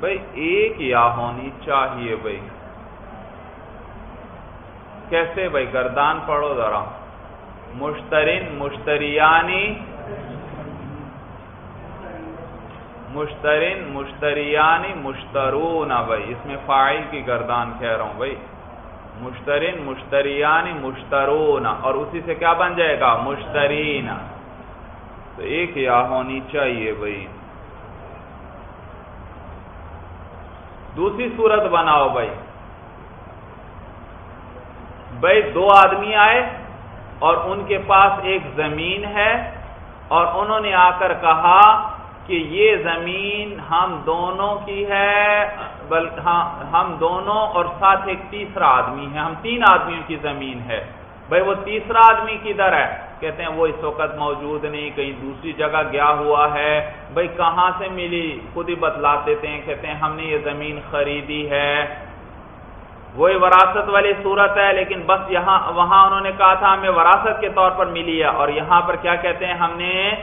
Speaker 1: بھائی ایک یا ہونی چاہیے بھائی۔ کیسے بھائی؟ گردان پڑھو ذرا۔ مشترین، مشتریانی مشترین، مشتریانی، مشترون بھائی، اس میں فائل کی گردان کہہ رہا ہوں بھائی۔ مشترین، مشتریانی، مشترون اور اسی سے کیا بن جائے گا؟ مشترین تو ایک یا ہونی چاہیے بھائی۔ دوسری صورت بناؤ بھائی۔ بھائی، دو آدمی آئے اور ان کے پاس ایک زمین ہے۔ اور انہوں نے آ کر کہا کہ یہ زمین ہم دونوں کی ہے ہاں، ہم دونوں اور ساتھ ایک تیسرا آدمی ہے۔ ہم تین آدمیوں کی زمین ہے۔ بھائی وہ تیسرا آدمی کدھر ہے؟ کہتے ہیں وہ اس وقت موجود نہیں کہیں دوسری جگہ گیا ہوا ہے۔ بھائی کہاں سے ملی؟ خود ہی بتلاتے تھے کہتے ہیں ہم نے یہ زمین خریدی ہے۔ وہی وراثت والی صورت ہے، لیکن بس یہاں، وہاں انہوں نے کہا تھا، ہمیں وراثت کے طور پر ملی ہے۔ اور یہاں پر کیا کہتے ہیں؟ ہم نے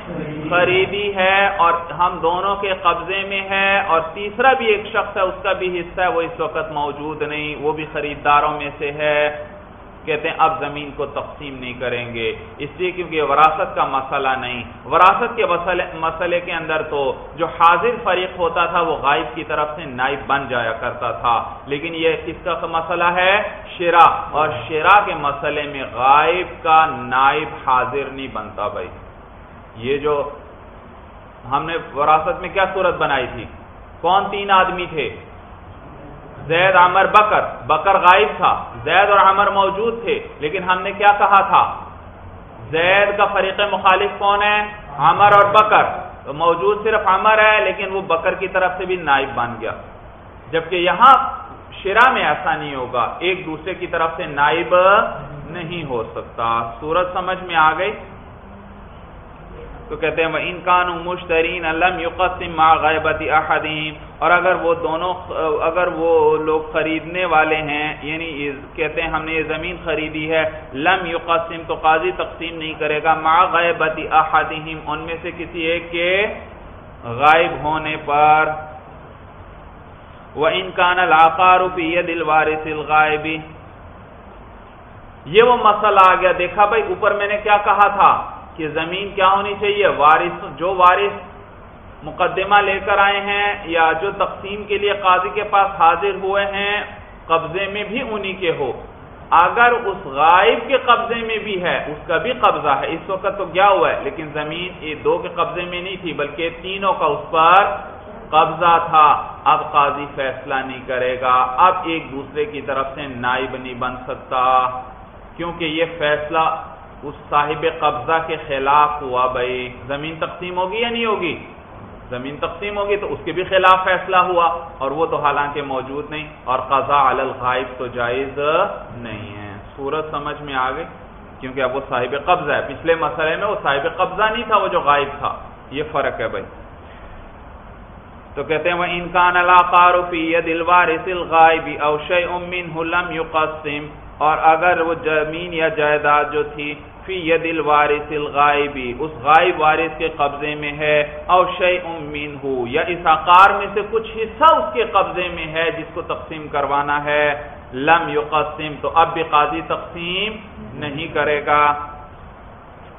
Speaker 1: خریدی ہے اور ہم دونوں کے قبضے میں ہے اور تیسرا بھی ایک شخص ہے، اس کا بھی حصہ ہے، وہ اس وقت موجود نہیں، وہ بھی خریداروں میں سے ہے۔ کہتے ہیں، اب زمین کو تقسیم نہیں کریں گے۔ اس لیے کیونکہ وراثت کا مسئلہ نہیں۔ وراثت کے مسئلے کے اندر تو جو حاضر فریق ہوتا تھا، وہ غائب کی طرف سے نائب بن جایا کرتا تھا۔ لیکن یہ کس کا مسئلہ ہے شیرا اور شیرا کے مسئلے میں غائب کا نائب حاضر نہیں بنتا بھائی۔ یہ جو ہم نے وراثت میں کیا صورت بنائی تھی؟ کون تین آدمی تھے؟ زید عمر بکر بکر غائب تھا، زید اور عمر موجود تھے، لیکن ہم نے کیا کہا تھا؟ زید کا فریق مخالف کون ہے؟ عمر اور بکر۔ تو موجود صرف عمر ہے، لیکن وہ بکر کی طرف سے بھی نائب بن گیا۔ جبکہ یہاں شرا میں ایسا نہیں ہوگا، ایک دوسرے کی طرف سے نائب نہیں ہو سکتا۔ سورج سمجھ میں آ گئی؟ تو کہتے ہیں وہ انکان مشترین علم یقسم غیبتی احدیم اور اگر وہ دونوں، اگر وہ لوگ خریدنے والے ہیں یعنی کہتے ہیں ہم نے یہ زمین خریدی ہے، لم یقسم تو قاضی تقسیم نہیں کرے گا۔ ما غیبتی احدیم ان میں سے کسی ایک کے غائب ہونے پر۔ وہ انکان العقار بید الوارث الغائبی یہ وہ مسئلہ آ گیا۔ دیکھا بھائی، اوپر میں نے کیا کہا تھا؟ کہ زمین کیا ہونی چاہیے؟ وارث، جو وارث مقدمہ لے کر آئے ہیں یا جو تقسیم کے لیے قاضی کے پاس حاضر ہوئے ہیں، قبضے میں بھی انہی کے ہو۔ اگر اس غائب کے قبضے میں بھی ہے، اس کا بھی قبضہ ہے۔ اس وقت تو کیا ہوا ہے؟ لیکن زمین یہ دو کے قبضے میں نہیں تھی، بلکہ تینوں کا اس پر قبضہ تھا۔ اب قاضی فیصلہ نہیں کرے گا۔ اب ایک دوسرے کی طرف سے نائب نہیں بن سکتا، کیونکہ یہ فیصلہ اس صاحب قبضہ کے خلاف ہوا بھائی، زمین تقسیم ہوگی یا نہیں ہوگی؟ زمین تقسیم ہوگی تو اس کے بھی خلاف فیصلہ ہوا اور وہ تو حالانکہ موجود نہیں اور قضا علی الغائب تو جائز نہیں ہے۔ صورت سمجھ میں آ گئی کیونکہ اب وہ صاحب قبضہ ہے۔ پچھلے مسئلے میں وہ صاحب قبضہ نہیں تھا، وہ جو غائب تھا۔ یہ فرق ہے بھائی۔ تو کہتے ہیں وہ انکان دلوار غائبی اوشے امین لم یقسم اور اگر وہ زمین یا جائیداد جو تھی فی ید الوارث الغائبی اس غائب وارث کے قبضے میں ہے او شیء منہ یا اس عقار میں سے کچھ حصہ اس کے قبضے میں ہے جس کو تقسیم کروانا ہے، لم یقسم تو اب بھی قاضی تقسیم نہیں کرے گا۔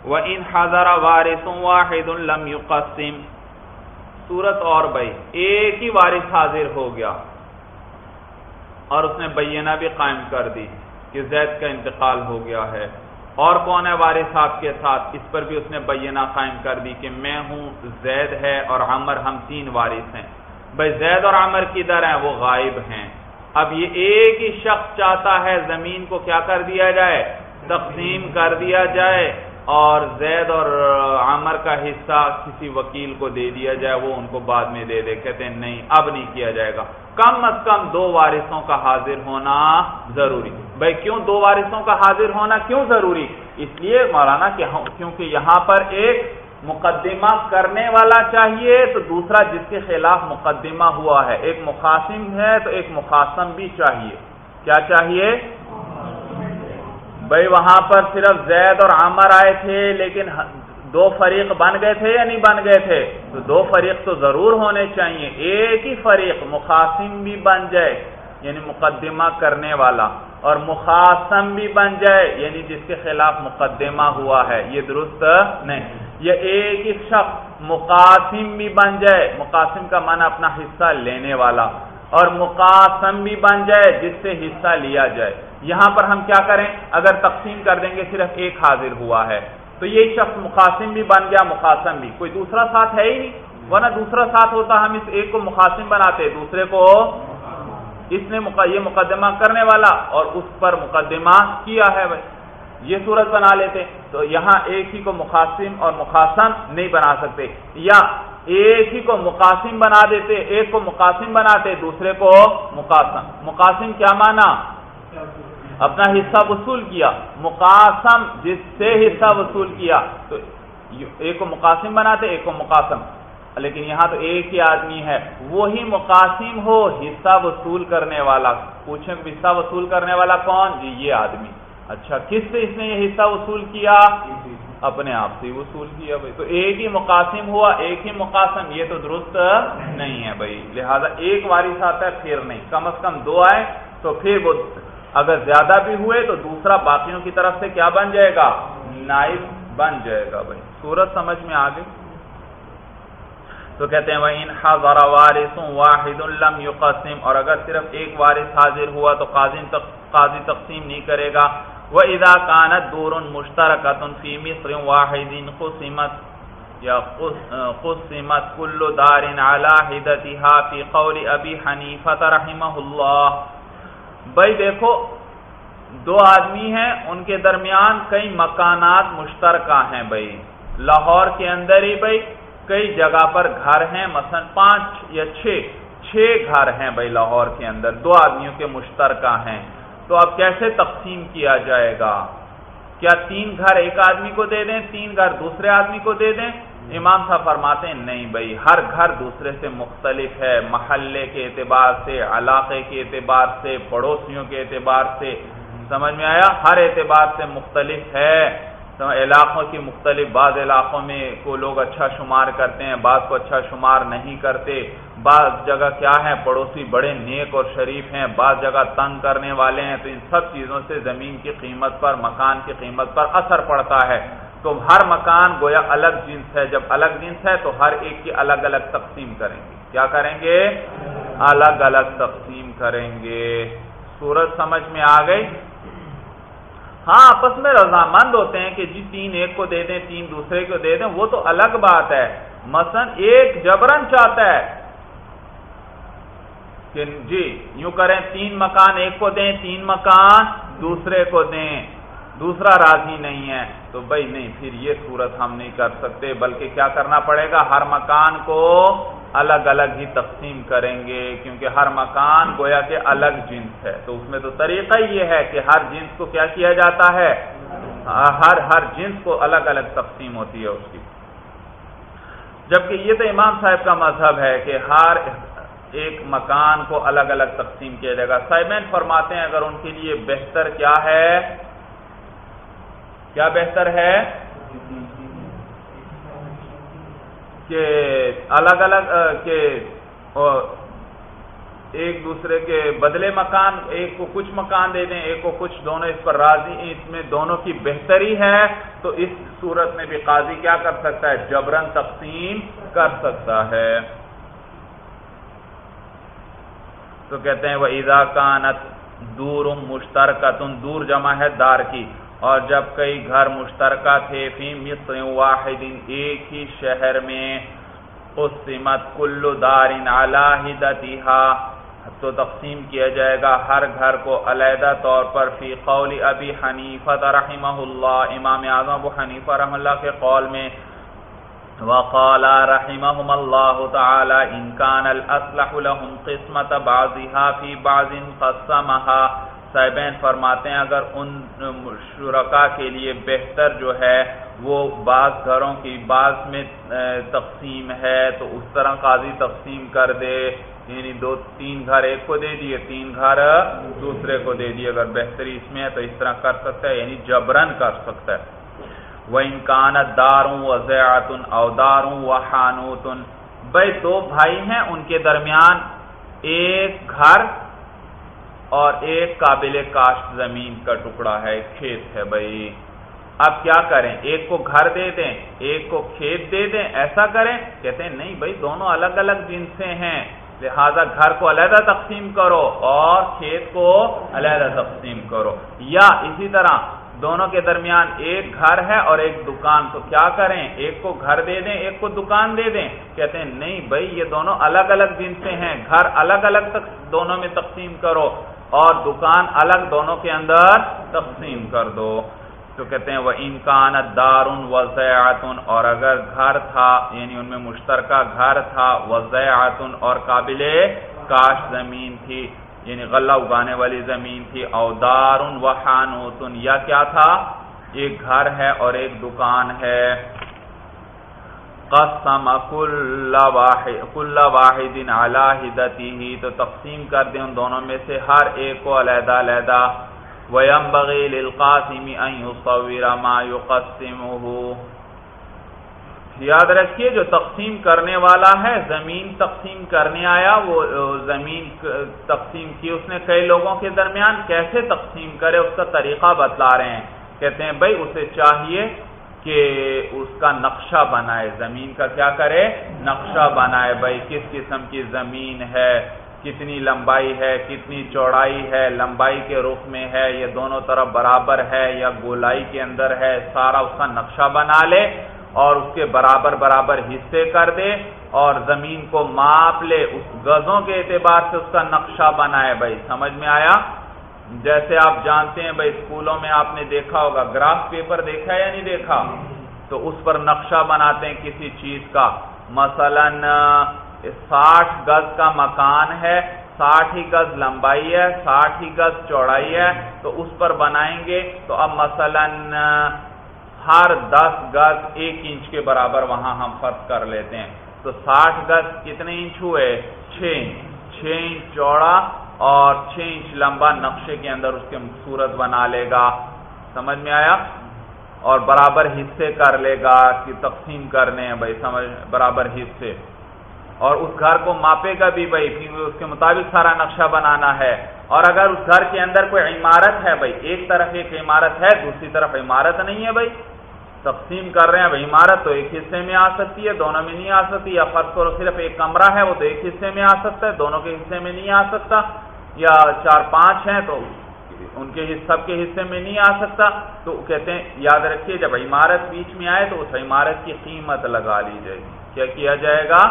Speaker 1: وَإِنْ حَذَرَ وَارِثٌ وَاحِدٌ لَمْ يُقَسِّمْ صورت اور بھائی ایک ہی وارث حاضر ہو گیا۔ اور اس نے بینہ بھی قائم کر دی کہ زید کا انتقال ہو گیا ہے۔ اور کون ہے وارث صاحب کے ساتھ؟ اس پر بھی اس نے بینہ قائم کر دی کہ میں ہوں زید ہے اور عمر ہم تین وارث ہیں۔ بھائی زید اور عمر کدھر ہیں؟ وہ غائب ہیں۔ اب یہ ایک ہی شخص چاہتا ہے زمین کو کیا کر دیا جائے؟ تقسیم کر دیا جائے۔ اور زید اور عمر کا حصہ کسی وکیل کو دے دیا جائے، وہ ان کو بعد میں دے دے، کہتے ہیں نہیں، اب نہیں کیا جائے گا۔ کم از کم دو وارثوں کا حاضر ہونا ضروری بھائی، کیوں دو وارثوں کا حاضر ہونا کیوں ضروری؟ اس لیے مولانا کہ کیونکہ یہاں پر ایک مقدمہ کرنے والا چاہیے، تو دوسرا جس کے خلاف مقدمہ ہوا ہے۔ ایک مخاسم ہے تو ایک مخاسم بھی چاہیے۔ کیا چاہیے؟ بھائی وہاں پر صرف زید اور عامر آئے تھے، لیکن دو فریق بن گئے تھے یا نہیں بن گئے تھے؟ تو دو فریق تو ضرور ہونے چاہیے، ایک ہی فریق مخاسم بھی بن جائے یعنی مقدمہ کرنے والا، اور مخاسم بھی بن جائے یعنی جس کے خلاف مقدمہ ہوا ہے، یہ درست نہیں۔ یہ ایک ہی شخص مقاسم بھی بن جائے مقاسم کا معنی اپنا حصہ لینے والا، اور مقاسم بھی بن جائے جس سے حصہ لیا جائے۔ یہاں پر ہم کیا کریں؟ اگر تقسیم کر دیں گے، صرف ایک حاضر ہوا ہے۔ تو یہ شخص مقاسم بھی بن گیا مقاسم بھی۔ کوئی دوسرا ساتھ ہے ہی نہیں۔ ورنہ دوسرا ساتھ ہوتا، ہم اس ایک کو مقاسم بناتے، دوسرے کو اس نے یہ مقدمہ کرنے والا اور اس پر مقدمہ کیا ہے بھائی۔ یہ صورت بنا لیتے۔ تو یہاں ایک ہی کو مقاسم اور مقاسم نہیں بنا سکتے۔ یا ایک ہی کو مقاسم بنا دیتے، ایک کو مقاسم بناتے، دوسرے کو مقاسم مقاسم کیا مانا؟ اپنا حصہ وصول کیا، مقاسم، جس سے حصہ وصول کیا، تو ایک کو مقاسم بناتے، ایک کو مقاسم۔ لیکن یہاں تو ایک ہی آدمی ہے، وہی مقاسم ہو حصہ وصول کرنے والا۔ پوچھیں حصہ وصول کرنے والا کون؟ جی یہ آدمی۔ اچھا کس سے اس نے یہ حصہ وصول کیا؟ اپنے آپ سے وصول کیا بھائی۔ تو ایک ہی مقاسم ہوا، ایک ہی مقاسم، یہ تو درست نہیں ہے بھائی۔ لہذا ایک وارث آتا ہے، پھر نہیں۔ کم از کم دو آئے، تو پھر وہ اگر زیادہ بھی ہوئے تو دوسرا باقیوں کی طرف سے کیا بن جائے گا؟ نائب بن جائے گا بھائی۔ سورت سمجھ میں آگے؟ تو کہتے ہیں وہ ان حضر وارث واحد لم يقسم۔ اور اگر صرف ایک وارث حاضر ہوا تو قاضی قاضی تقسیم نہیں کرے گا۔ وہ ادا کانت دور مشترکۃ فی مصر واحد قسمت یا قسمت کل دار على حدتها فی قول ابی حنیفہ رحمہ اللہ بھائی دیکھو، دو آدمی ہیں، ان کے درمیان کئی مکانات مشترکہ ہیں بھائی۔ لاہور کے اندر ہی بھائی کئی جگہ پر گھر ہیں، مثلا پانچ یا چھ چھ گھر ہیں بھائی لاہور کے اندر، دو آدمیوں کے مشترکہ ہیں۔ تو اب کیسے تقسیم کیا جائے گا؟ کیا تین گھر ایک آدمی کو دے دیں، تین گھر دوسرے آدمی کو دے دیں؟ امام صاحب فرماتے ہیں، نہیں بھائی، ہر گھر دوسرے سے مختلف ہے، محلے کے اعتبار سے، علاقے کے اعتبار سے، پڑوسیوں کے اعتبار سے، سمجھ میں آیا؟ ہر اعتبار سے مختلف ہے علاقوں کی مختلف، بعض علاقوں میں کو لوگ اچھا شمار کرتے ہیں، بعض کو اچھا شمار نہیں کرتے، بعض جگہ کیا ہے، پڑوسی بڑے نیک اور شریف ہیں، بعض جگہ تنگ کرنے والے ہیں، تو ان سب چیزوں سے زمین کی قیمت پر، مکان کی قیمت پر اثر پڑتا ہے۔ تو ہر مکان گویا الگ جنس ہے، جب الگ جنس ہے تو ہر ایک کی الگ الگ تقسیم کریں گے۔ کیا کریں گے؟ الگ الگ تقسیم کریں گے۔ سورج سمجھ میں آ گئی؟ ہاں آپس میں رضامند ہوتے ہیں کہ جی تین ایک کو دے دیں، تین دوسرے کو دے دیں، وہ تو الگ بات ہے۔ مثلا ایک جبرن چاہتا ہے کہ جی یوں کریں تین مکان ایک کو دیں، تین مکان دوسرے کو دیں۔ دوسرا راضی نہیں ہے۔ تو بھائی نہیں، پھر یہ صورت ہم نہیں کر سکتے، بلکہ کیا کرنا پڑے گا؟ ہر مکان کو الگ الگ ہی تقسیم کریں گے، کیونکہ ہر مکان گویا کہ الگ جنس ہے۔ تو اس میں تو طریقہ یہ ہے کہ ہر جنس کو کیا کیا جاتا ہے؟ ہاں، ہر ہر جنس کو الگ الگ تقسیم ہوتی ہے اس کی۔ جبکہ یہ تو امام صاحب کا مذہب ہے کہ ہر ایک مکان کو الگ الگ تقسیم کیا جائے گا۔ سائمین فرماتے ہیں، اگر ان کے لیے بہتر کیا ہے؟ کیا بہتر ہے کہ الگ الگ کہ ایک دوسرے کے بدلے مکان، ایک کو کچھ مکان دے دیں، ایک کو کچھ دونوں، اس پر راضی، اس میں دونوں کی بہتری ہے، تو اس صورت میں بھی قاضی کیا کر سکتا ہے؟ جبرن تقسیم کر سکتا ہے۔ تو کہتے ہیں وہ ادا کانت دور مشترکہ تم دور جمع ہے دار کی۔ اور جب کئی گھر مشترکہ تھے، فی مصر واحد، ایک ہی شہر میں، قسمت کل دار علاحدتها تو تقسیم کیا جائے گا، ہر گھر کو علیحدہ طور پر فی قول ابی حنیفہ رحمہ اللہ، امام اعظم ابو حنیفہ رحم اللہ کے قول میں۔ وقال رحمهم الله تعالى ان كان الاصلح لهم قسمه بعضها في بعض قسمها۔ صاحبین فرماتے ہیں، اگر ان شرکا کے لیے بہتر جو ہے، وہ بعض گھروں کی بعض میں تقسیم ہے، تو اس طرح قاضی تقسیم کر دے یعنی دو، تین گھر، ایک کو دے دیے، تین گھر دوسرے کو دے دیے، اگر بہتری اس میں ہے تو اس طرح کر سکتا ہے یعنی جبرن کر سکتا ہے۔ وہ امکانت داروں و زیاتن اوداروں و حانوتن بھائی، دو بھائی ہیں، ان کے درمیان ایک گھر اور ایک قابل کاشت زمین کا ٹکڑا ہے کھیت ہے بھائی۔ اب کیا کریں؟ ایک کو گھر دے دیں، ایک کو کھیت دے دیں، ایسا کریں؟ کہتے ہیں، نہیں بھائی، دونوں الگ الگ جنسیں ہیں۔ لہذا گھر کو علیحدہ تقسیم کرو اور کھیت کو علیحدہ تقسیم کرو۔ یا اسی طرح دونوں کے درمیان ایک گھر ہے اور ایک دکان، تو کیا کریں؟ ایک کو گھر دے دیں، ایک کو دکان دے دیں۔ کہتے ہیں، نہیں بھائی، یہ دونوں الگ الگ جن سے ہیں۔ گھر الگ الگ تک دونوں میں تقسیم کرو اور دکان الگ دونوں کے اندر تقسیم کر دو۔ تو کہتے ہیں وہ امکان دار وضعتن اور اگر گھر تھا یعنی ان میں مشترکہ گھر تھا وضعتن اور قابل کاش زمین تھی یعنی غلہ اگانے والی زمین تھی اودار و حانوتن۔ یا کیا تھا؟ ایک گھر ہے اور ایک دکان ہے۔ قسم کل واحد کل واحد علیہ تو تقسیم کر دیں ان دونوں میں سے، ہر ایک کو علیحدہ علیحدہ۔ وَيَنْبَغِي لِلْقَاسِمِ أَنْ يُصَوِّرَ مَا يُقَسِّمُهُ۔ یاد رکھیے جو تقسیم کرنے والا ہے، زمین تقسیم کرنے آیا، وہ زمین تقسیم کی اس نے کئی لوگوں کے درمیان، کیسے تقسیم کرے، اس کا طریقہ بتلا رہے ہیں۔ کہتے ہیں، بھائی، اسے چاہیے کہ اس کا نقشہ بنائے۔ زمین کا کیا کرے؟ نقشہ بنائے۔ بھائی، کس قسم کی زمین ہے؟ کتنی لمبائی ہے؟ کتنی چوڑائی ہے؟ لمبائی کے رخ میں ہے؟ یہ دونوں طرف برابر ہے یا گولائی کے اندر ہے؟ سارا اس کا نقشہ بنا لے۔ اور اس کے برابر برابر حصے کر دے اور زمین کو ماپ لے اس گزوں کے اعتبار سے اس کا نقشہ بنائے۔ بھائی، سمجھ میں آیا؟ جیسے آپ جانتے ہیں، بھائی اسکولوں میں آپ نے دیکھا ہوگا، گراف پیپر دیکھا یا نہیں دیکھا؟ تو اس پر نقشہ بناتے ہیں کسی چیز کا۔ مثلا ساٹھ گز کا مکان ہے، ساٹھ ہی گز لمبائی ہے، ساٹھ ہی گز چوڑائی ہے، تو اس پر بنائیں گے۔ تو اب مثلا ہر دس گز ایک انچ کے برابر وہاں ہم فرض کر لیتے ہیں۔ تو ساٹھ گز کتنے انچ ہوئے؟ چھ انچ۔ چھ انچ چوڑا اور چھ انچ لمبا نقشے کے اندر اس کے صورت بنا لے گا۔ سمجھ میں آیا؟ اور برابر حصے کر لے گا کہ تقسیم کرنے ہیں بھائی، سمجھ، برابر حصے۔ اور اس گھر کو ماپے گا بھی بھائی اس کے مطابق سارا نقشہ بنانا ہے۔ اور اگر اس گھر کے اندر کوئی عمارت ہے بھائی، ایک طرف ایک عمارت ہے، دوسری طرف عمارت نہیں ہے بھائی۔ تقسیم کر رہے ہیں، بھائی عمارت تو ایک حصے میں آ سکتی ہے، دونوں میں نہیں آ سکتی، یا فرض کرو صرف ایک کمرہ ہے، وہ تو ایک حصے میں آ سکتا ہے، دونوں کے حصے میں نہیں آ سکتا، یا چار پانچ ہیں تو ان کے سب کے حصے میں نہیں آ سکتا۔ تو کہتے ہیں، یاد رکھیے، جب عمارت بیچ میں آئے تو اس عمارت کی قیمت لگا لی جائے گی۔ کیا کیا جائے گا؟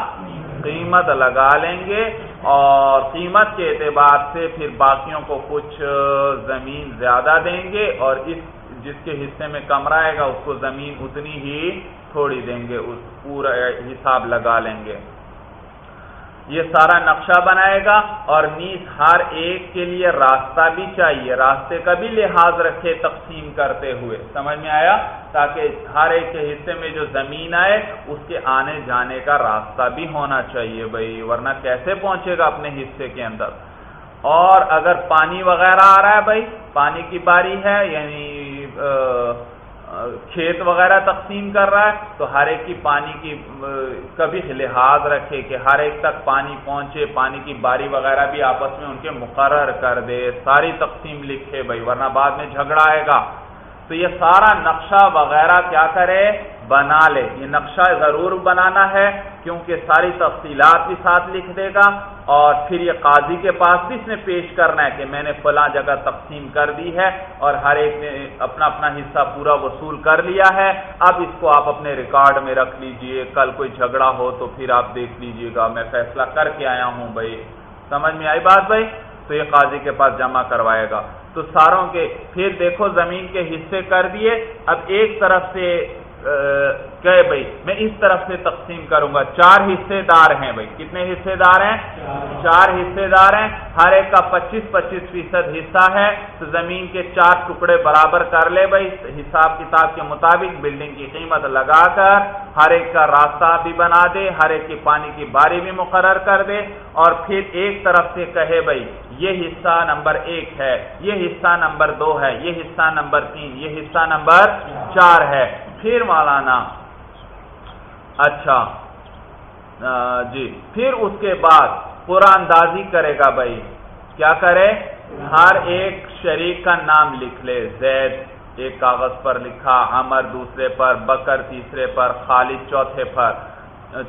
Speaker 1: قیمت لگا لیں گے۔ اور قیمت کے اعتبار سے پھر باقیوں کو کچھ زمین زیادہ دیں گے اور اس جس کے حصے میں کم رہے گا، اس کو زمین اتنی ہی تھوڑی دیں گے، اس پورا حساب لگا لیں گے۔ یہ سارا نقشہ بنائے گا اور نیز ہر ایک کے لیے راستہ بھی چاہیے۔ راستے کا بھی لحاظ رکھے، تقسیم کرتے ہوئے۔ سمجھ میں آیا؟ تاکہ ہر ایک کے حصے میں جو زمین آئے، اس کے آنے جانے کا راستہ بھی ہونا چاہیے بھائی، ورنہ کیسے پہنچے گا اپنے حصے کے اندر؟ اور اگر پانی وغیرہ آ رہا ہے بھائی، پانی کی باری ہے یعنی کھیت وغیرہ تقسیم کر رہا ہے تو ہر ایک کی پانی کی کبھی لحاظ رکھے کہ ہر ایک تک پانی پہنچے، پانی کی باری وغیرہ بھی آپس میں ان کے مقرر کر دے، ساری تقسیم لکھے بھائی، ورنہ بعد میں جھگڑا آئے گا۔ تو یہ سارا نقشہ وغیرہ کیا کرے؟ بنا لے۔ یہ نقشہ ضرور بنانا ہے، کیونکہ ساری تفصیلات بھی ساتھ لکھ دے گا۔ اور پھر یہ قاضی کے پاس بھی اس نے پیش کرنا ہے کہ میں نے فلاں جگہ تقسیم کر دی ہے اور ہر ایک نے اپنا اپنا حصہ پورا وصول کر لیا ہے۔ اب اس کو آپ اپنے ریکارڈ میں رکھ لیجیے۔ کل کوئی جھگڑا ہو تو پھر آپ دیکھ لیجیے گا۔ میں فیصلہ کر کے آیا ہوں بھائی۔ سمجھ میں آئی بات بھائی؟ تو یہ قاضی کے پاس جمع کروائے گا۔ تو ساروں کے پھر دیکھو زمین کے حصے کر دیے۔ اب ایک طرف سے کہ بھائی، میں اس طرف سے تقسیم کروں گا۔ چار حصے دار ہیں بھائی۔ کتنے حصے دار ہیں؟ چار حصے دار ہیں۔ ہر ایک کا پچیس پچیس فیصد حصہ ہے۔ تو زمین کے چار ٹکڑے برابر کر لے بھائی۔ حساب کتاب کے مطابق بلڈنگ کی قیمت لگا کر ہر ایک کا راستہ بھی بنا دے، ہر ایک کی پانی کی باری بھی مقرر کر دے۔ اور پھر ایک طرف سے کہے بھائی، یہ حصہ نمبر ایک ہے، یہ حصہ نمبر دو ہے، یہ حصہ نمبر تین، یہ حصہ نمبر چار ہے۔ پھر مولانا اچھا۔ جی۔ پھر اس کے بعد قرآن دازی کرے گا بھائی۔ کیا کرے؟ ہر ایک شریک کا نام لکھ لے۔ زید، ایک کاغذ پر لکھا۔ عمر دوسرے پر، بکر تیسرے پر، خالد چوتھے پر،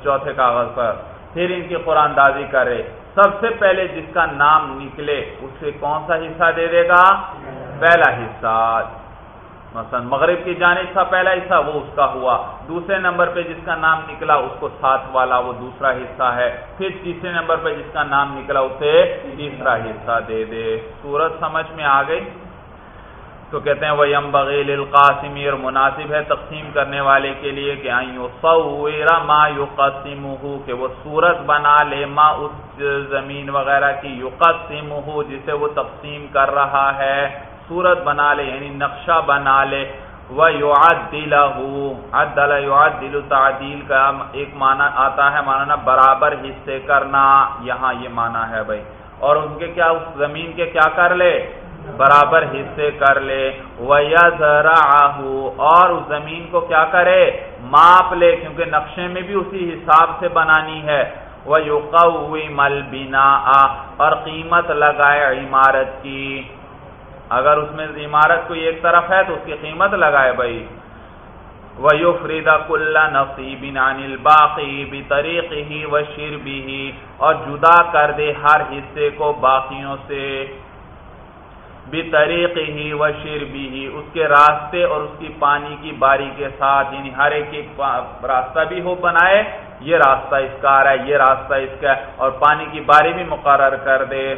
Speaker 1: چوتھے کاغذ پر۔ پھر ان کی قرآن دازی کرے۔ سب سے پہلے جس کا نام نکلے، اسے کون سا حصہ دے دے گا؟ پہلا حصہ۔ مثلا مغرب کی جانب تھا، پہلا حصہ وہ اس کا ہوا۔ دوسرے نمبر پہ جس کا نام نکلا اس کو ساتھ والا وہ دوسرا حصہ ہے۔ پھر تیسرے نمبر پہ جس کا نام نکلا اسے تیسرا حصہ دے دے۔ سورت سمجھ میں آ گئی۔ تو کہتے ہیں وہ یم بغیل القاسمی اور مناسب ہے تقسیم کرنے والے کے لیے کہ ما یقسم کہ وہ صورت بنا لے، ما اس زمین وغیرہ کی یقسم جسے وہ تقسیم کر رہا ہے۔ صورت بنا لے یعنی نقشہ بنا لے وہ عدل عدل تعدیل کا ایک معنی آتا ہے مانا برابر حصے کرنا، یہاں یہ معنی ہے بھائی۔ اور ان کے کیا، اس زمین کے کیا کر لے؟ برابر حصے کر لے۔ وہ اور اس زمین کو کیا کرے؟ ماپ لے، کیونکہ نقشے میں بھی اسی حساب سے بنانی ہے۔ وہ یوقوی مل بنا اور قیمت لگائے عمارت کی۔ اگر اس میں عمارت کوئی ایک طرف ہے تو اس کی قیمت لگائے بھائی۔ وہ فریدا کل نصیب باقی بھی طریقے ہی و شیر بھی اور جدا کر دے ہر حصے کو باقیوں سے۔ بھی طریقے ہی و شیر بھی اس کے راستے اور اس کی پانی کی باری کے ساتھ یعنی ہر ایک ایک راستہ بھی ہو بنائے، یہ راستہ اس کا آ رہا ہے، یہ راستہ اس کا ہے۔ اور پانی کی باری بھی مقرر کر دے۔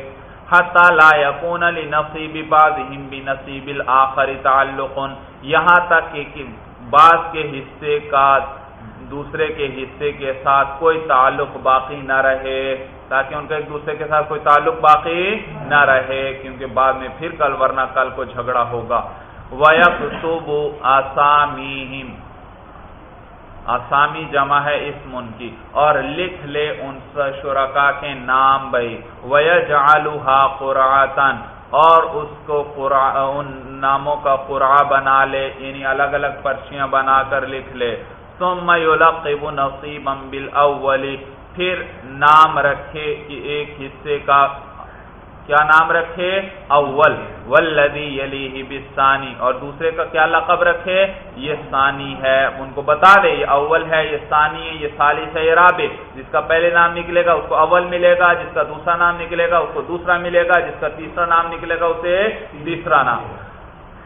Speaker 1: حتی لا یکون لنصیب بعضهم بنصیب الاخر تعلق یہاں تک کہ بعض کے حصے کا دوسرے کے حصے کے ساتھ کوئی تعلق باقی نہ رہے، تاکہ ان کا ایک دوسرے کے ساتھ کوئی تعلق باقی نہ رہے، کیونکہ بعد میں پھر کل ورنہ کل کو جھگڑا ہوگا۔ وَيَقْتُبُ أَسَامِهِمْ آسامی جمع ہے اسم ان کی اور لکھ لے ان شرکا کے نام بھائی وَيَجْعَلُهَا قُرْعَةً اور اس کو ان ناموں کا قرآ بنا لے یعنی الگ الگ پرچیاں بنا کر لکھ لے۔ ثم يلقب نصيبا بالاول پھر نام رکھے کہ ایک حصے کا کیا نام رکھے؟ اول ولدی یلی بسانی اور دوسرے کا کیا لقب رکھے؟ یہ ثانی ہے. ان کو بتا دے، یہ اول ہے، یہ ثانی ہے، یہ سالس ہے، یہ رابع. جس کا پہلے نام نکلے گا، اس کو اول ملے گا. جس کا دوسرا نام نکلے گا، اس کو دوسرا ملے گا. جس کا تیسرا نام نکلے گا، اسے تیسرا نام.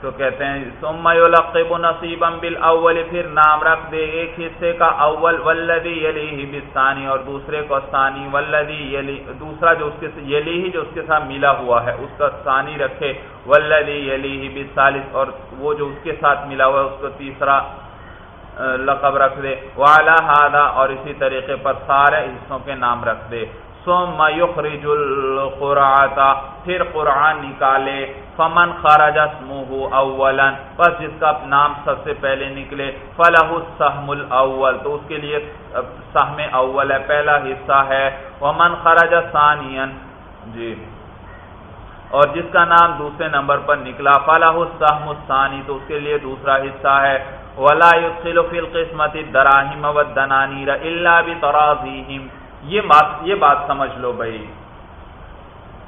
Speaker 1: تو کہتے ہیں، ثم یلقب نصیبا بالاول پھر نام رکھ دے ایک حصے کا اول، والذی یلیہ بالثانی، اور دوسرے کو ثانی، والذی یلی، دوسرا جو اس کے یلی ہی جو اس کے ساتھ ملا ہوا ہے، اس کا ثانی رکھے، والذی یلیہ بالثالث، اور وہ جو اس کے ساتھ ملا ہوا ہے، اس کو تیسرا لقب رکھ دے۔ والا ہادا اور اسی طریقے پر سارے حصوں کے نام رکھ دے۔ ثم یخرج القرآن پھر قرآن نکالے، فمن خرج اسمه اولا پس جس کا نام سب سے پہلے نکلے فلح السهم الاول تو اس کے لیے سہم اول ہے، پہلا حصہ ہے، ومن خرج ثانیا جی اور جس کا نام دوسرے نمبر پر نکلا فلاح السهم الثانی تو اس کے لیے دوسرا حصہ ہے، ولا يدخل في القسمه الدراهم والدنانير الا بتراضيهم یہ بات یہ بات سمجھ لو بھائی۔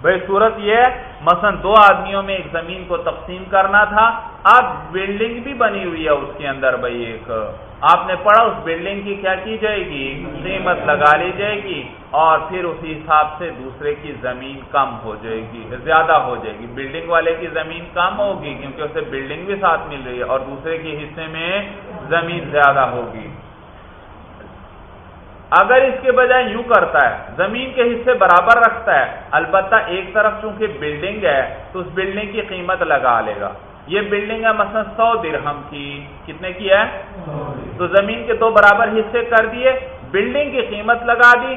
Speaker 1: بھائی صورت یہ ہے، مثلا دو آدمیوں میں ایک زمین کو تقسیم کرنا تھا۔ اب بلڈنگ بھی بنی ہوئی ہے اس کے اندر بھائی ایک۔ آپ نے پڑھا، اس بلڈنگ کی کیا کی جائے گی؟ قیمت لگا لی جائے گی اور پھر اسی حساب سے دوسرے کی زمین کم ہو جائے گی، زیادہ ہو جائے گی۔ بلڈنگ والے کی زمین کم ہوگی کیونکہ اسے بلڈنگ بھی ساتھ مل رہی ہے اور دوسرے کے حصے میں زمین زیادہ ہوگی۔ اگر اس کے بجائے یوں کرتا ہے، زمین کے حصے برابر رکھتا ہے، البتہ ایک طرف چونکہ بلڈنگ ہے، تو اس بلڈنگ کی قیمت لگا لے گا۔ یہ بلڈنگ ہے مثلا سو درہم کی۔ کتنے کی ہے؟ تو زمین کے دو برابر حصے کر دیے بلڈنگ کی قیمت لگا دی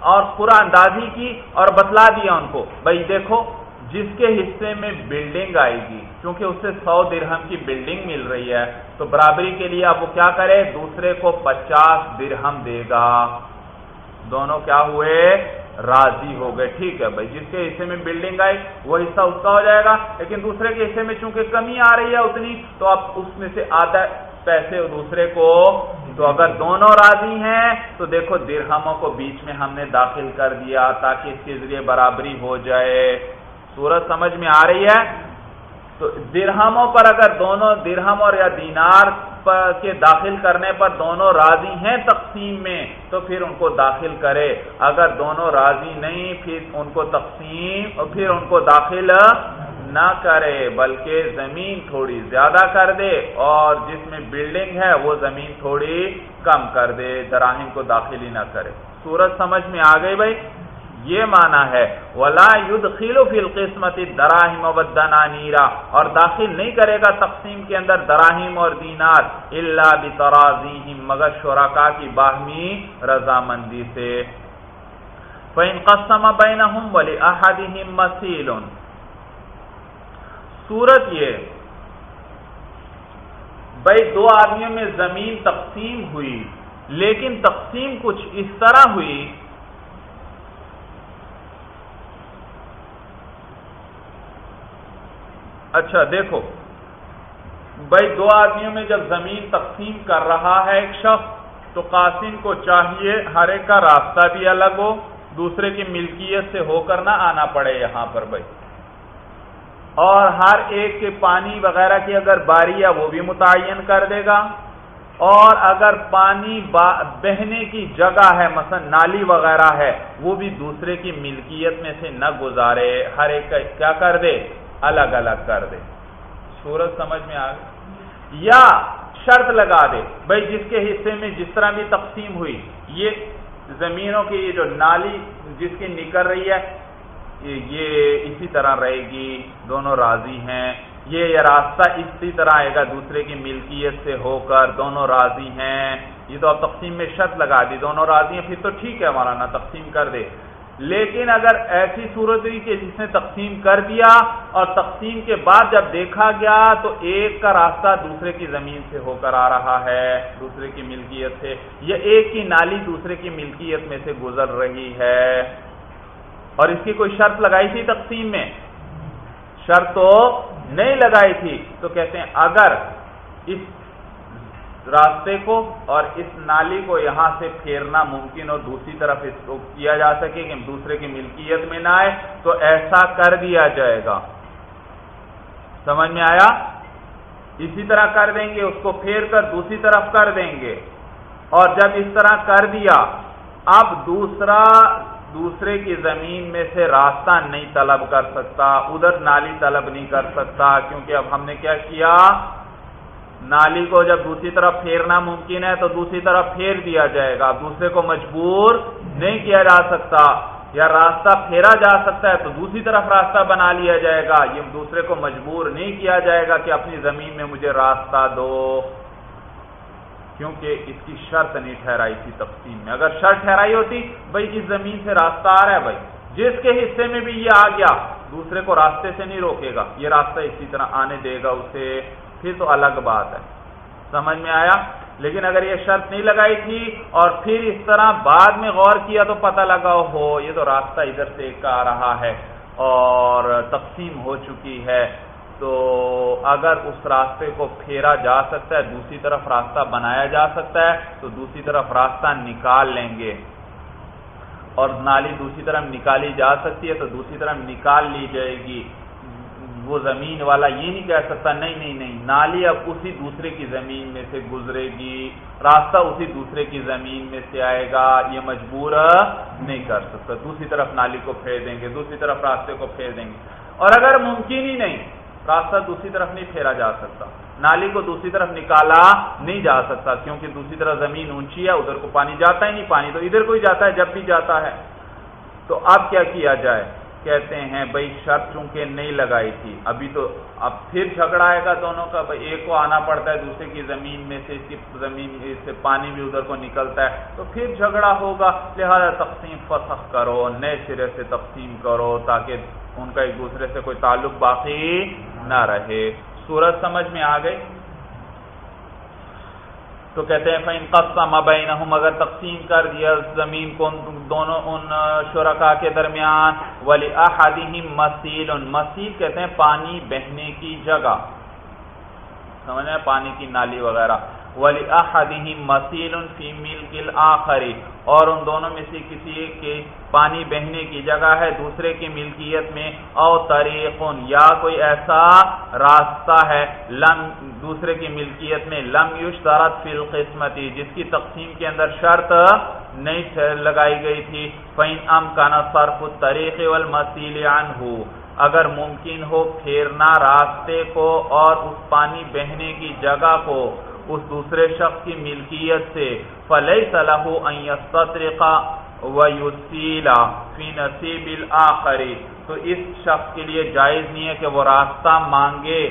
Speaker 1: اور پورا اندازی کی اور بتلا دیا ان کو۔ بھائی دیکھو جس کے حصے میں بلڈنگ آئے گی، کیونکہ اسے سو درہم کی بلڈنگ مل رہی ہے۔ تو برابری کے لیے اب وہ کیا کرے؟ دوسرے کو پچاس درہم دے گا۔ دونوں کیا ہوئے؟ راضی ہو گئے۔ ٹھیک ہے بھائی، جس کے حصے میں بلڈنگ آئی، وہ حصہ اس کا ہو جائے گا۔ لیکن دوسرے کے حصے میں چونکہ کمی آ رہی ہے اتنی، تو اب اس میں سے آدھا پیسے دوسرے کو۔ تو اگر دونوں راضی ہیں، تو دیکھو درہموں کو بیچ میں ہم نے داخل کر دیا تاکہ اس کے ذریعے برابری ہو جائے۔ سورج سمجھ میں آ رہی ہے، تو درہموں پر اگر دونوں درہم اور یا دینار کے داخل کرنے پر دونوں راضی ہیں تقسیم میں، تو پھر ان کو داخل کرے۔ اگر دونوں راضی نہیں، پھر ان کو تقسیم اور پھر ان کو داخل نہ کرے، بلکہ زمین تھوڑی زیادہ کر دے۔ اور جس میں بلڈنگ ہے، وہ زمین تھوڑی کم کر دے، دراہم کو داخل ہی نہ کرے۔ سورج سمجھ میں آ گئی بھائی؟ یہ مانا ہے، ولا خیلو فی القسمت دراہم نیرا اور داخل نہیں کرے گا تقسیم کے اندر دراہیم اور دینار اللہ بترازیہم مگر شرکا کی باہمی رضامندی سے۔ فَإِن قَسَّمَ بَيْنَهُمْ وَلِأَحَدِهِمْ مَسِيلٌ۔ صورت یہ بھائی دو آدمیوں میں زمین تقسیم ہوئی، لیکن تقسیم کچھ اس طرح ہوئی اچھا دیکھو۔ بھائی، دو آدمیوں میں جب زمین تقسیم کر رہا ہے ایک شخص، تو قاسم کو چاہیے ہر ایک کا راستہ بھی الگ ہو، دوسرے کی ملکیت سے ہو کر نہ آنا پڑے یہاں پر، بھائی۔ اور ہر ایک کے پانی وغیرہ کی اگر باری ہے، وہ بھی متعین کر دے گا۔ اور اگر پانی بہنے کی جگہ ہے، مثلا نالی وغیرہ ہے، وہ بھی دوسرے کی ملکیت میں سے نہ گزارے، ہر ایک کا کیا کر دے۔ الگ الگ کر دے۔ سورج سمجھ میں آ گئی یا شرط لگا دے۔ بھائی جس کے حصے میں جس طرح بھی تقسیم ہوئی، یہ زمینوں کی یہ جو نالی جس کی نکل رہی ہے، یہ اسی طرح رہے گی، دونوں راضی ہیں۔ یہ راستہ اسی طرح آئے گا، دوسرے کی ملکیت سے ہو کر دونوں راضی ہیں۔ یہ تو اب تقسیم میں شرط لگا دی، دونوں راضی ہیں، پھر تو ٹھیک ہے ہمارا نا تقسیم کر دے۔ لیکن اگر ایسی صورت ہوئی کہ جس نے تقسیم کر دیا اور تقسیم کے بعد جب دیکھا گیا تو ایک کا راستہ دوسرے کی زمین سے ہو کر آ رہا ہے، دوسرے کی ملکیت سے، یا ایک کی نالی دوسرے کی ملکیت میں سے گزر رہی ہے۔ اور اس کی کوئی شرط لگائی تھی تقسیم میں؟ شرط تو نہیں لگائی تھی۔ تو کہتے ہیں اگر اس راستے کو اور اس نالی کو یہاں سے پھیرنا ممکن اور دوسری طرف اس کو کیا جا سکے کہ دوسرے کی ملکیت میں نہ آئے تو ایسا کر دیا جائے گا۔ سمجھ میں آیا؟ اسی طرح کر دیں گے، اس کو پھیر کر دوسری طرف کر دیں گے۔ اور جب اس طرح کر دیا، اب دوسرا، دوسرے کی زمین میں سے راستہ نہیں طلب کر سکتا، ادھر نالی طلب نہیں کر سکتا، کیونکہ اب ہم نے کیا کیا؟ نالی کو جب دوسری طرف پھیرنا ممکن ہے تو دوسری طرف پھیر دیا جائے گا۔ دوسرے کو مجبور نہیں کیا جا سکتا یا راستہ پھیرا جا سکتا ہے تو دوسری طرف راستہ بنا لیا جائے گا۔ یہ دوسرے کو مجبور نہیں کیا جائے گا کہ اپنی زمین میں مجھے راستہ دو۔ کیونکہ اس کی شرط نہیں ٹھہرائی تھی تقسیم میں۔ اگر شرط ٹھہرائی ہوتی، بھائی اس زمین سے راستہ آ رہا ہے بھائی؟ جس کے حصے میں بھی یہ آ گیا، دوسرے کو راستے سے نہیں روکے گا۔ یہ راستہ اسی طرح آنے دے گا اسے۔ پھر تو الگ بات ہے۔ سمجھ میں آیا؟ لیکن اگر یہ شرط نہیں لگائی تھی اور پھر اس طرح بعد میں غور کیا تو پتہ لگا ہو یہ تو راستہ ادھر سے ایک آ رہا ہے اور تقسیم ہو چکی ہے۔ تو اگر اس راستے کو پھیرا جا سکتا ہے، دوسری طرف راستہ بنایا جا سکتا ہے، تو دوسری طرف راستہ نکال لیں گے۔ اور نالی دوسری طرف نکالی جا سکتی ہے تو دوسری طرف نکال لی جائے گی۔ وہ زمین والا یہ نہیں کہہ سکتا، نہیں نہیں نہیں، نالی اب اسی دوسرے کی زمین میں سے گزرے گی، راستہ اسی دوسرے کی زمین میں سے آئے گا، یہ مجبور نہیں کر سکتا۔ دوسری طرف نالی کو پھیر دیں گے، دوسری طرف راستے کو پھیر دیں گے۔ اور اگر ممکن ہی نہیں، راستہ دوسری طرف نہیں پھیرا جا سکتا۔ نالی کو دوسری طرف نکالا نہیں جا سکتا، کیونکہ دوسری طرف زمین اونچی ہے، ادھر کو پانی جاتا ہی نہیں، پانی تو ادھر کو ہی جاتا ہے، جب بھی جاتا ہے۔ تو اب کیا کیا جائے؟ کہتے ہیں بھائی شرط چونکہ نہیں لگائی تھی. ابھی تو اب پھر جھگڑا آئے گا دونوں کا بھائی ایک کو آنا پڑتا ہے، دوسرے کی زمین میں سے، اس کی زمین سے پانی بھی ادھر کو نکلتا ہے، تو پھر جھگڑا ہوگا۔ لہذا تقسیم فسخ کرو، نئے سرے سے تقسیم کرو تاکہ ان کا ایک دوسرے سے کوئی تعلق باقی نہ رہے۔ سورج سمجھ میں آ گئی؟ تو کہتے ہیں، فَإِن قَسَّمَ بَيْنَهُمْ، اگر تقسیم کر دیا زمین کو دونوں، ان شرکا کے درمیان، وَلِأَحَدِهِمْ مَسِيلٌ، مسیل کہتے ہیں پانی بہنے کی جگہ۔ سمجھ ہیں؟ پانی کی نالی وغیرہ۔ وَلِأَحَدِهِمْ مَسِيلٌ فِي مِلْكِ الْآخَرِ، اور ان دونوں میں سے کسی ایک کے پانی بہنے کی جگہ ہے، دوسرے کی ملکیت میں او طریقن یا کوئی ایسا راستہ ہے، لم، دوسرے کی ملکیت میں لم یشترط فی القسمتی جس کی تقسیم کے اندر شرط نہیں لگائی گئی تھی۔ فَإِنْ أَمْكَنَ صَرْفُ الطَّرِيقِ وَالْمَسِيلِ عَنْهُ، اگر ممکن ہو پھیرنا راستے کو اور اس پانی بہنے کی جگہ کو اس دوسرے شخص کی ملکیت سے فلح صلاح فی نصیب الآخری تو اس شخص کے لیے جائز نہیں ہے کہ وہ راستہ مانگے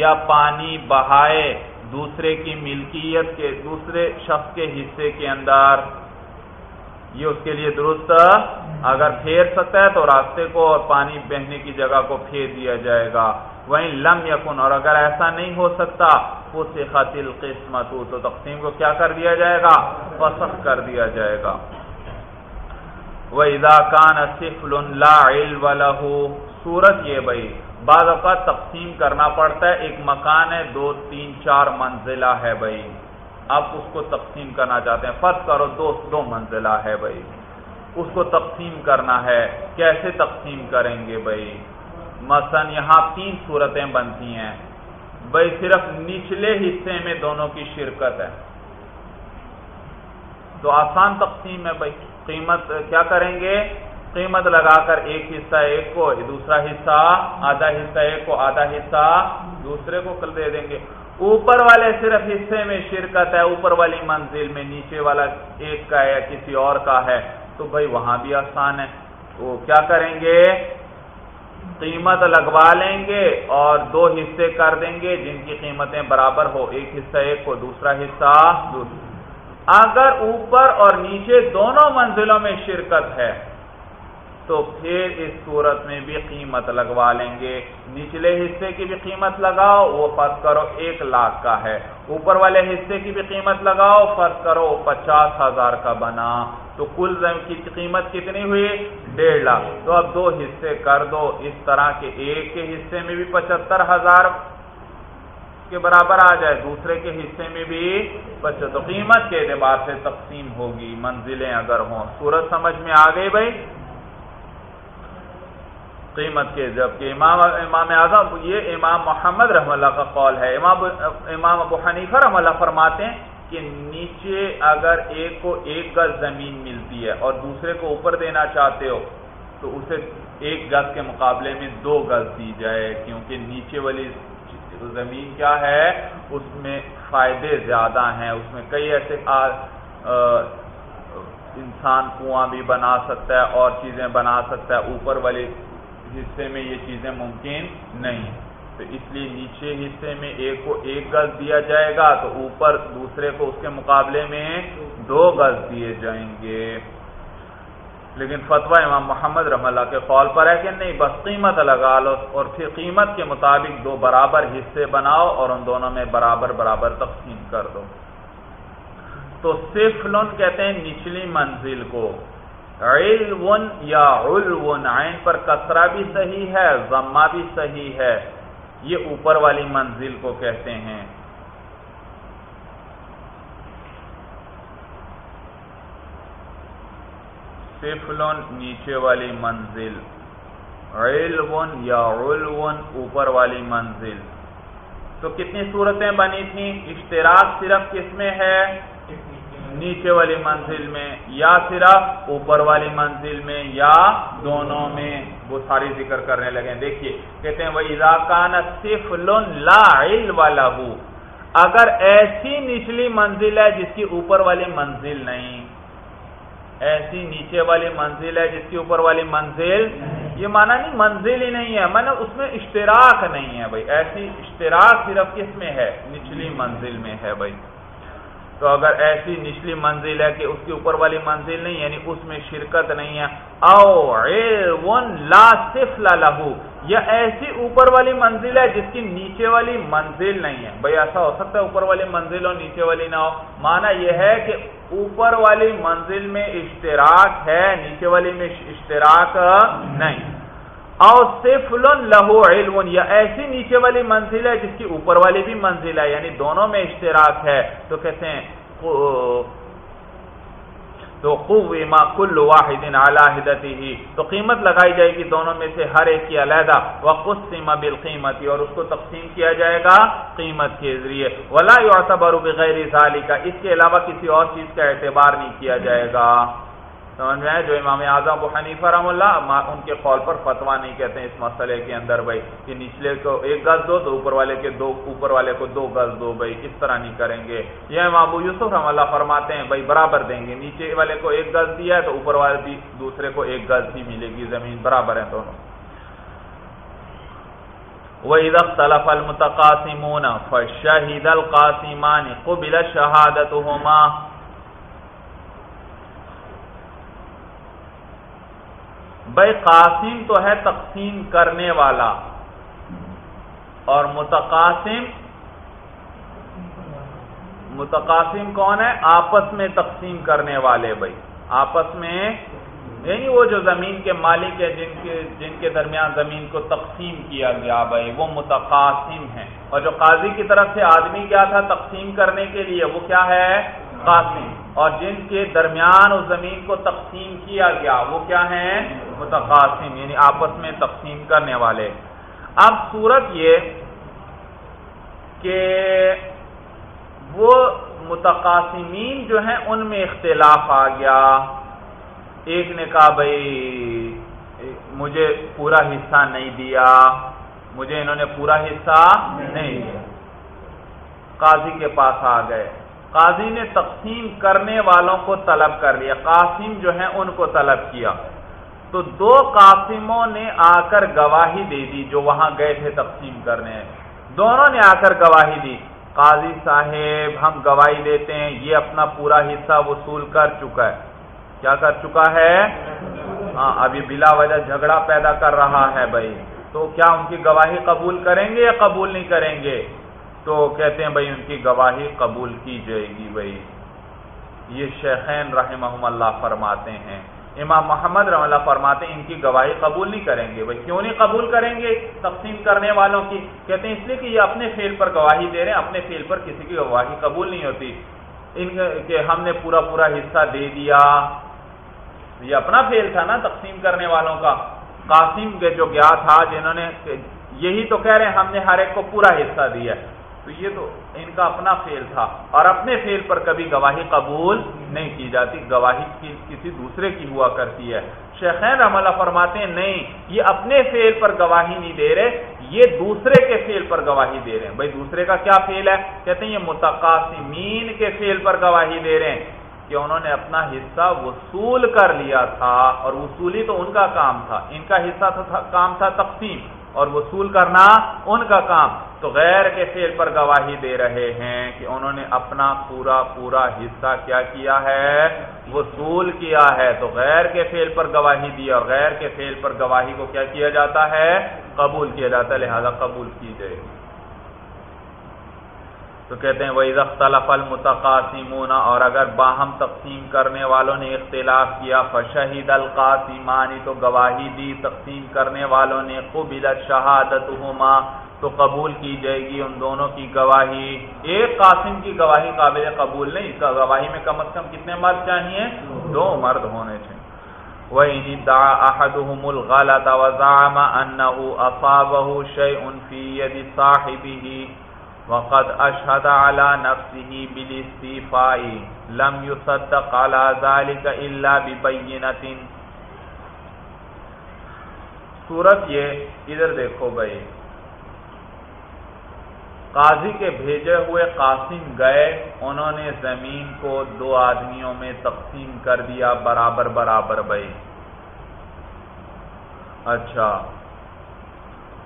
Speaker 1: یا پانی بہائے دوسرے کی ملکیت کے، دوسرے شخص کے حصے کے اندر۔ یہ اس کے لیے درست اگر پھیر سکتا ہے تو راستے کو اور پانی بہنے کی جگہ کو پھیر دیا جائے گا۔ وہیں لم یکن اور اگر ایسا نہیں ہو سکتا سے خاطل قسمت تو تقسیم کو کیا کر دیا جائے گا؟ فسخ کر دیا جائے گا۔ وہ کان صفل لا علم صورت یہ بھائی، بعض اوقات تقسیم کرنا پڑتا ہے، ایک مکان ہے، دو، تین، چار منزلہ ہے بھائی۔ اب اس کو تقسیم کرنا چاہتے ہیں۔ فرض کرو دو دو منزلہ ہے بھائی۔ اس کو تقسیم کرنا ہے۔ کیسے تقسیم کریں گے بھائی؟ مثلا یہاں تین صورتیں بنتی ہیں۔ بھائی صرف نچلے حصے میں دونوں کی شرکت ہے۔ تو آسان تقسیم ہے بھائی۔ قیمت کیا کریں گے؟ قیمت لگا کر ایک حصہ ایک کو، دوسرا حصہ، آدھا حصہ ایک کو، آدھا حصہ، دوسرے کو کل دے دیں گے۔ اوپر والے صرف حصے میں شرکت ہے، اوپر والی منزل میں نیچے والا ایک کا ہے یا کسی اور کا ہے۔ تو بھائی وہاں بھی آسان ہے۔ وہ کیا کریں گے؟ قیمت لگوا لیں گے اور دو حصے کر دیں گے جن کی قیمتیں برابر ہو، ایک حصہ ایک کو دوسرا حصہ اگر اوپر اور نیچے دونوں منزلوں میں شرکت ہے تو پھر اس صورت میں بھی قیمت لگوا لیں گے۔ نچلے حصے کی بھی قیمت لگاؤ، وہ فرض کرو ایک لاکھ کا ہے۔ اوپر والے حصے کی بھی قیمت لگاؤ، فرض کرو پچاس ہزار کا بنا۔ تو کل کی قیمت کتنی ہوئی؟ ڈیڑھ لاکھ۔ تو اب دو حصے کر دو۔ اس طرح کے ایک کے حصے میں بھی پچہتر ہزار کے برابر آ جائے، دوسرے کے حصے میں بھی پچہتر۔ قیمت کے اعتبار سے تقسیم ہوگی، منزلیں اگر ہوں۔ سورج سمجھ میں آ گئی بھائی؟ قیمت کے جبکہ امام امام اعظم یہ امام محمد رحم اللہ کا قول ہے۔ امام امام ابو حنیفہ رحم اللہ فرماتے ہیں کہ نیچے اگر ایک کو ایک گز زمین ملتی ہے اور دوسرے کو اوپر دینا چاہتے ہو، تو اسے ایک گز کے مقابلے میں دو گز دی جائے، کیونکہ نیچے والی زمین کیا ہے؟ اس میں فائدے زیادہ ہیں۔ اس میں کئی ایسے انسان کنواں بھی بنا سکتا ہے اور چیزیں بنا سکتا ہے۔ اوپر والی حصے میں یہ چیزیں ممکن نہیں تو اس لیے نیچے حصے میں ایک کو ایک گز دیا جائے گا تو اوپر دوسرے کو اس کے مقابلے میں دو گز دیے جائیں گے۔ لیکن فتویٰ امام محمد رحم اللہ کے قول پر ہے کہ نہیں، بس قیمت لگا لو اور پھر قیمت کے مطابق دو برابر حصے بناؤ اور ان دونوں میں برابر برابر تقسیم کر دو۔ تو صرف لون کہتے ہیں نچلی منزل کو۔ علون یا علون عین پر کسرا بھی صحیح ہے، ضمہ بھی صحیح ہے۔ یہ اوپر والی منزل کو کہتے ہیں۔ سفلون، نیچے والی منزل۔ علون یا علون اوپر والی منزل۔ تو کتنی صورتیں بنی تھیں؟ اشتراک صرف کس میں ہے؟ نیچے والی منزل میں یا صرف اوپر والی منزل میں یا دونوں میں وہ ساری ذکر کرنے لگے دیکھیے، کہتے ہیں وہ اضاکان صف لا والا اگر ایسی نچلی منزل ہے جس کی اوپر والی منزل نہیں، ایسی نیچے والی منزل ہے جس کی اوپر والی منزل یہ مانا نہیں منزل ہی نہیں ہے میں نے اس میں اشتراک نہیں ہے بھائی۔ ایسی اشتراک صرف کس میں ہے؟ نچلی منزل میں ہے بھائی۔ تو اگر ایسی نچلی منزل ہے کہ اس کے اوپر والی منزل نہیں یعنی اس میں شرکت نہیں ہے، او لا لہو یا ایسی اوپر والی منزل ہے جس کی نیچے والی منزل نہیں ہے۔ بھائی ایسا ہو سکتا ہے اوپر والی منزل ہو نیچے والی نہ ہو۔ مانا یہ ہے کہ اوپر والی منزل میں اشتراک ہے، نیچے والی میں اشتراک نہیں۔ لہو علم یا ایسی نیچے والی منزل ہے جس کی اوپر والی بھی منزل ہے یعنی دونوں میں اشتراک ہے۔ تو کہتے ہیں تو خوب کل واحد ہی تو قیمت لگائی جائے گی دونوں میں سے ہر ایک کی علیحدہ۔ وقسم بالقیمت، اور اس کو تقسیم کیا جائے گا قیمت کے ذریعے۔ ولا يعتبر بغیر ذالک اس کے علاوہ کسی اور چیز کا اعتبار نہیں کیا جائے گا۔ سمجھ میں جو امام اعظم ابو حنیفہ رحم اللہ ان کے قول پر فتوا نہیں کہتے ہیں اس مسئلے کے اندر بھائی، کہ نچلے کو ایک گز دو، تو اوپر والے کے دو، اوپر والے کو دو گز دو بھائی، اس طرح نہیں کریں گے۔ یہ امام ابو یوسف رحم اللہ فرماتے ہیں، بھائی برابر دیں گے۔ نیچے والے کو ایک گز دیا ہے، تو اوپر والے بھی دوسرے کو ایک گز ہی ملے گی۔ زمین برابر ہے دونوں۔ وَإِذَا اخْتَلَفَ الْمُتَقَاسِمُونَ فَشَهِدَ الْقَاسِمَانِ قُبِلَ شَهَادَتُهُمَا بھائی قاسم تو ہے تقسیم کرنے والا اور متقاسم متقاسم کون ہے؟ آپس میں تقسیم کرنے والے بھائی۔ آپس میں یعنی وہ جو زمین کے مالک ہے جن کے جن کے درمیان زمین کو تقسیم کیا گیا بھائی، وہ متقاسم ہیں۔ اور جو قاضی کی طرف سے آدمی کیا تھا تقسیم کرنے کے لیے، وہ کیا ہے؟ قاسم۔ اور جن کے درمیان اس زمین کو تقسیم کیا گیا، وہ کیا ہیں؟ متقاسم یعنی آپس میں تقسیم کرنے والے۔ اب صورت یہ کہ وہ متقاسمین جو ہیں، ان میں اختلاف آ گیا۔ ایک نے کہا، بھائی، مجھے پورا حصہ نہیں دیا۔ مجھے انہوں نے پورا حصہ نہیں دیا۔ قاضی کے پاس آ گئے۔ قاضی نے تقسیم کرنے والوں کو طلب کر لیا، قاسم جو ہیں ان کو طلب کیا۔ تو دو قاسموں نے آ کر گواہی دے دی جو وہاں گئے تھے تقسیم کرنے۔ دونوں نے آ کر گواہی دی۔ قاضی صاحب، ہم گواہی دیتے ہیں، یہ اپنا پورا حصہ وصول کر چکا ہے۔ کیا کر چکا ہے؟ ہاں ابھی بلا وجہ جھگڑا پیدا کر رہا ہے بھائی۔ تو کیا ان کی گواہی قبول کریں گے یا قبول نہیں کریں گے؟ تو کہتے ہیں بھائی ان کی گواہی قبول کی جائے گی بھائی۔ یہ شیخین رحمہ اللہ فرماتے ہیں۔ امام محمد رحم اللہ فرماتے ہیں ان کی گواہی قبول نہیں کریں گے۔ بھائی کیوں نہیں قبول کریں گے تقسیم کرنے والوں کی؟ کہتے ہیں اس لیے کہ یہ اپنے فیل پر گواہی دے رہے ہیں، اپنے فیل پر کسی کی گواہی قبول نہیں ہوتی۔ ان کے ہم نے پورا پورا حصہ دے دیا۔ یہ اپنا فیل تھا نا تقسیم کرنے والوں کا۔ قاسم کے جو گیا تھا، جنہوں نے یہی تو کہہ رہے ہیں، ہم نے ہر ایک کو پورا حصہ دیا۔ تو یہ تو ان کا اپنا فیل تھا اور اپنے فیل پر کبھی گواہی قبول نہیں کی جاتی، گواہی کسی دوسرے کی ہوا کرتی ہے۔ شیخین رحم فرماتے ہیں، نہیں، یہ اپنے فیل پر گواہی نہیں دے رہے، یہ دوسرے کے فیل پر گواہی دے رہے ہیں۔ بھائی، دوسرے کا کیا فیل ہے؟ کہتے ہیں، یہ متقاسمین کے فیل پر گواہی دے رہے ہیں۔ کہ انہوں نے اپنا حصہ وصول کر لیا تھا اور وصولی تو ان کا کام تھا، ان کا حصہ تھا، کام تھا تقسیم۔ اور وصول کرنا ان کا کام۔ تو غیر کے فیل پر گواہی دے رہے ہیں کہ انہوں نے اپنا پورا پورا حصہ کیا کیا ہے، وصول کیا ہے۔ تو غیر کے فیل پر گواہی دی اور غیر کے فیل پر گواہی کو کیا کیا جاتا ہے؟ قبول کیا جاتا ہے، لہذا قبول کی جائے گی۔ تو کہتے ہیں وہ اختلاف المتقاسمون اور اگر باہم تقسیم کرنے والوں نے اختلاف کیا فشہید القاسمانی تو گواہی دی تقسیم کرنے والوں نے قبل شہادت تو قبول کی جائے گی ان دونوں کی گواہی۔ ایک قاسم کی گواہی قابل قبول نہیں، اس کا گواہی میں کم از کم کتنے مرد چاہیے؟ دو مرد ہونے چاہیے۔ وَإِنِ دَعَ أَحَدُهُمُ الْغَلَطَ وَزَعَمَ أَنَّهُ أَصَابَهُ شَيْءٌ فِي يَدِ صَاحِبِهِ وقد اشهد على نفسه بالاستيفاء، لم يصدق على ذلك الا ببينه صورت یہ، ادھر دیکھو بھائی۔ قاضی کے بھیجے ہوئے قاسم گئے، انہوں نے زمین کو دو آدمیوں میں تقسیم کر دیا، برابر برابر بھائی۔ اچھا۔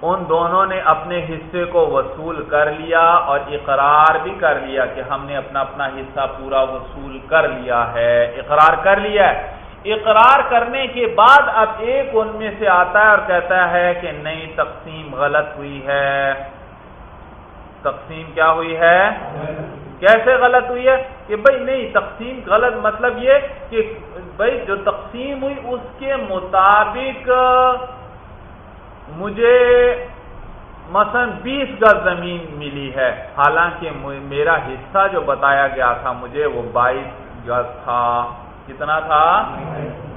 Speaker 1: ان دونوں نے اپنے حصے کو وصول کر لیا اور اقرار بھی کر لیا کہ ہم نے اپنا اپنا حصہ پورا وصول کر لیا ہے۔ اقرار کر لیا ہے۔ اقرار کرنے کے بعد اب ایک ان میں سے آتا ہے اور کہتا ہے کہ نئی تقسیم غلط ہوئی ہے۔ تقسیم کیا ہوئی ہے؟ کیسے غلط ہوئی ہے؟ کہ بھائی نہیں، تقسیم غلط مطلب یہ کہ بھائی جو تقسیم ہوئی اس کے مطابق مجھے مثلا بیس گز زمین ملی ہے۔ حالانکہ میرا حصہ جو بتایا گیا تھا مجھے وہ بائیس گز تھا۔ کتنا تھا؟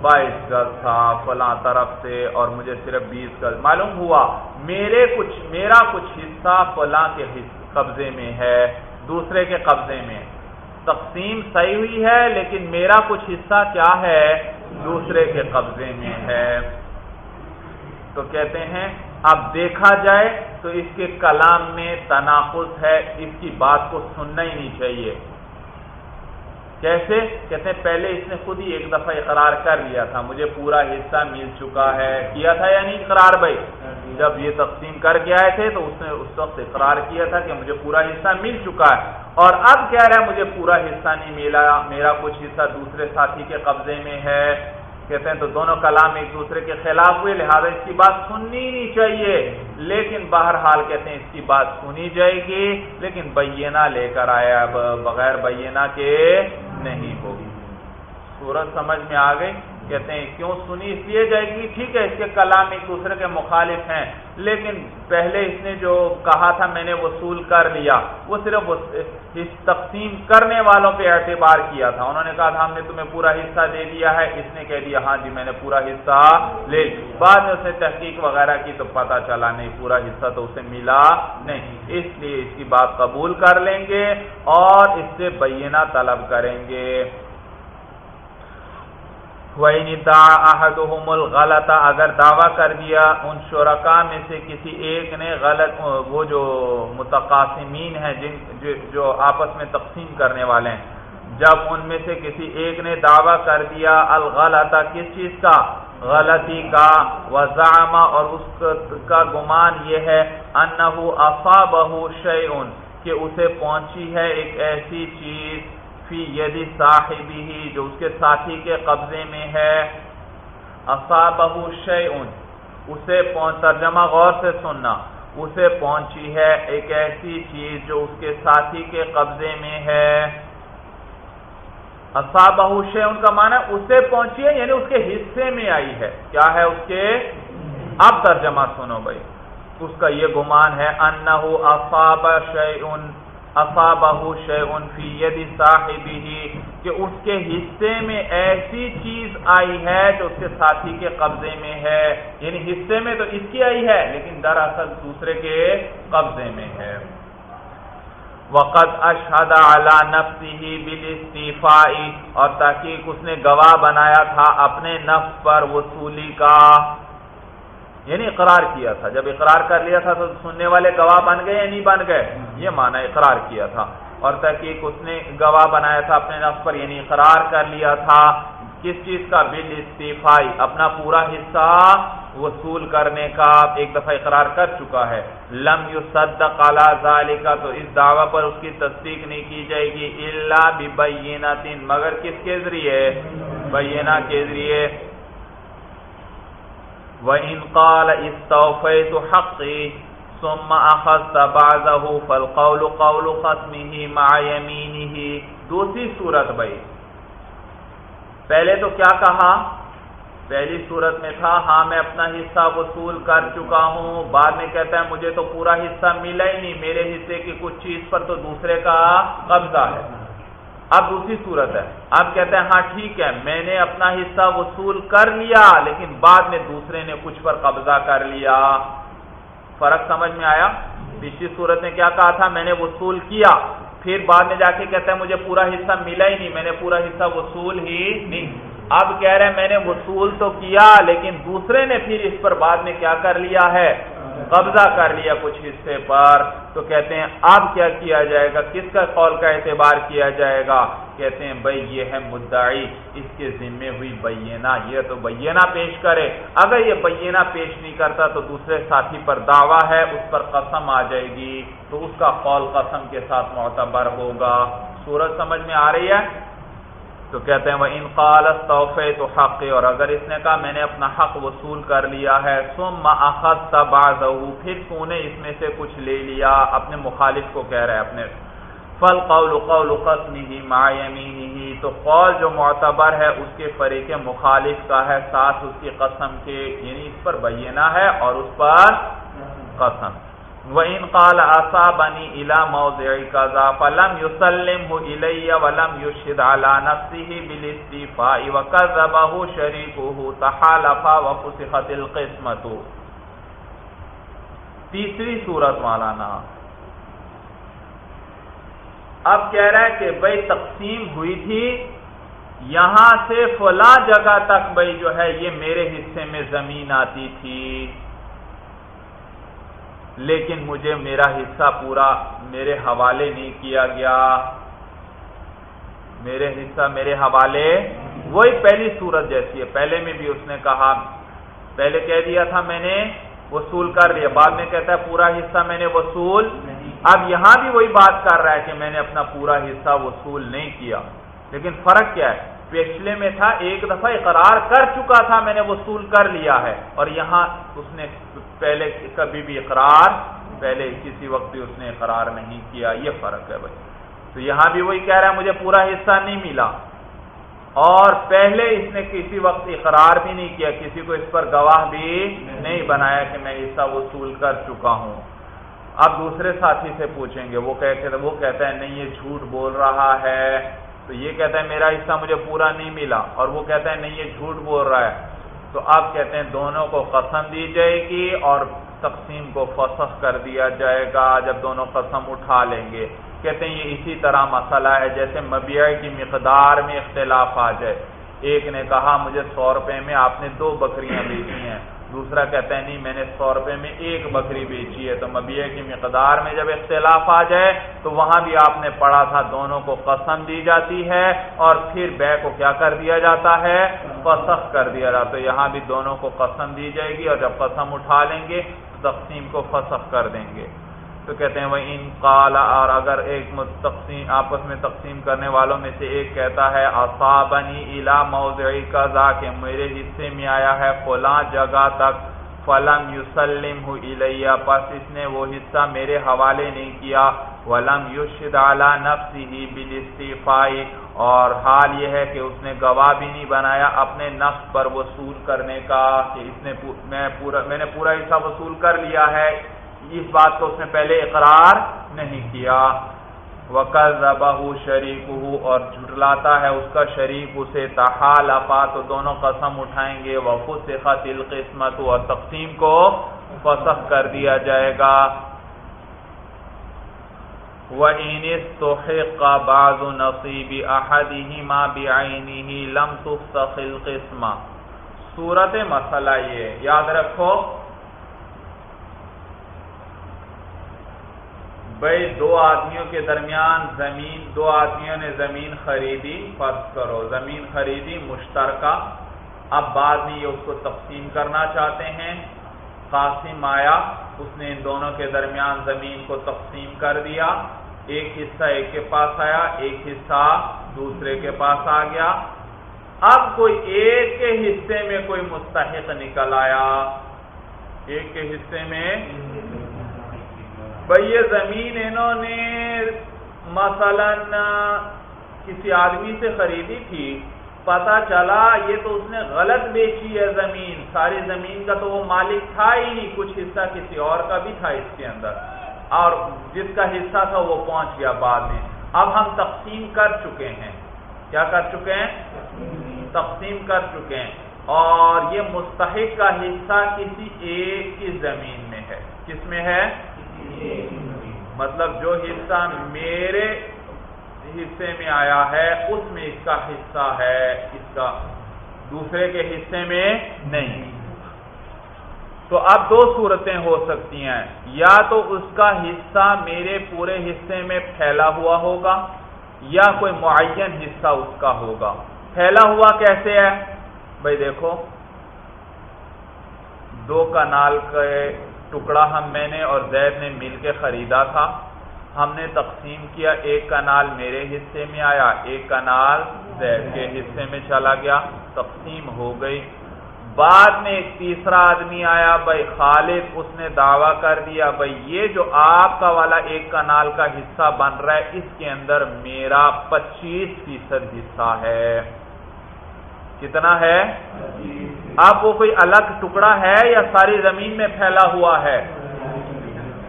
Speaker 1: بائیس گز تھا فلاں طرف سے اور مجھے صرف بیس گز معلوم ہوا۔ میرے کچھ، میرا کچھ حصہ فلاں کے قبضے میں ہے، دوسرے کے قبضے میں۔ تقسیم صحیح ہوئی ہے، لیکن میرا کچھ حصہ کیا ہے؟ دوسرے کے قبضے میں ہے۔ تو کہتے ہیں، اب دیکھا جائے تو اس کے کلام میں تناقض ہے، اس کی بات کو سننا ہی نہیں چاہیے۔ کیسے؟ کہتے ہیں، پہلے اس نے خود ہی ایک دفعہ اقرار کر لیا تھا، مجھے پورا حصہ مل چکا ہے۔ کیا تھا یا نہیں اقرار بھائی؟ جب یہ تقسیم کر کے آئے تھے تو اس نے اس وقت اقرار کیا تھا کہ مجھے پورا حصہ مل چکا ہے۔ اور اب کہہ رہا ہے، مجھے پورا حصہ نہیں ملا، میرا کچھ حصہ دوسرے ساتھی کے قبضے میں ہے۔ کہتے ہیں تو دونوں کلام ایک دوسرے کے خلاف ہوئے، لہٰذا اس کی بات سننی نہیں چاہیے۔ لیکن بہرحال کہتے ہیں اس کی بات سنی جائے گی، لیکن بینہ لے کر آیا بغیر بینہ کے نہیں ہوگی۔ سورج سمجھ میں آ گئی؟ کہتے ہیں، کیوں سنی؟ اس لیے جائے گی، ٹھیک ہے، اس کے کلام ایک دوسرے کے مخالف ہیں، لیکن پہلے اس نے جو کہا تھا، میں نے وصول کر لیا، وہ صرف اس تقسیم کرنے والوں پہ اعتبار کیا تھا۔ انہوں نے کہا تھا، ہم نے تمہیں پورا حصہ دے دیا ہے۔ اس نے کہہ دیا ہاں جی میں نے پورا حصہ لے لیا۔ بعد میں اس نے تحقیق وغیرہ کی تو پتا چلا، نہیں، پورا حصہ تو اسے ملا نہیں۔ اس لیے اس کی بات قبول کر لیں گے اور اس سے بینہ طلب کریں گے۔ غلط اگر دعویٰ کر دیا، ان شرکا میں سے کسی ایک نے غلط، وہ جو متقاسمین ہیں، جن، جو آپس میں تقسیم کرنے والے ہیں، جب ان میں سے کسی ایک نے دعویٰ کر دیا الغلط کس چیز کا؟ غلطی کا وزامہ اور اس کا گمان یہ ہے، انہو اصابہ شیئن، کہ اسے پہنچی ہے ایک ایسی چیز فی یدی صاحبی جو اس کے ساتھی کے قبضے میں ہے۔ اصابہ شیئن، اسے ترجمہ غور سے سننا۔ اسے پہنچی ہے ایک ایسی چیز جو اس کے ساتھی کے قبضے میں ہے۔ اصابہ شیئن کا معنی اسے پہنچی ہے یعنی اس کے حصے میں آئی ہے۔ کیا ہے اس کے؟ اب ترجمہ سنو بھائی۔ اس کا یہ گمان ہے انہو اصاب شیئن۔ افابہ شیئن فی ید صاحبہ کہ اس کے حصے میں ایسی چیز آئی ہے جو اس کے ساتھی کے قبضے میں ہے۔ یعنی حصے میں تو اس کی آئی ہے، لیکن دراصل دوسرے کے قبضے میں ہے۔ وقت اشہد علی نفسه بالاستیفاء اور تحقیق اس نے گواہ بنایا تھا اپنے نفس پر وصولی کا۔ یعنی اقرار کیا تھا۔ جب اقرار کر لیا تھا تو سننے والے گواہ بن گئے یا نہیں بن گئے؟ یہ مانا اقرار کیا تھا۔ اور تحقیق اس نے گواہ بنایا تھا اپنے نفس پر یعنی اقرار کر لیا تھا۔ کس چیز کا؟ بل استعفائی اپنا پورا حصہ وصول کرنے کا ایک دفعہ اقرار کر چکا ہے۔ لم يصدق على ذالک، تو اس دعوی پر اس کی تصدیق نہیں کی جائے گی۔ الا ببینات مگر کس کے ذریعے؟ بینہ کے ذریعے۔ وَإِن قَالَ اسْتَوْفَيْتُ حَقِّي ثُمَّ أَخَذْتَ بَعْضَهُ فَالْقَوْلُ قَوْلُ قَسْمِهِ مَعَ يَمِينِهِ۔ دوسری صورت بھائی۔ پہلے تو کیا کہا؟ پہلی صورت میں تھا ہاں میں اپنا حصہ وصول کر چکا ہوں۔ بعد میں کہتا ہے، مجھے تو پورا حصہ ملا ہی نہیں، میرے حصے کی کچھ چیز پر تو دوسرے کا قبضہ ہے۔ اب دوسری صورت ہے۔ اب کہتے ہیں ہاں ٹھیک ہے، میں نے اپنا حصہ وصول کر لیا، لیکن بعد میں دوسرے نے کچھ پر قبضہ کر لیا۔ فرق سمجھ میں آیا؟ پچھلی صورت نے کیا کہا تھا؟ میں نے وصول کیا۔ پھر بعد میں جا کے کہتے ہیں، مجھے پورا حصہ ملا ہی نہیں، میں نے پورا حصہ وصول ہی نہیں۔ اب کہہ رہے ہیں، میں نے وصول تو کیا، لیکن دوسرے نے پھر اس پر بعد میں کیا کر لیا ہے؟ قبضہ کر لیا کچھ حصے پر۔ تو کہتے ہیں، اب کیا کیا جائے گا؟ کس کا قول کا اعتبار کیا جائے گا؟ کہتے ہیں بھائی یہ ہے مدعی، اس کے ذمے ہوئی بینہ، یہ تو بینہ پیش کرے۔ اگر یہ بینہ پیش نہیں کرتا تو دوسرے ساتھی پر دعویٰ ہے، اس پر قسم آ جائے گی۔ تو اس کا قول قسم کے ساتھ معتبر ہوگا۔ سورج سمجھ میں آ رہی ہے؟ تو کہتے ہیں وہ ان قالت توفے تو حق اور اگر اس نے کہا، میں نے اپنا حق وصول کر لیا ہے، ثم اخذت بعضه پھر تو نے اس میں سے کچھ لے لیا، اپنے مخالف کو کہہ رہا ہے اپنے۔ فل قول قول قسمه مع يمينه، تو قول جو معتبر ہے، اس کے فریق مخالف کا ہے، ساتھ اس کی قسم کے یعنی اس پر بینہ ہے اور اس پر قسم۔ وَإِن قَالَ أَصَابَنِي إِلَى مَوْضِعِ كَذَا فَلَمْ يُسَلِّمْهُ إِلَيَّ وَلَمْ يُشْهِدْ عَلَى نَفْسِهِ بِالِاسْتِفَاءِ وَكَذَّبَهُ شَرِيكُهُ تَحَالَفَ وَفُسِخَتِ الْقِسْمَةُ۔ تیسری صورت مولانا، اب کہہ رہا ہے کہ بھائی تقسیم ہوئی تھی، یہاں سے فلاں جگہ تک بھائی جو ہے یہ میرے حصے میں زمین آتی تھی۔ لیکن مجھے میرا حصہ پورا میرے حوالے نہیں کیا گیا۔ میرے حصہ میرے حوالے۔ وہی پہلی صورت جیسی ہے۔ پہلے میں بھی اس نے کہا، پہلے کہہ دیا تھا میں نے، وصول کر لیا۔ بعد میں کہتا ہے پورا حصہ میں نے وصول۔ اب یہاں بھی وہی بات کر رہا ہے کہ میں نے اپنا پورا حصہ وصول نہیں کیا۔ لیکن فرق کیا ہے؟ پچھلے میں تھا، ایک دفعہ اقرار کر چکا تھا، میں نے وصول کر لیا ہے۔ اور یہاں اس نے پہلے کبھی بھی اقرار، پہلے کسی وقت بھی اس نے اقرار نہیں کیا، یہ فرق ہے بھائی۔ تو یہاں بھی وہی کہہ رہا ہے، مجھے پورا حصہ نہیں ملا۔ اور پہلے اس نے کسی وقت اقرار بھی نہیں کیا، کسی کو اس پر گواہ بھی نہیں بنایا کہ میں حصہ وصول کر چکا ہوں۔ اب دوسرے ساتھی سے پوچھیں گے، وہ کہتے وہ کہتا ہے، نہیں، یہ جھوٹ بول رہا ہے۔ تو یہ کہتا ہے میرا حصہ مجھے پورا نہیں ملا اور وہ کہتا ہے نہیں، یہ جھوٹ بول رہا ہے۔ تو آپ کہتے ہیں دونوں کو قسم دی جائے گی اور تقسیم کو فسخ کر دیا جائے گا جب دونوں قسم اٹھا لیں گے۔ کہتے ہیں یہ اسی طرح مسئلہ ہے، جیسے مبیع کی مقدار میں اختلاف آ جائے۔ ایک نے کہا، مجھے سو روپے میں آپ نے دو بکریاں بیچی ہیں۔ دوسرا کہتا ہے، نہیں، میں نے سو روپے میں ایک بکری بیچی ہے، تو مبیع کی مقدار میں جب اختلاف آ جائے، تو وہاں بھی آپ نے پڑھا تھا، دونوں کو قسم دی جاتی ہے اور پھر بے کو کیا کر دیا جاتا ہے؟ فسخ کر دیا جاتا ہے۔ یہاں بھی دونوں کو قسم دی جائے گی اور جب قسم اٹھا لیں گے تقسیم کو فسخ کر دیں گے۔ تو کہتے ہیں وہ ان قال اور اگر ایک تقسیم آپس میں تقسیم کرنے والوں میں سے ایک کہتا ہے، اصابنی الا موضعی قضا کہ میرے حصے میں آیا ہے فلاں جگہ تک، فلم یوسلم ہو الیہ، پس اس نے وہ حصہ میرے حوالے نہیں کیا، ولم یشد علی نفسه بالاستیفاء اور حال یہ ہے کہ اس نے گواہ بھی نہیں بنایا اپنے نفس پر وصول کرنے کا، کہ اس نے میں پورا میں نے پورا حصہ وصول کر لیا ہے۔ اس بات کو اس نے پہلے اقرار نہیں کیا۔ وکل ربا شریک اور جھٹلاتا ہے اس کا شریک، اسے تحال افا تو دونوں قسم اٹھائیں گے۔ وقو سے قتل قسمت اور تقسیم کو فسخ کر دیا جائے گا۔ وہ انس تو باز نصیبی احدی ماں بھی لم تفصل قسمہ صورت مسئلہ یہ یاد رکھو بھائی، دو آدمیوں کے درمیان زمین، دو آدمیوں نے زمین خریدی، فرض کرو، زمین خریدی، مشترکہ۔ اب بعد میں یہ اس کو تقسیم کرنا چاہتے ہیں۔ قاسم آیا، اس نے ان دونوں کے درمیان زمین کو تقسیم کر دیا۔ ایک حصہ ایک کے پاس آیا، ایک حصہ دوسرے کے پاس آ گیا۔ اب کوئی ایک کے حصے میں کوئی مستحق نکل آیا۔ ایک کے حصے میں بھائی یہ زمین انہوں نے مثلا کسی آدمی سے خریدی تھی، پتا چلا یہ تو اس نے غلط بیچی ہے زمین۔ ساری زمین کا تو وہ مالک تھا ہی نہیں، کچھ حصہ کسی اور کا بھی تھا اس کے اندر۔ اور جس کا حصہ تھا وہ پہنچ گیا بعد میں۔ اب ہم تقسیم کر چکے ہیں۔ کیا کر چکے ہیں؟ تقسیم کر چکے ہیں۔ اور یہ مستحق کا حصہ کسی ایک کی زمین میں ہے۔ کس میں ہے؟ مطلب جو حصہ میرے حصے میں آیا ہے، اس میں اس کا حصہ ہے، اس کا دوسرے کے حصے میں نہیں۔ تو اب دو صورتیں ہو سکتی ہیں۔ یا تو اس کا حصہ میرے پورے حصے میں پھیلا ہوا ہوگا، یا کوئی معین حصہ اس کا ہوگا۔ پھیلا ہوا کیسے ہے؟ بھائی دیکھو، دو کنال کا ٹکڑا ہم میں نے اور زید نے مل کے خریدا تھا۔ ہم نے تقسیم کیا، ایک کنال میرے حصے میں آیا، ایک کنال زید کے حصے میں چلا گیا، تقسیم ہو گئی۔ بعد میں ایک تیسرا آدمی آیا، بھائی خالد، اس نے دعویٰ کر دیا، بھائی یہ جو آپ کا والا ایک کنال کا حصہ بن رہا ہے، اس کے اندر میرا پچیس فیصد حصہ ہے۔ کتنا ہے؟ اب وہ کوئی الگ ٹکڑا ہے یا ساری زمین میں پھیلا ہوا ہے؟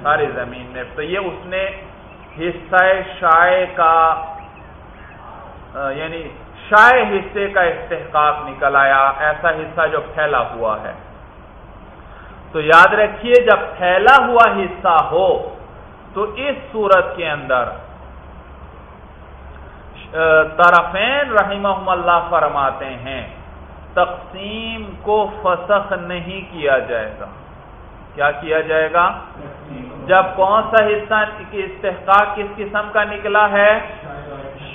Speaker 1: ساری زمین میں۔ تو یہ اس نے حصہ شائع کا یعنی شائع حصے کا استحقاق نکل آیا ایسا حصہ جو پھیلا ہوا ہے۔ تو یاد رکھیے، جب پھیلا ہوا حصہ ہو، تو اس صورت کے اندر طرفین رحمہ اللہ فرماتے ہیں تقسیم کو فسخ نہیں کیا جائے گا۔ کیا کیا جائے گا؟ جب کون سا حصہ استحقاق کس قسم کا نکلا ہے؟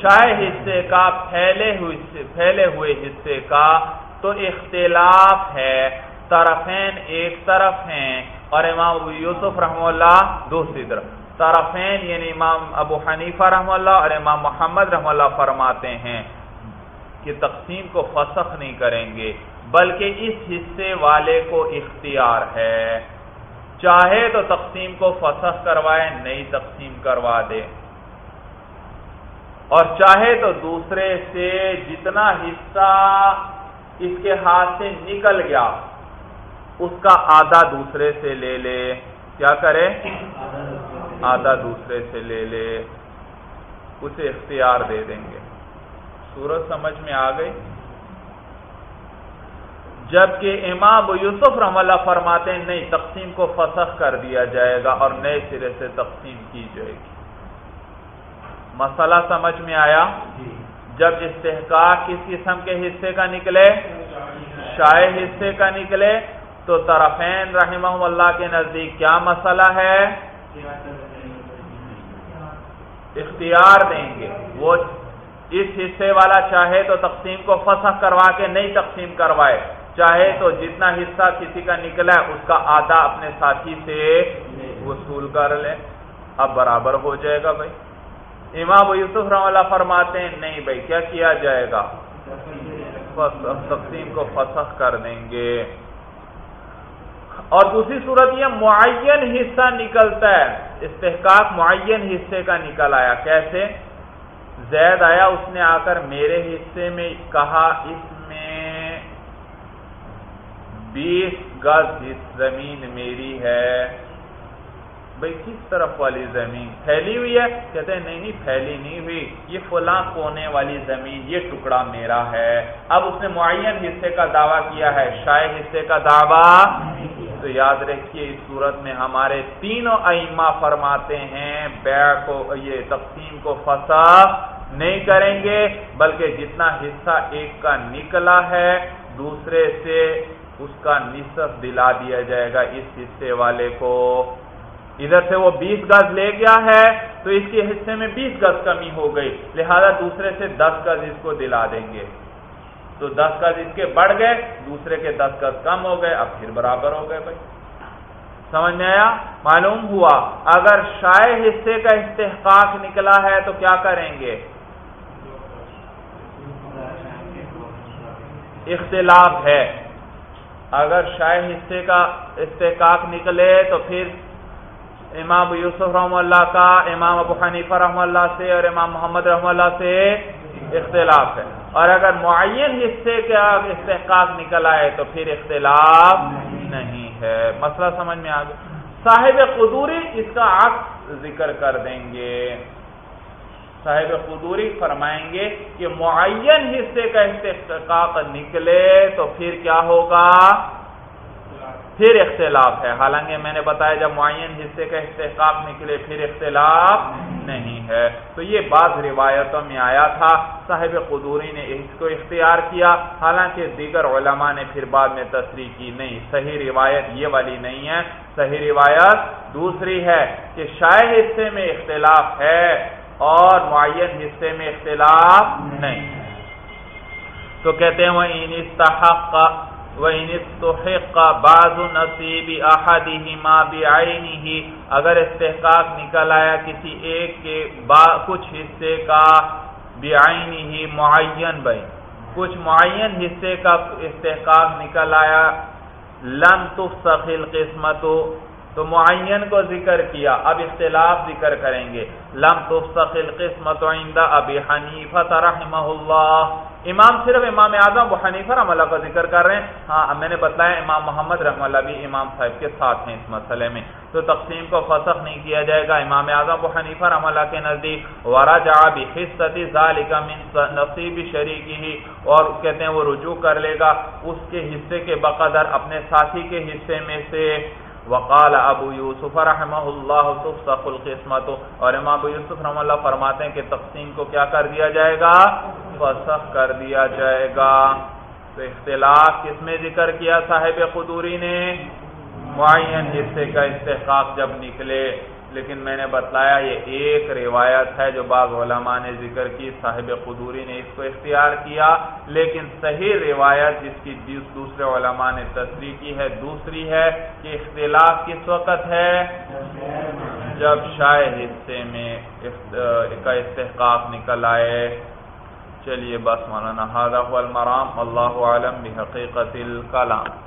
Speaker 1: شائع حصے کا، پھیلے ہوئے پھیلے ہوئے حصے کا۔ تو اختلاف ہے، طرفین ایک طرف ہیں اور امام ابو یوسف رحم اللہ دوسری طرف۔ طرفین یعنی امام ابو حنیفہ رحم اللہ اور امام محمد رحم اللہ فرماتے ہیں۔ کہ تقسیم کو فسخ نہیں کریں گے، بلکہ اس حصے والے کو اختیار ہے۔ چاہے تو تقسیم کو فسخ کروائے، نئی تقسیم کروا دے۔ اور چاہے تو دوسرے سے جتنا حصہ اس کے ہاتھ سے نکل گیا، اس کا آدھا دوسرے سے لے لے۔ کیا کرے؟ آدھا دوسرے سے لے لے۔ اسے اختیار دے دیں گے۔ سورج سمجھ میں آ گئی۔ جبکہ امام یوسف رحم اللہ فرماتے ہیں نہیں تقسیم کو فسخ کر دیا جائے گا اور نئے سرے سے تقسیم کی جائے گی۔ مسئلہ سمجھ میں آیا؟ جب استحقاق کس قسم کے حصے کا نکلے؟ شائع حصے کا نکلے۔ تو طرفین رحمہ اللہ کے نزدیک کیا مسئلہ ہے؟ اختیار دیں گے۔ وہ اس حصے والا چاہے تو تقسیم کو فسخ کروا کے نہیں تقسیم کروائے۔ چاہے تو جتنا حصہ کسی کا نکلا ہے، اس کا آدھا اپنے ساتھی سے وصول کر لے۔ اب برابر ہو جائے گا بھائی۔ امام یوسف رحم اللہ فرماتے ہیں، نہیں بھائی، کیا کیا جائے گا؟ تقسیم کو فسخ کر دیں گے۔ اور دوسری صورت یہ، معین حصہ نکلتا ہے۔ استحقاق معین حصے کا نکل آیا۔ کیسے؟ زید آیا، اس نے آ کر میرے حصے میں کہا، اس میں بیس گز زمین میری ہے۔ بھائی، کس طرف والی زمین؟ پھیلی ہوئی ہے؟ کہتے ہیں، نہیں نہیں، پھیلی نہیں ہوئی۔ یہ فلاں کونے والی زمین، یہ ٹکڑا میرا ہے۔ اب اس نے معین حصے کا دعویٰ کیا ہے شاید حصے کا دعویٰ۔ تو یاد رکھیے، اس صورت میں ہمارے تینوں ائمہ فرماتے ہیں، بیع کو، یہ تقسیم کو فسا۔ نہیں کریں گے، بلکہ جتنا حصہ ایک کا نکلا ہے، دوسرے سے اس کا نصف دلا دیا جائے گا اس حصے والے کو۔ ادھر سے وہ بیس گز لے گیا ہے، تو اس کے حصے میں بیس گز کمی ہو گئی۔ لہذا دوسرے سے دس گز اس کو دلا دیں گے۔ تو دس گز اس کے بڑھ گئے، دوسرے کے دس گز کم ہو گئے، اب پھر برابر ہو گئے بھائی۔ سمجھ میں آیا؟ معلوم ہوا۔ اگر شائع حصے کا استحقاق نکلا ہے تو کیا کریں گے؟ اختلاف ہے۔ اگر شائع حصے کا استحقاق نکلے تو پھر امام یوسف رحم اللہ کا، امام ابو حنیفہ رحم اللہ سے اور امام محمد رحم اللہ سے اختلاف ہے۔ اور اگر معین حصے کا استحقاق نکل آئے تو پھر اختلاف نہیں ہے۔ مسئلہ سمجھ میں آ گیا۔ صاحب قدوری اس کا عکس ذکر کر دیں گے۔ صاحب قدوری فرمائیں گے کہ معین حصے کا استحقاق نکلے تو پھر کیا ہوگا؟ پھر اختلاف ہے۔ حالانکہ میں نے بتایا جب معین حصے کا استحقاق نکلے پھر اختلاف نہیں ہے۔ تو یہ بعض روایتوں میں آیا تھا۔ صاحب قدوری نے اس کو اختیار کیا۔ حالانکہ دیگر علماء نے پھر بعد میں تصریح کی نہیں۔ صحیح روایت یہ والی نہیں ہے۔ صحیح روایت دوسری ہے کہ شائع حصے میں اختلاف ہے۔ اور معین حصے میں اختلاف نہیں۔ تو کہتے ہیں وہ ان استحق، وَإِنِ اسْتُحِقَّ بَعْضُ نَصِيبِ أَحَدِهِمَا بِعَيْنِهِ۔ اگر استحقاق نکل آیا کسی ایک کے کچھ حصے کا بِعَيْنِهِ معین بھائی۔ کچھ معین حصے کا استحقاق نکل آیا۔ لن تفسخ القسمت تو معین کو ذکر کیا، اب اختلاف ذکر کریں گے۔ لم تفسخ القسمت عند ابی حنیفہ رحمہ اللہ۔ امام صرف امام اعظم و حنیفہ رحم اللہ کا ذکر کر رہے ہیں۔ ہاں میں نے بتایا امام محمد رحم اللہ بھی امام صاحب کے ساتھ ہیں اس مسئلے میں۔ تو تقسیم کو فسخ نہیں کیا جائے گا۔ امام اعظم و حنیفہ رحم اللہ کے نزدیک، ورجع بحصتی ذالک من نصیب شریکی ہی اور کہتے ہیں وہ رجوع کر لے گا۔ اس کے حصے کے بقدر اپنے ساتھی کے حصے میں سے۔ وقال ابو یوسف رحمہ اللہ تفسخ القسمت اور امام ابو یوسف رحمہ اللہ فرماتے ہیں کہ تقسیم کو کیا کر دیا جائے گا؟ فسخ کر دیا جائے گا۔ تو اختلاف کس میں ذکر کیا صاحب قدوری نے؟ معین حصے کا استحقاق جب نکلے۔ لیکن میں نے بتلایا یہ ایک روایت ہے جو بعض علماء نے ذکر کی، صاحب قدوری نے اس کو اختیار کیا، لیکن صحیح روایت جس کی جس دوسرے علماء نے تصریح کی ہے، دوسری ہے کہ اختلاف کس وقت ہے؟ جب شائع حصے میں کا استحقاق نکل آئے۔ چلیے بس مولانا المرام اللہ عالم بحقیقت الکلام۔